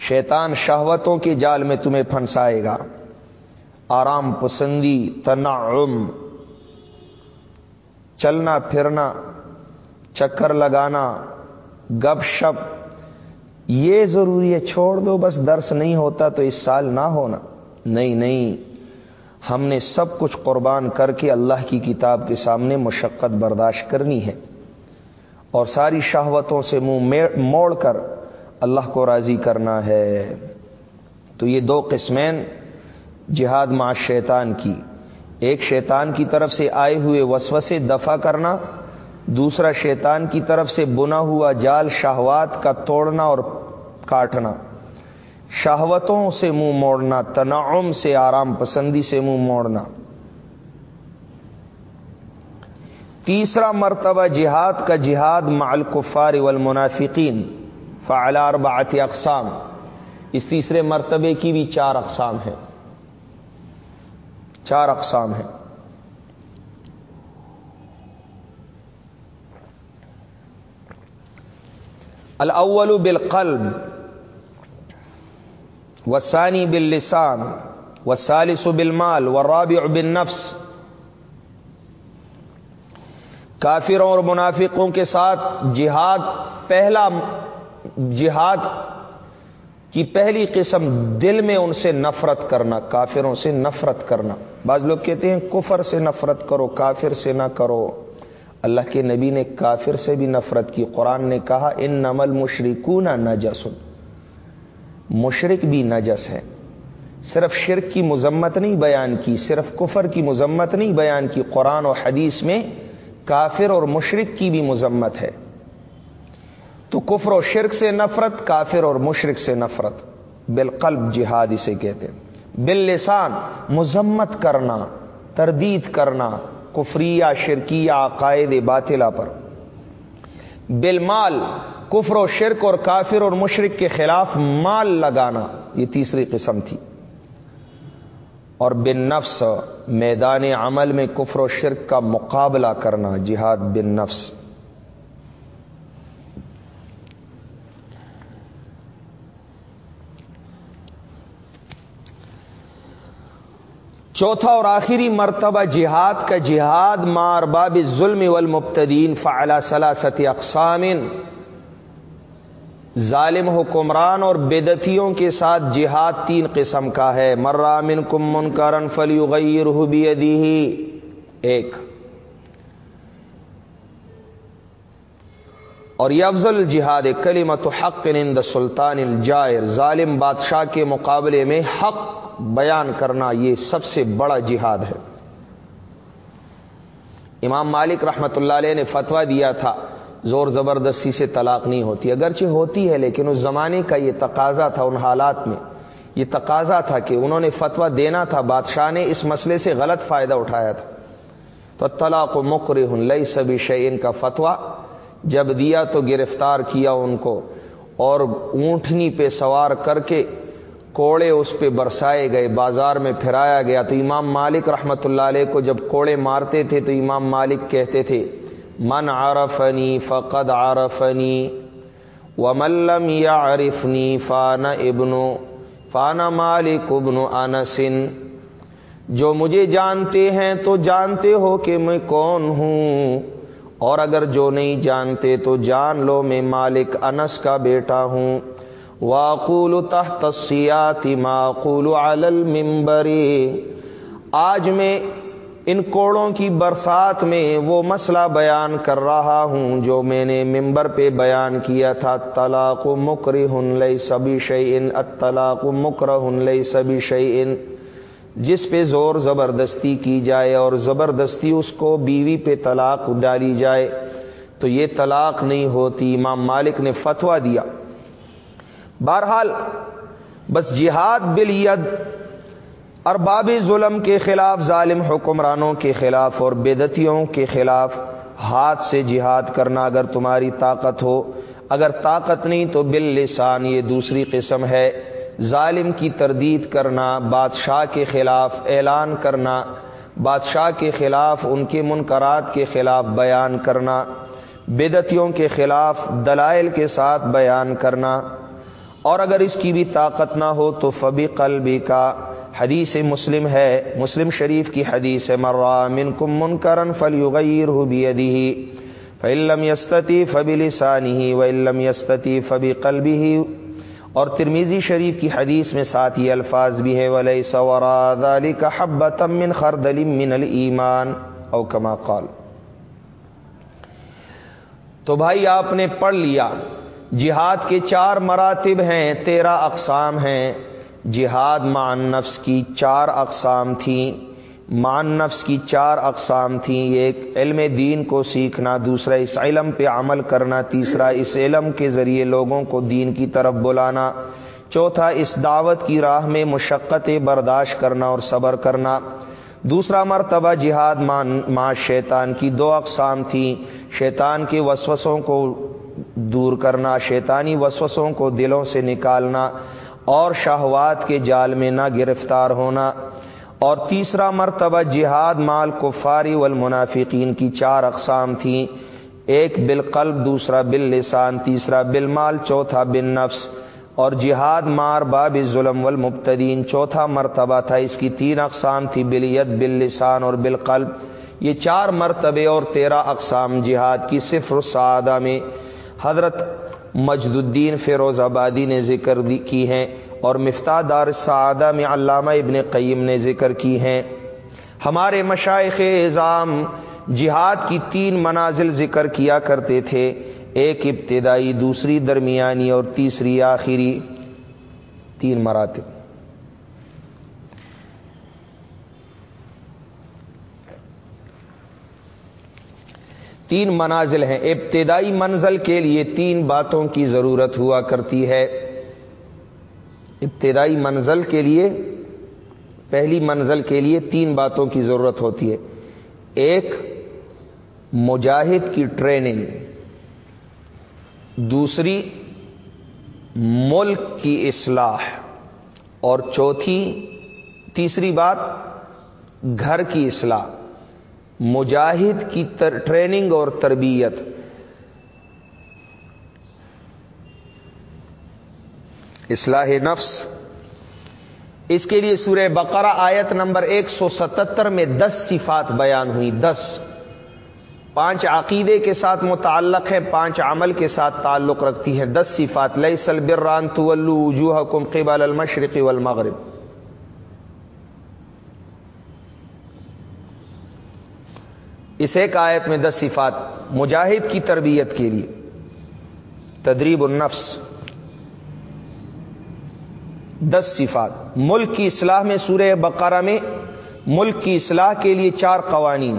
شیطان شہوتوں کے جال میں تمہیں پھنسائے گا۔ آرام پسندی، تنعم، چلنا پھرنا چکر لگانا، گپ شپ، یہ ضروری ہے، چھوڑ دو، بس درس نہیں ہوتا تو اس سال نہ ہونا۔ نہیں نہیں، ہم نے سب کچھ قربان کر کے اللہ کی کتاب کے سامنے مشقت برداشت کرنی ہے۔ اور ساری شہوتوں سے منہ موڑ کر اللہ کو راضی کرنا ہے۔ تو یہ دو قسمین، جہاد مع شیطان کی۔ ایک شیطان کی طرف سے آئے ہوئے وسوسے دفع کرنا دوسرا شیطان کی طرف سے بنا ہوا جال شہوات کا توڑنا اور کاٹنا۔ شہوتوں سے منہ موڑنا، تنعم سے آرام پسندی سے منہ موڑنا۔ تیسرا مرتبہ جہاد کا جہاد مع الکفار والمنافقین فعلا اربعت اقسام۔ اس تیسرے مرتبے کی بھی چار اقسام ہیں۔ چار اقسام ہیں۔ الاول بالقلب والثاني باللسان والثالث بالمال والرابع بالنفس. کافروں اور منافقوں کے ساتھ جہاد، پہلا جہاد کی پہلی قسم دل میں ان سے نفرت کرنا، کافروں سے نفرت کرنا۔ بعض لوگ کہتے ہیں کفر سے نفرت کرو، کافر سے نہ کرو۔ اللہ کے نبی نے کافر سے بھی نفرت کی قرآن نے کہا ان نمل مشرقوں نہ مشرق بھی نجس ہے۔ صرف شرک کی مذمت نہیں بیان کی، صرف کفر کی مذمت نہیں بیان کی، قرآن و حدیث میں کافر اور مشرق کی بھی مذمت ہے۔ تو کفر و شرک سے نفرت، کافر اور مشرق سے نفرت۔ بالقلب جہاد اسے کہتے بال لسان مذمت کرنا، تردید کرنا کفریہ، شرکیہ، عقائد باطلا پر۔ بالمال، کفر و شرک اور کافر اور مشرق کے خلاف مال لگانا، یہ تیسری قسم تھی۔ اور بن نفس میدان عمل میں کفر و شرک کا مقابلہ کرنا، جہاد بن نفس چوتھا اور آخری مرتبہ جہاد کا جہاد مار باب ظلم والمبتدین فعلا سلاست اقسام. ظالم حکمران اور بدتیوں کے ساتھ جہاد تین قسم کا ہے. مرامن کم من کرن فلی ایک. اور یہ افضل جہاد کلیمت حق نند سلطان الجائر. ظالم بادشاہ کے مقابلے میں حق بیان کرنا یہ سب سے بڑا جہاد ہے۔ امام مالک رحمت اللہ علیہ نے فتویٰ دیا تھا، زور زبردستی سے طلاق نہیں ہوتی۔ اگرچہ ہوتی ہے، لیکن اس زمانے کا یہ تقاضا تھا، ان حالات میں یہ تقاضا تھا کہ انہوں نے فتویٰ دینا تھا۔ بادشاہ نے اس مسئلے سے غلط فائدہ اٹھایا تھا۔ تو طلاق و مکر لئی سبھی شعین کا فتویٰ، جب دیا تو گرفتار کیا ان کو اور اونٹنی پہ سوار کر کے کوڑے اس پہ برسائے گئے، بازار میں پھرایا گیا۔ تو امام مالک رحمت اللہ علیہ کو جب کوڑے مارتے تھے تو امام مالک کہتے تھے، من عرفنی فقد عرفنی وملم یا عرفنی فان ابن فانا مالک ابن انسن جو مجھے جانتے ہیں تو جانتے ہو کہ میں کون ہوں، اور اگر جو نہیں جانتے تو جان لو میں مالک انس کا بیٹا ہوں۔ واقول تحت السیات معقول علی المنبری آج میں ان کوڑوں کی برسات میں وہ مسئلہ بیان کر رہا ہوں جو میں نے ممبر پہ بیان کیا تھا۔ طلاق مکر ہن لئی سبھی شعین اطلاق مکر ہن لئی سبھی شعین جس پہ زور زبردستی کی جائے اور زبردستی اس کو بیوی پہ طلاق ڈالی جائے تو یہ طلاق نہیں ہوتی۔ امام مالک نے فتوا دیا۔ بہرحال، بس جہاد بل ید ارباب ظلم کے خلاف، ظالم حکمرانوں کے خلاف اور بےدتیوں کے خلاف ہاتھ سے جہاد کرنا اگر تمہاری طاقت ہو، اگر طاقت نہیں تو بال لسان یہ دوسری قسم ہے۔ ظالم کی تردید کرنا، بادشاہ کے خلاف اعلان کرنا، بادشاہ کے خلاف، ان کے منقرات کے خلاف بیان کرنا بدتیوں کے خلاف دلائل کے ساتھ بیان کرنا۔ اور اگر اس کی بھی طاقت نہ ہو تو فبی قلبی کا حدیث مسلم ہے، مسلم شریف کی حدیث مرا من کم من کرن فل یغیر بھی فعلم یستتی فبی لسانی و علم یستتی فبی قلبی ہی اور ترمیزی شریف کی حدیث میں ساتھ یہ الفاظ بھی ہے ولی سوراد علی کا حبت من خردل من المان او کما قال۔ تو بھائی، آپ نے پڑھ لیا جہاد کے چار مراتب ہیں، تیرہ اقسام ہیں۔ جہاد مان نفس کی چار اقسام تھیں مان نفس کی چار اقسام تھیں ایک علم دین کو سیکھنا، دوسرا اس علم پہ عمل کرنا، تیسرا اس علم کے ذریعے لوگوں کو دین کی طرف بلانا، چوتھا اس دعوت کی راہ میں مشقت برداشت کرنا اور صبر کرنا۔ دوسرا مرتبہ جہاد ماں شیطان کی دو اقسام تھیں شیطان کے وسوسوں کو دور کرنا، شیطانی وسوسوں کو دلوں سے نکالنا اور شہوات کے جال میں نہ گرفتار ہونا۔ اور تیسرا مرتبہ جہاد، مال کفاری والمنافقین کی چار اقسام تھیں ایک بالقلب، دوسرا باللسان، تیسرا بالمال، چوتھا بن نفس اور جہاد، مار، باب، ظلم والمبتدین۔ چوتھا مرتبہ تھا، اس کی تین اقسام تھی بلیت باللسان اور بالقلب۔ یہ چار مرتبے اور تیرہ اقسام جہاد کی صفر سعادہ میں۔ حضرت مجد الدین فیروز آبادی نے ذکر کی ہیں اور مفتاح دار سعادہ میں علامہ ابن قیم نے ذکر کی ہیں۔ ہمارے مشائق اظام جہاد کی تین منازل ذکر کیا کرتے تھے، ایک ابتدائی، دوسری درمیانی اور تیسری آخری تین مراتب۔ تین منازل ہیں۔ ابتدائی منزل کے لیے تین باتوں کی ضرورت ہوا کرتی ہے۔ ابتدائی منزل کے لیے، پہلی منزل کے لیے تین باتوں کی ضرورت ہوتی ہے۔ ایک، مجاہد کی ٹریننگ۔ دوسری، ملک کی اصلاح۔ اور چوتھی، تیسری بات، گھر کی اصلاح۔ مجاہد کی ٹریننگ اور تربیت۔ اصلاح نفس۔ اس کے لیے سورہ بقرہ آیت نمبر ایک سو ستتر میں دس صفات بیان ہوئی۔ دس۔ پانچ عقیدے کے ساتھ متعلق ہے پانچ عمل کے ساتھ تعلق رکھتی ہے دس صفات لئی سل بران طلو وجوہ کم قبال المشرقی والمغرب۔ اس ایک آیت میں دس صفات مجاہد کی تربیت کے لیے۔ تدریب النفس۔ دس صفات۔ ملک کی اصلاح میں سورہ بقرہ میں ملک کی اصلاح کے لیے چار قوانین۔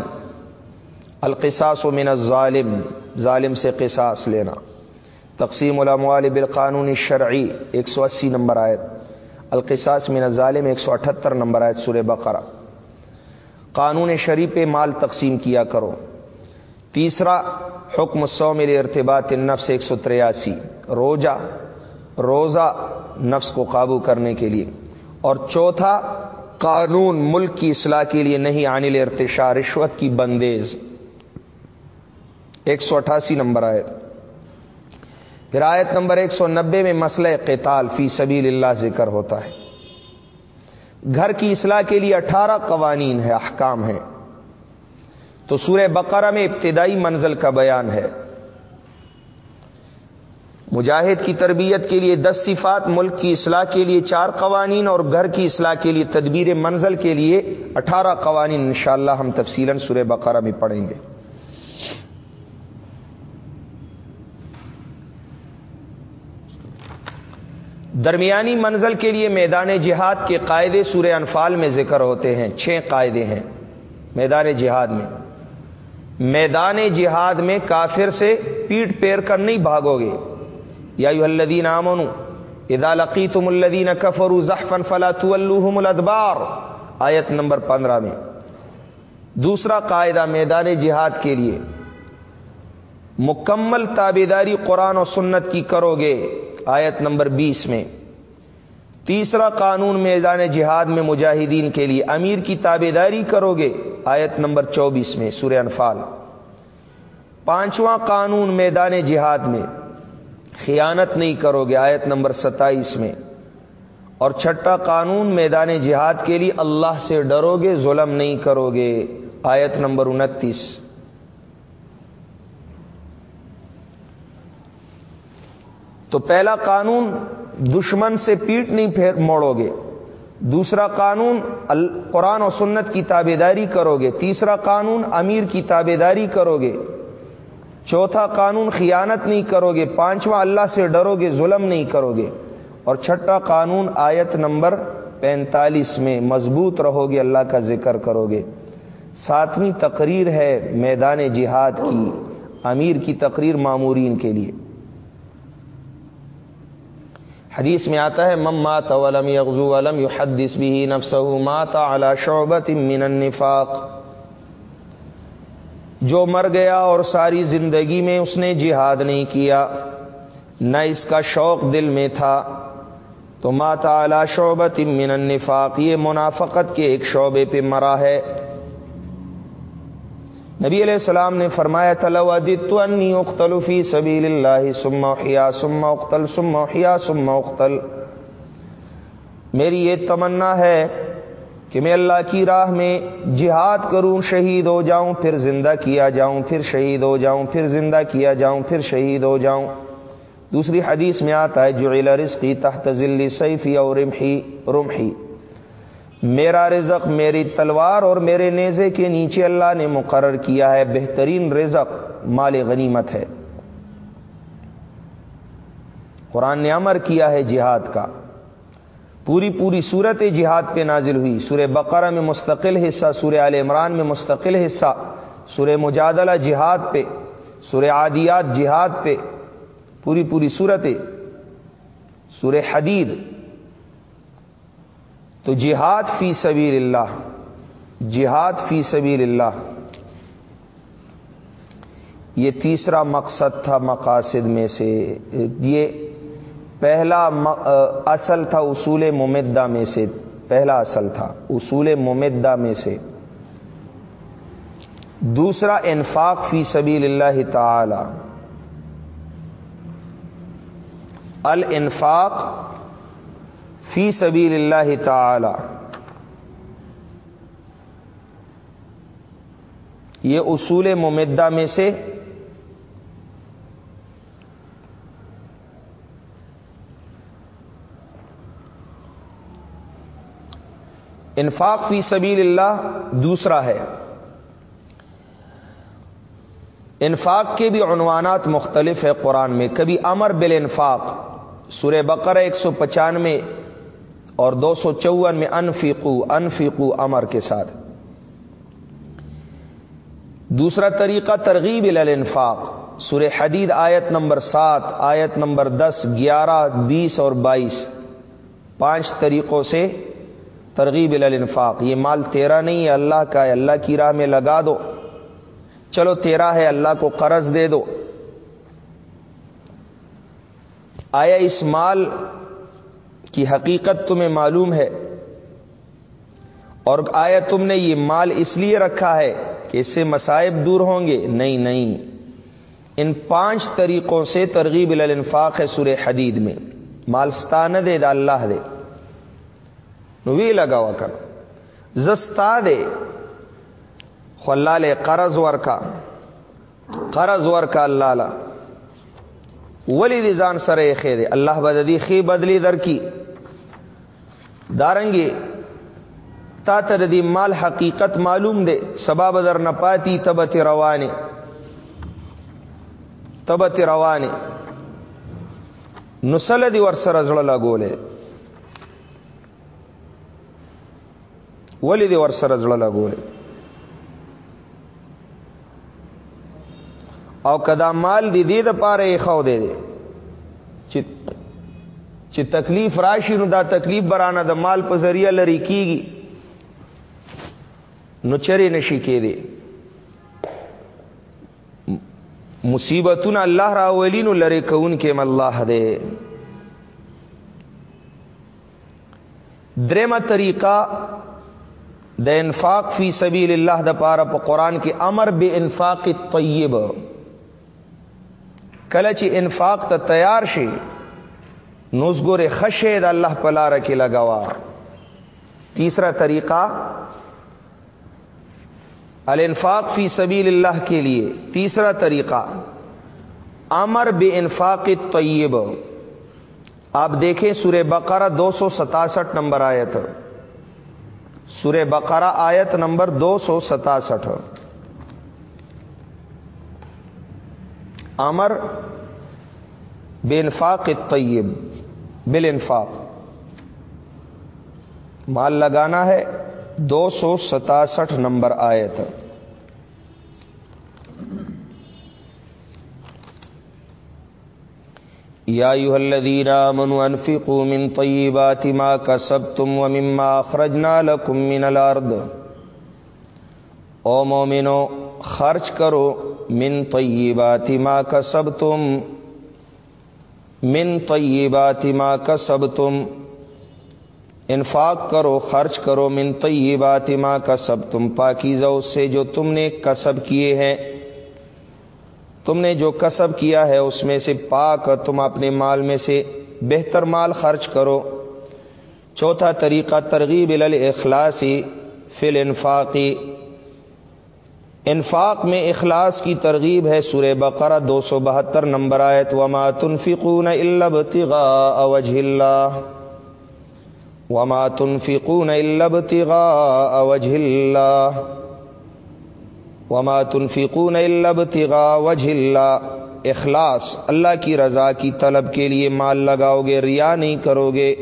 القصاص و من الظالم۔ ظالم سے قصاص لینا۔ تقسیم الاموال بالقانون شرعی ایک سو اسی نمبر آیت۔ القصاص من الظالم۔ ایک سو اٹھہتر نمبر آیت سورہ بقرہ۔ قانون شریف مال تقسیم کیا کرو۔ تیسرا، حکم سو میرے ارتباط نفس ایک سو تریاسی۔ روزہ روزہ نفس کو قابو کرنے کے لیے۔ اور چوتھا، قانون ملک کی اصلاح کے لیے نہیں آنے ارتشا رشوت کی بندیز۔ ایک سو اٹھاسی نمبر آیت۔ پھر آیت نمبر ایک سو نبے میں مسئلہ قتال فی سبیل اللہ ذکر ہوتا ہے۔ گھر کی اصلاح کے لیے اٹھارہ قوانین ہے احکام ہیں۔ تو سورہ بقرہ میں ابتدائی منزل کا بیان ہے۔ مجاہد کی تربیت کے لیے دس صفات، ملک کی اصلاح کے لیے چار قوانین اور گھر کی اصلاح کے لیے تدبیر منزل کے لیے اٹھارہ قوانین۔ انشاءاللہ ہم تفصیل سورہ بقرہ میں پڑھیں گے۔ درمیانی منزل کے لیے میدان جہاد کے قاعدے سورہ انفال میں ذکر ہوتے ہیں۔ چھ قاعدے ہیں میدان جہاد میں۔ میدان جہاد میں کافر سے پیٹ پیر کر نہیں بھاگو گے۔ یا الدین امن ادا لقی تم الدین کفر ظفن فلا طلحم الادبار۔ آیت نمبر پندرہ میں۔ دوسرا قاعدہ میدان جہاد کے لیے۔ مکمل تابیداری قرآن و سنت کی کرو گے۔ آیت نمبر بیس میں، تیسرا قانون میدان جہاد میں مجاہدین کے لیے امیر کی تابے داری کرو گے، آیت نمبر چوبیس میں، سورہ انفال۔ پانچواں قانون میدان جہاد میں، خیانت نہیں کرو گے، آیت نمبر ستائیس میں۔ اور چھٹا قانون میدان جہاد کے لیے اللہ سے ڈرو گے، ظلم نہیں کرو گے، آیت نمبر انتیس۔ تو پہلا قانون دشمن سے پیٹ نہیں پھیر موڑو گے۔ دوسرا قانون قرآن و سنت کی تابے داری کرو گے۔ تیسرا قانون امیر کی تابے داری کرو گے۔ چوتھا قانون خیانت نہیں کرو گے۔ پانچواں اللہ سے ڈرو گے، ظلم نہیں کرو گے۔ اور چھٹا قانون آیت نمبر پینتالیس میں مضبوط رہو گے، اللہ کا ذکر کرو گے۔ ساتویں تقریر ہے میدان جہاد کی، امیر کی تقریر معمورین کے لیے۔ حدیث میں آتا ہے مم مات ولم یغزو ولم یحدث به نفسه مات على شعبة من النفاق. جو مر گیا اور ساری زندگی میں اس نے جہاد نہیں کیا، نہ اس کا شوق دل میں تھا۔ تو ماتا اعلی شعبت من النفاق، یہ منافقت کے ایک شعبے پہ مرا ہے۔ نبی علیہ السلام نے فرمایا انی اختل فی سبیل اللہ سم حیا سم اختل سم حیا سم اختل میری یہ تمنا ہے کہ میں اللہ کی راہ میں جہاد کروں، شہید ہو جاؤں، پھر زندہ کیا جاؤں، پھر شہید ہو جاؤں، پھر زندہ کیا جاؤں، پھر شہید ہو جاؤں۔ دوسری حدیث میں آتا ہے جو رزقی تحت ذلی سیفی اور رمحی رمحی میرا رزق میری تلوار اور میرے نیزے کے نیچے اللہ نے مقرر کیا ہے، بہترین رزق مال غنیمت ہے۔ قرآن نے امر کیا ہے جہاد کا۔ پوری پوری صورت جہاد پہ نازل ہوئی۔ سورہ بقرہ میں مستقل حصہ، سورہ عال عمران میں مستقل حصہ۔ سورہ مجادلہ جہاد پہ، سورہ عادیات جہاد پہ۔ پوری پوری صورتیں سورہ حدید۔ تو جہاد فی سبیل اللہ، جہاد فی سبیل اللہ۔ یہ تیسرا مقصد تھا مقاصد میں سے۔ یہ پہلا اصل تھا اصول ممدہ میں سے۔ پہلا اصل تھا اصول ممدہ میں سے۔ دوسرا انفاق فی سبیل اللہ تعالی۔ الانفاق فی سبیل اللہ تعالی۔ یہ اصول ممدہ میں سے انفاق فی سبیل اللہ دوسرا ہے۔ انفاق کے بھی عنوانات مختلف ہے قرآن میں۔ کبھی امر بل انفاق سورہ بقرہ ایک سو پچانوے اور دو سو چون میں انفیقو انفیقو امر کے ساتھ۔ دوسرا طریقہ ترغیب الانفاق۔ سورہ حدید آیت نمبر سات، آیت نمبر دس، گیارہ، بیس اور بائیس۔ پانچ طریقوں سے ترغیب الانفاق۔ یہ مال تیرا نہیں ہے، اللہ کا ہے۔ اللہ کی راہ میں لگا دو۔ چلو تیرا ہے، اللہ کو قرض دے دو۔ آیا اس مال کی حقیقت تمہیں معلوم ہے۔ اور آیا تم نے یہ مال اس لیے رکھا ہے کہ اس سے مسائب دور ہوں گے؟ نہیں نہیں۔ ان پانچ طریقوں سے ترغیب الانفاق ہے سورہ حدید میں۔ مالستان دے، دا اللہ دے۔ نوی لگا ہوا کر۔ زستا دے۔ خلال قرض ور کا قرض ور کا اللہ ولی دیزان سر خے دے اللہ بددی خی بدلی در کی دارنگی، تا تردی مال حقیقت معلوم دے سبا بدر نہ پاتی تبت روانے تبت روانے نسل دی ور سر زړه گولے ولی دی ور سر گولے او کدا مال دی دې د پاره خو دے دے چې تکلیف راشي نو دا تکلیف برانه د مال په ذریعہ لري کیږي نو چرې نشي کېده مصیبتن اللہ راولین لرے کون کے ملہ دے. درم طریقہ د انفاق فی سبیل اللہ د پارا پا قرآن کے امر بے انفاق طیب. کلچ انفاق تا تیار شی نوزگور خشے دا اللہ پلا رکھے لگوا تیسرا طریقہ، الانفاق فی سبیل اللہ کے لیے. تیسرا طریقہ، امر بے انفاق طیب آپ دیکھیں سورہ بقرہ دو سو ستاسٹھ نمبر آیت. سورہ بقرہ آیت نمبر دو سو ستاسٹھ. امر بے انفاق طیب بل انفاق مال لگانا ہے دو سو ستاسٹھ نمبر آیت۔ یا الذین آمنوا انفقوا من طیبات ما کسبتم ومما اخرجنا لکم من الارض۔ او مومنو، خرچ کرو من طیبات ما کسبتم۔ من طیبات ما کسبتم، انفاق کرو، خرچ کرو، من طیبات ما کسبتم، پاکیزہ اس سے جو تم نے کسب کیے ہیں۔ تم نے جو کسب کیا ہے اس میں سے پاک، تم اپنے مال میں سے بہتر مال خرچ کرو۔ چوتھا طریقہ، ترغیب الاخلاصی فل انفاقی انفاق میں اخلاص کی ترغیب ہے سورہ بقرہ دو سو بہتر نمبر آیت، وما تنفقون الا ابتغاء وجه اللہ وما تنفقون الا ابتغاء وجه اللہ وما تنفقون الا ابتغاء وجه اللہ اخلاص، اللہ کی رضا کی طلب کے لیے مال لگاؤ گے، ریا نہیں کرو گے۔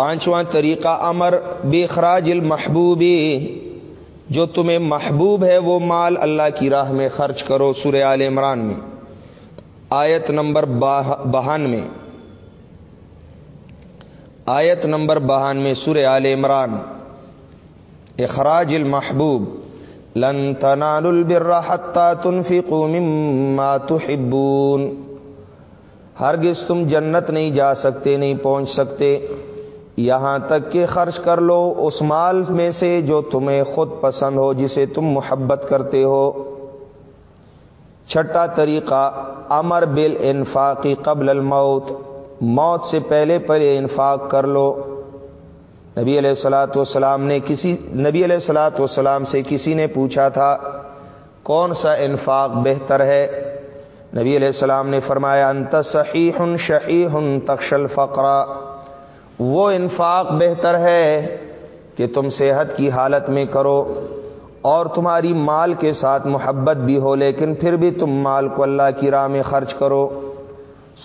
پانچواں طریقہ امر بے خراج المحبوبی جو تمہیں محبوب ہے وہ مال اللہ کی راہ میں خرچ کرو سورہ آل عمران میں۔ آیت نمبر بہان میں آیت نمبر بہان میں سورہ آل عمران۔ اخراج المحبوب، لن تنالوا البر حتى تنفقوا مما تحبون۔ ہرگز تم جنت نہیں جا سکتے، نہیں پہنچ سکتے۔ یہاں تک کہ خرچ کر لو اس مال میں سے جو تمہیں خود پسند ہو، جسے تم محبت کرتے ہو۔ چھٹا طریقہ، امر بل انفاقی قبل الموت۔ موت سے پہلے پہلے انفاق کر لو۔ نبی علیہ السلاۃ والسلام نے کسی، نبی علیہ السلاۃ والسلام سے کسی نے پوچھا تھا، کون سا انفاق بہتر ہے؟ نبی علیہ السلام نے فرمایا، انت صحیح شہی تخشل فقرا وہ انفاق بہتر ہے کہ تم صحت کی حالت میں کرو اور تمہاری مال کے ساتھ محبت بھی ہو، لیکن پھر بھی تم مال کو اللہ کی راہ میں خرچ کرو۔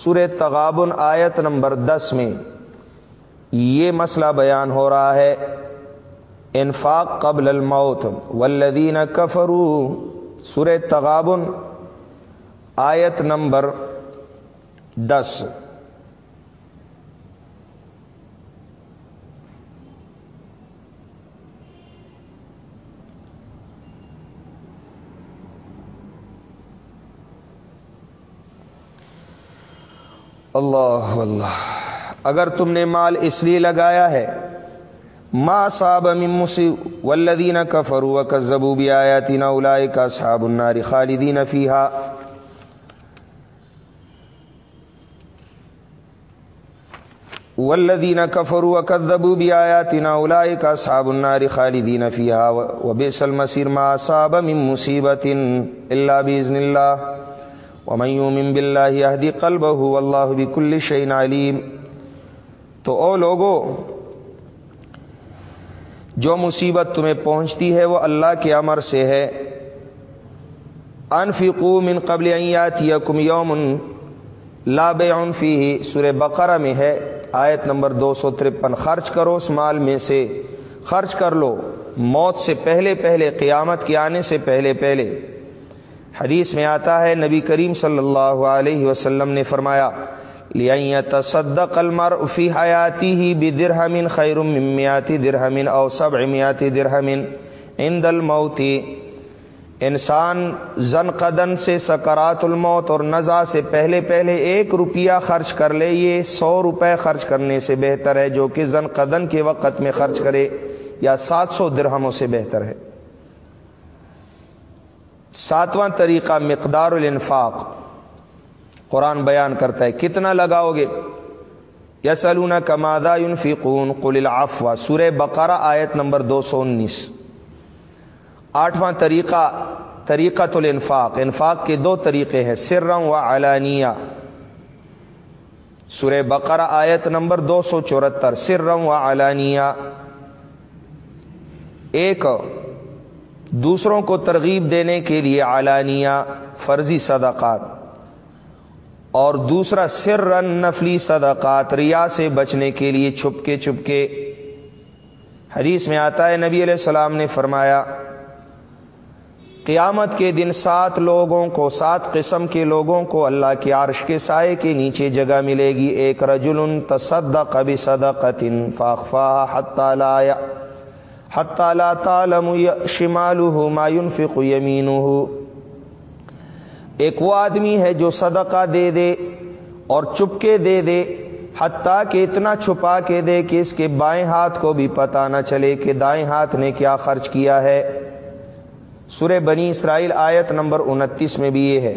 سور تغابن آیت نمبر دس میں یہ مسئلہ بیان ہو رہا ہے۔ انفاق قبل الموت۔ والذین کفرو سور تغابن آیت نمبر دس۔ اللہ اللہ اگر تم نے مال اس لیے لگایا ہے، ما صاب مسی ولدین کا فرو کا زبوبی آیا تینا کا النار خالدین فیحا ولدین کفروا کذبوا بآیاتنا اولئک اصحاب النار خالدین فیها وبئس المصير ما اصاب من مصیبت الا باذن الله ومن يؤمن بالله يهدي قلبه والله بكل شيء عليم تو او لوگو، جو مصیبت تمہیں پہنچتی ہے وہ اللہ کے امر سے ہے۔ انفقوا من قبل ان ياتيكم يوم لا بيع فيه سورہ بقرہ میں ہے، آیت نمبر دو سو ترپن۔ خرچ کرو اس مال میں سے، خرچ کر لو موت سے پہلے پہلے، قیامت کے آنے سے پہلے پہلے۔ حدیث میں آتا ہے، نبی کریم صلی اللہ علیہ وسلم نے فرمایا لیا تصدق المرء فی حیاتی ہی بھی خیر ممیاتی درہمن او سب امیاتی درہمن عند الموتی انسان زن قدن سے سکرات الموت اور نزا سے پہلے پہلے ایک روپیہ خرچ کر لے، یہ سو روپے خرچ کرنے سے بہتر ہے، جو کہ زن قدن کے وقت میں خرچ کرے، یا سات سو درہموں سے بہتر ہے۔ ساتواں طریقہ مقدار الانفاق۔ قرآن بیان کرتا ہے، کتنا لگاؤ گے؟ یسلون کمادا فیقون قل العفو۔ سورہ بقرہ آیت نمبر دو سو انیس۔ آٹھواں طریقہ طریقہ الانفاق۔ انفاق کے دو طریقے ہیں سرم و علانیہ۔ سورہ بقرہ آیت نمبر دو سو چورہتر سرم و علانیہ۔ ایک دوسروں کو ترغیب دینے کے لیے علانیہ فرضی صدقات اور دوسرا سر رن نفلی صدقات، ریا سے بچنے کے لیے چھپکے چھپکے۔ حدیث میں آتا ہے، نبی علیہ السلام نے فرمایا، قیامت کے دن سات لوگوں کو، سات قسم کے لوگوں کو اللہ کے عرش کے سائے کے نیچے جگہ ملے گی۔ ایک رجل تصدق بصدقت فاخفا حتی لا حتی لا تعلم شمالہ ما ينفق یمینہ ایک وہ آدمی ہے جو صدقہ دے دے اور چپکے دے دے، حتیٰ کہ اتنا چھپا کے دے کہ اس کے بائیں ہاتھ کو بھی پتا نہ چلے کہ دائیں ہاتھ نے کیا خرچ کیا ہے۔ سورہ بنی اسرائیل آیت نمبر انتیس میں بھی یہ ہے۔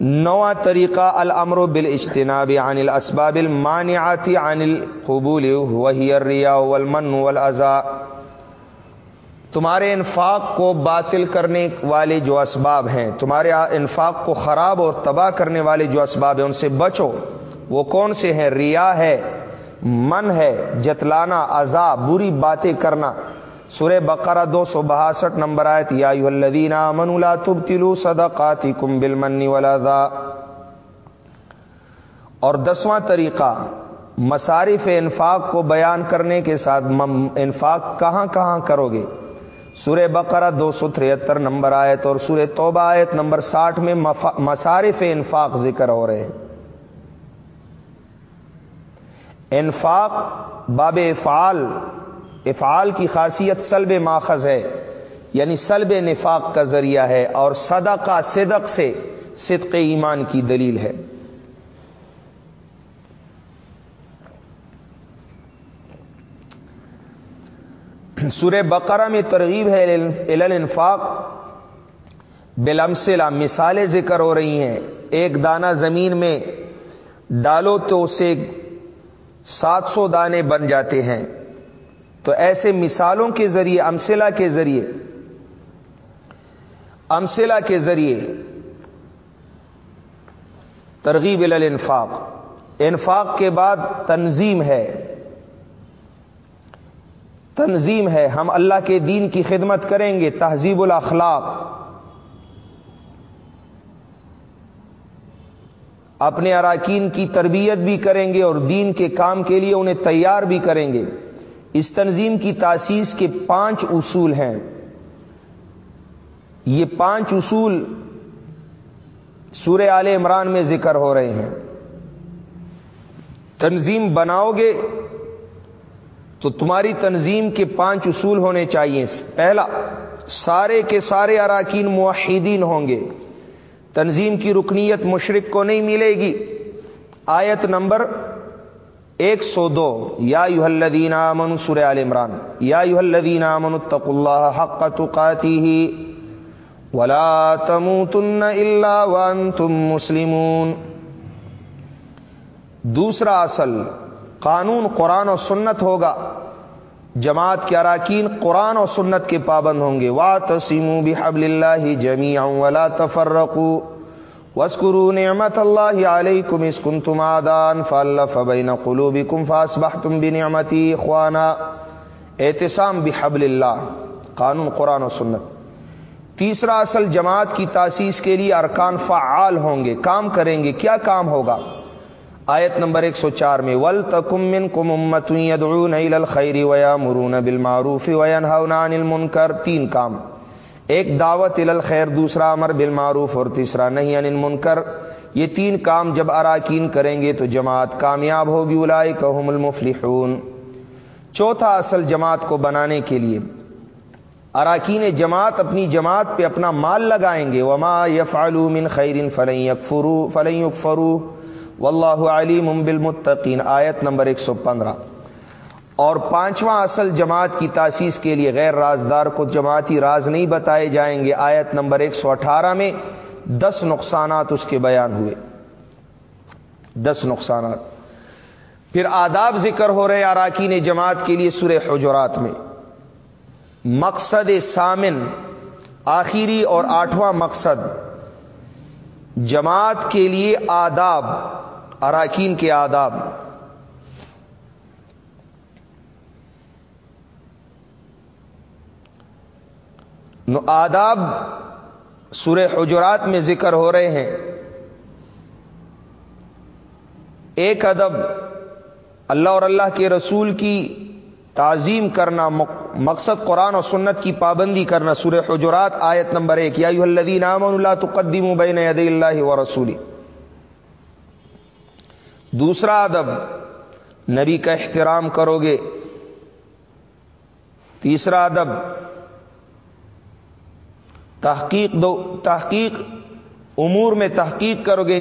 نواں طریقہ الامر بال اجتناب عن الاسباب المانعات عن القبول وہی الریا والمن والازا تمہارے انفاق کو باطل کرنے والے جو اسباب ہیں، تمہارے انفاق کو خراب اور تباہ کرنے والے جو اسباب ہیں، ان سے بچو۔ وہ کون سے ہیں؟ ریا ہے، من ہے، جتلانا ازا بری باتیں کرنا۔ سورہ بقرہ دو سو بہاسٹھ نمبر آئے الدین من اللہ تب تلو صدقاتی کم بل منی ولا اور دسواں طریقہ، مصارف انفاق کو بیان کرنے کے ساتھ انفاق کہاں کہاں کرو گے؟ سورہ بقرہ دو سو تریہتر نمبر آیت اور سورہ توبہ آیت نمبر ساٹھ میں مصارف انفاق ذکر ہو رہے ہیں۔ انفاق باب افعال افعال کی خاصیت سلب ماخذ ہے یعنی سلب نفاق کا ذریعہ ہے اور صدقہ صدق سے صدق ایمان کی دلیل ہے۔ سورہ بقرہ میں ترغیب ہے الانفاق۔ بلمسلا مثالیں ذکر ہو رہی ہیں۔ ایک دانہ زمین میں ڈالو تو اسے سات سو دانے بن جاتے ہیں۔ تو ایسے مثالوں کے ذریعے امسلا کے ذریعے امسلا کے ذریعے ترغیب الانفاق۔ انفاق کے بعد تنظیم ہے۔ تنظیم ہے۔ ہم اللہ کے دین کی خدمت کریں گے۔ تہذیب الاخلاق۔ اپنے اراکین کی تربیت بھی کریں گے اور دین کے کام کے لیے انہیں تیار بھی کریں گے۔ اس تنظیم کی تاسیس کے پانچ اصول ہیں۔ یہ پانچ اصول سورہ آل عمران میں ذکر ہو رہے ہیں۔ تنظیم بناؤ گے تو تمہاری تنظیم کے پانچ اصول ہونے چاہیے۔ پہلا، سارے کے سارے اراکین معاہدین ہوں گے۔ تنظیم کی رکنیت مشرق کو نہیں ملے گی۔ آیت نمبر ایک سو دو۔ یا یو الدین امن سر عال عمران۔ یا یو الدین امن الطق اللہ حق تقاتی ہی ولا تم تن اللہ ون تم مسلمون۔ دوسرا اصل، قانون قرآن و سنت ہوگا۔ جماعت کے اراکین قرآن و سنت کے پابند ہوں گے۔ وا تسیم بحبل اللہ جمی ولا تفرقو وسکرو نعمت اللہ علیہ کم اسکن تم آدان فل فبین قلوبی کم فاس بہ تم بھی نعمتی خوانا بحبل اللہ قانون قرآن و سنت. تیسرا اصل جماعت کی تاسیس کے لیے ارکان فعال ہوں گے، کام کریں گے، کیا کام ہوگا؟ آیت نمبر ایک سو چار میں ول تکمن کم امت خیری ویا مرون بل معروف عن المنکر تین کام۔ ایک دعوت الخیر، دوسرا امر بل معروف اور تیسرا نہیں ان منکر یہ تین کام جب اراکین کریں گے تو جماعت کامیاب ہوگی الائے کہم المفلحون۔ چوتھا اصل جماعت کو بنانے کے لیے۔ اراکین جماعت اپنی جماعت پہ اپنا مال لگائیں گے۔ وما یف من خیر فلئی فرو فلئی فرو و اللہ علیم بالمتقین۔ آیت نمبر ایک سو پندرہ۔ اور پانچواں اصل جماعت کی تاسیس کے لیے غیر رازدار کو جماعتی راز نہیں بتائے جائیں گے۔ آیت نمبر ایک سو اٹھارہ میں دس نقصانات اس کے بیان ہوئے۔ دس نقصانات۔ پھر آداب ذکر ہو رہے اراکین جماعت کے لیے سورہ حجرات میں۔ مقصد سامن، آخری اور آٹھواں مقصد۔ جماعت کے لیے آداب، اراکین کے آداب۔ آداب سورہ حجرات میں ذکر ہو رہے ہیں۔ ایک ادب اللہ اور اللہ کے رسول کی تعظیم کرنا، مقصد قرآن اور سنت کی پابندی کرنا۔ سورہ حجرات آیت نمبر ایک۔ یا الدین اللہ تقدیم بین ید اللہ و رسولی۔ دوسرا ادب، نبی کا احترام کرو گے۔ تیسرا ادب تحقیق دو، تحقیق امور میں تحقیق کرو گے۔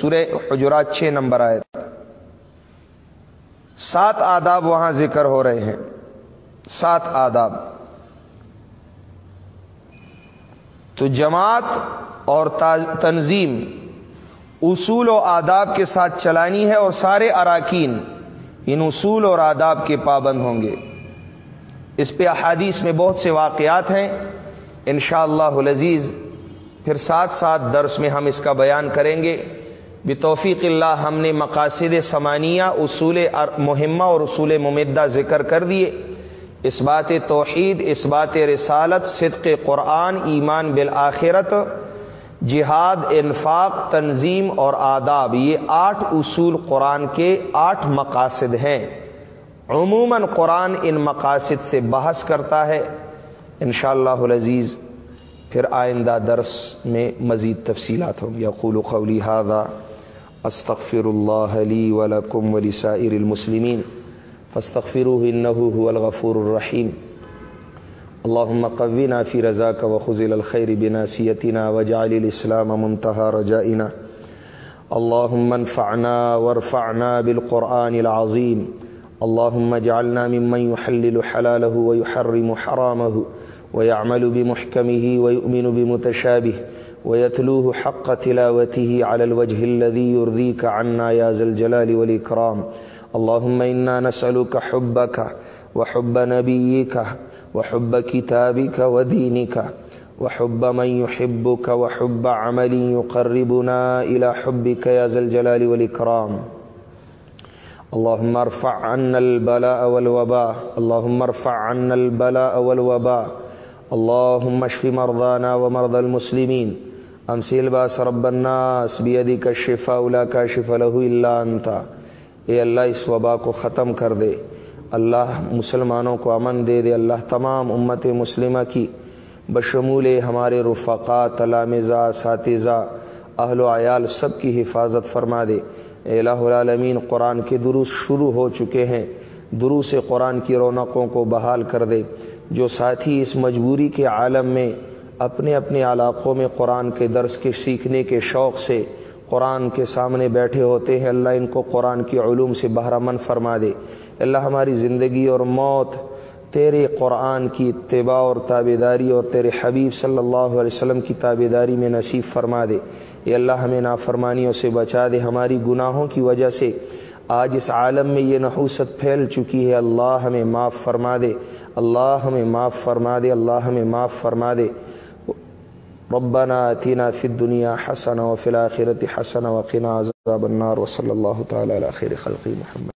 سورہ حجرات چھ نمبر آئے سات آداب وہاں ذکر ہو رہے ہیں۔ سات آداب۔ تو جماعت اور تنظیم اصول و آداب کے ساتھ چلانی ہے اور سارے اراکین ان اصول اور آداب کے پابند ہوں گے۔ اس پہ احادیث میں بہت سے واقعات ہیں۔ انشاءاللہ اللہ عزیز پھر ساتھ ساتھ درس میں ہم اس کا بیان کریں گے۔ بتوفیق اللہ، ہم نے مقاصد سمانیہ اصول مہمہ اور اصول ممدہ ذکر کر دیے۔ اس بات توحید، اس بات رسالت، صدق قرآن، ایمان بالآخرت، جہاد، انفاق، تنظیم اور آداب، یہ آٹھ اصول قرآن کے آٹھ مقاصد ہیں۔ عموماً قرآن ان مقاصد سے بحث کرتا ہے۔ انشاءاللہ اللہ العزیز، پھر آئندہ درس میں مزید تفصیلات ہوں۔ یقول قولی هذا استغفر اللہ لی ولکم ولسائر المسلمین فاستغفروه انه هو الغفور الرحیم۔ اللهم قونا في رضاك وخذل الخير بناسيتنا واجعل الاسلام منتهى رجائنا۔ اللهم انفعنا وارفعنا بالقرآن العظيم اللهم اجعلنا ممن يحلل حلاله ويحرم حرامه ويعمل بمحكمه ويؤمن بمتشابه ويتلوه حق تلاوته على الوجه الذي يرضيك عنا يا ذا الجلال والإكرام. اللهم إنا نسألك حبك وحب نبيك وحب كتابك ودينك وحب من يحبك وحب عمل يقربنا إلى حبك يا ذا الجلال والإكرام. اللهم ارفع عنا البلاء والوباء. اللهم ارفع عنا البلاء والوباء. اللهم اشف مرضانا ومرضى المسلمين. امسيل باس رب الناس بيدك الشفاء لا كاشف له الا انت اے اللہ، اس وبا کو ختم کر دے. اللہ مسلمانوں کو امن دے دے. اللہ تمام امت مسلمہ کی بشمول ہمارے رفقا تلامزہ اساتذہ، اہل و عیال سب کی حفاظت فرما دے. الہ العالمین، قرآن کے دروس شروع ہو چکے ہیں۔ دروس قرآن کی رونقوں کو بحال کر دے۔ جو ساتھی اس مجبوری کے عالم میں اپنے اپنے علاقوں میں قرآن کے درس کے سیکھنے کے شوق سے قرآن کے سامنے بیٹھے ہوتے ہیں، اللہ ان کو قرآن کی علوم سے بہرمن فرما دے۔ اللہ ہماری زندگی اور موت تیرے قرآن کی اتباع اور تابے داری اور تیرے حبیب صلی اللہ علیہ وسلم کی تابے داری میں نصیب فرما دے۔ یہ اللہ، ہمیں نافرمانیوں سے بچا دے۔ ہماری گناہوں کی وجہ سے آج اس عالم میں یہ نحوست پھیل چکی ہے۔ اللہ ہمیں معاف فرما دے۔ اللہ ہمیں معاف فرما دے۔ اللہ ہمیں معاف فرما دے۔ ربنا اتنا فی الدنیا حسن و فی الاخرت حسن وقنا عذاب النار۔ وصلی اللہ تعالی علی خیر خلقی محمد۔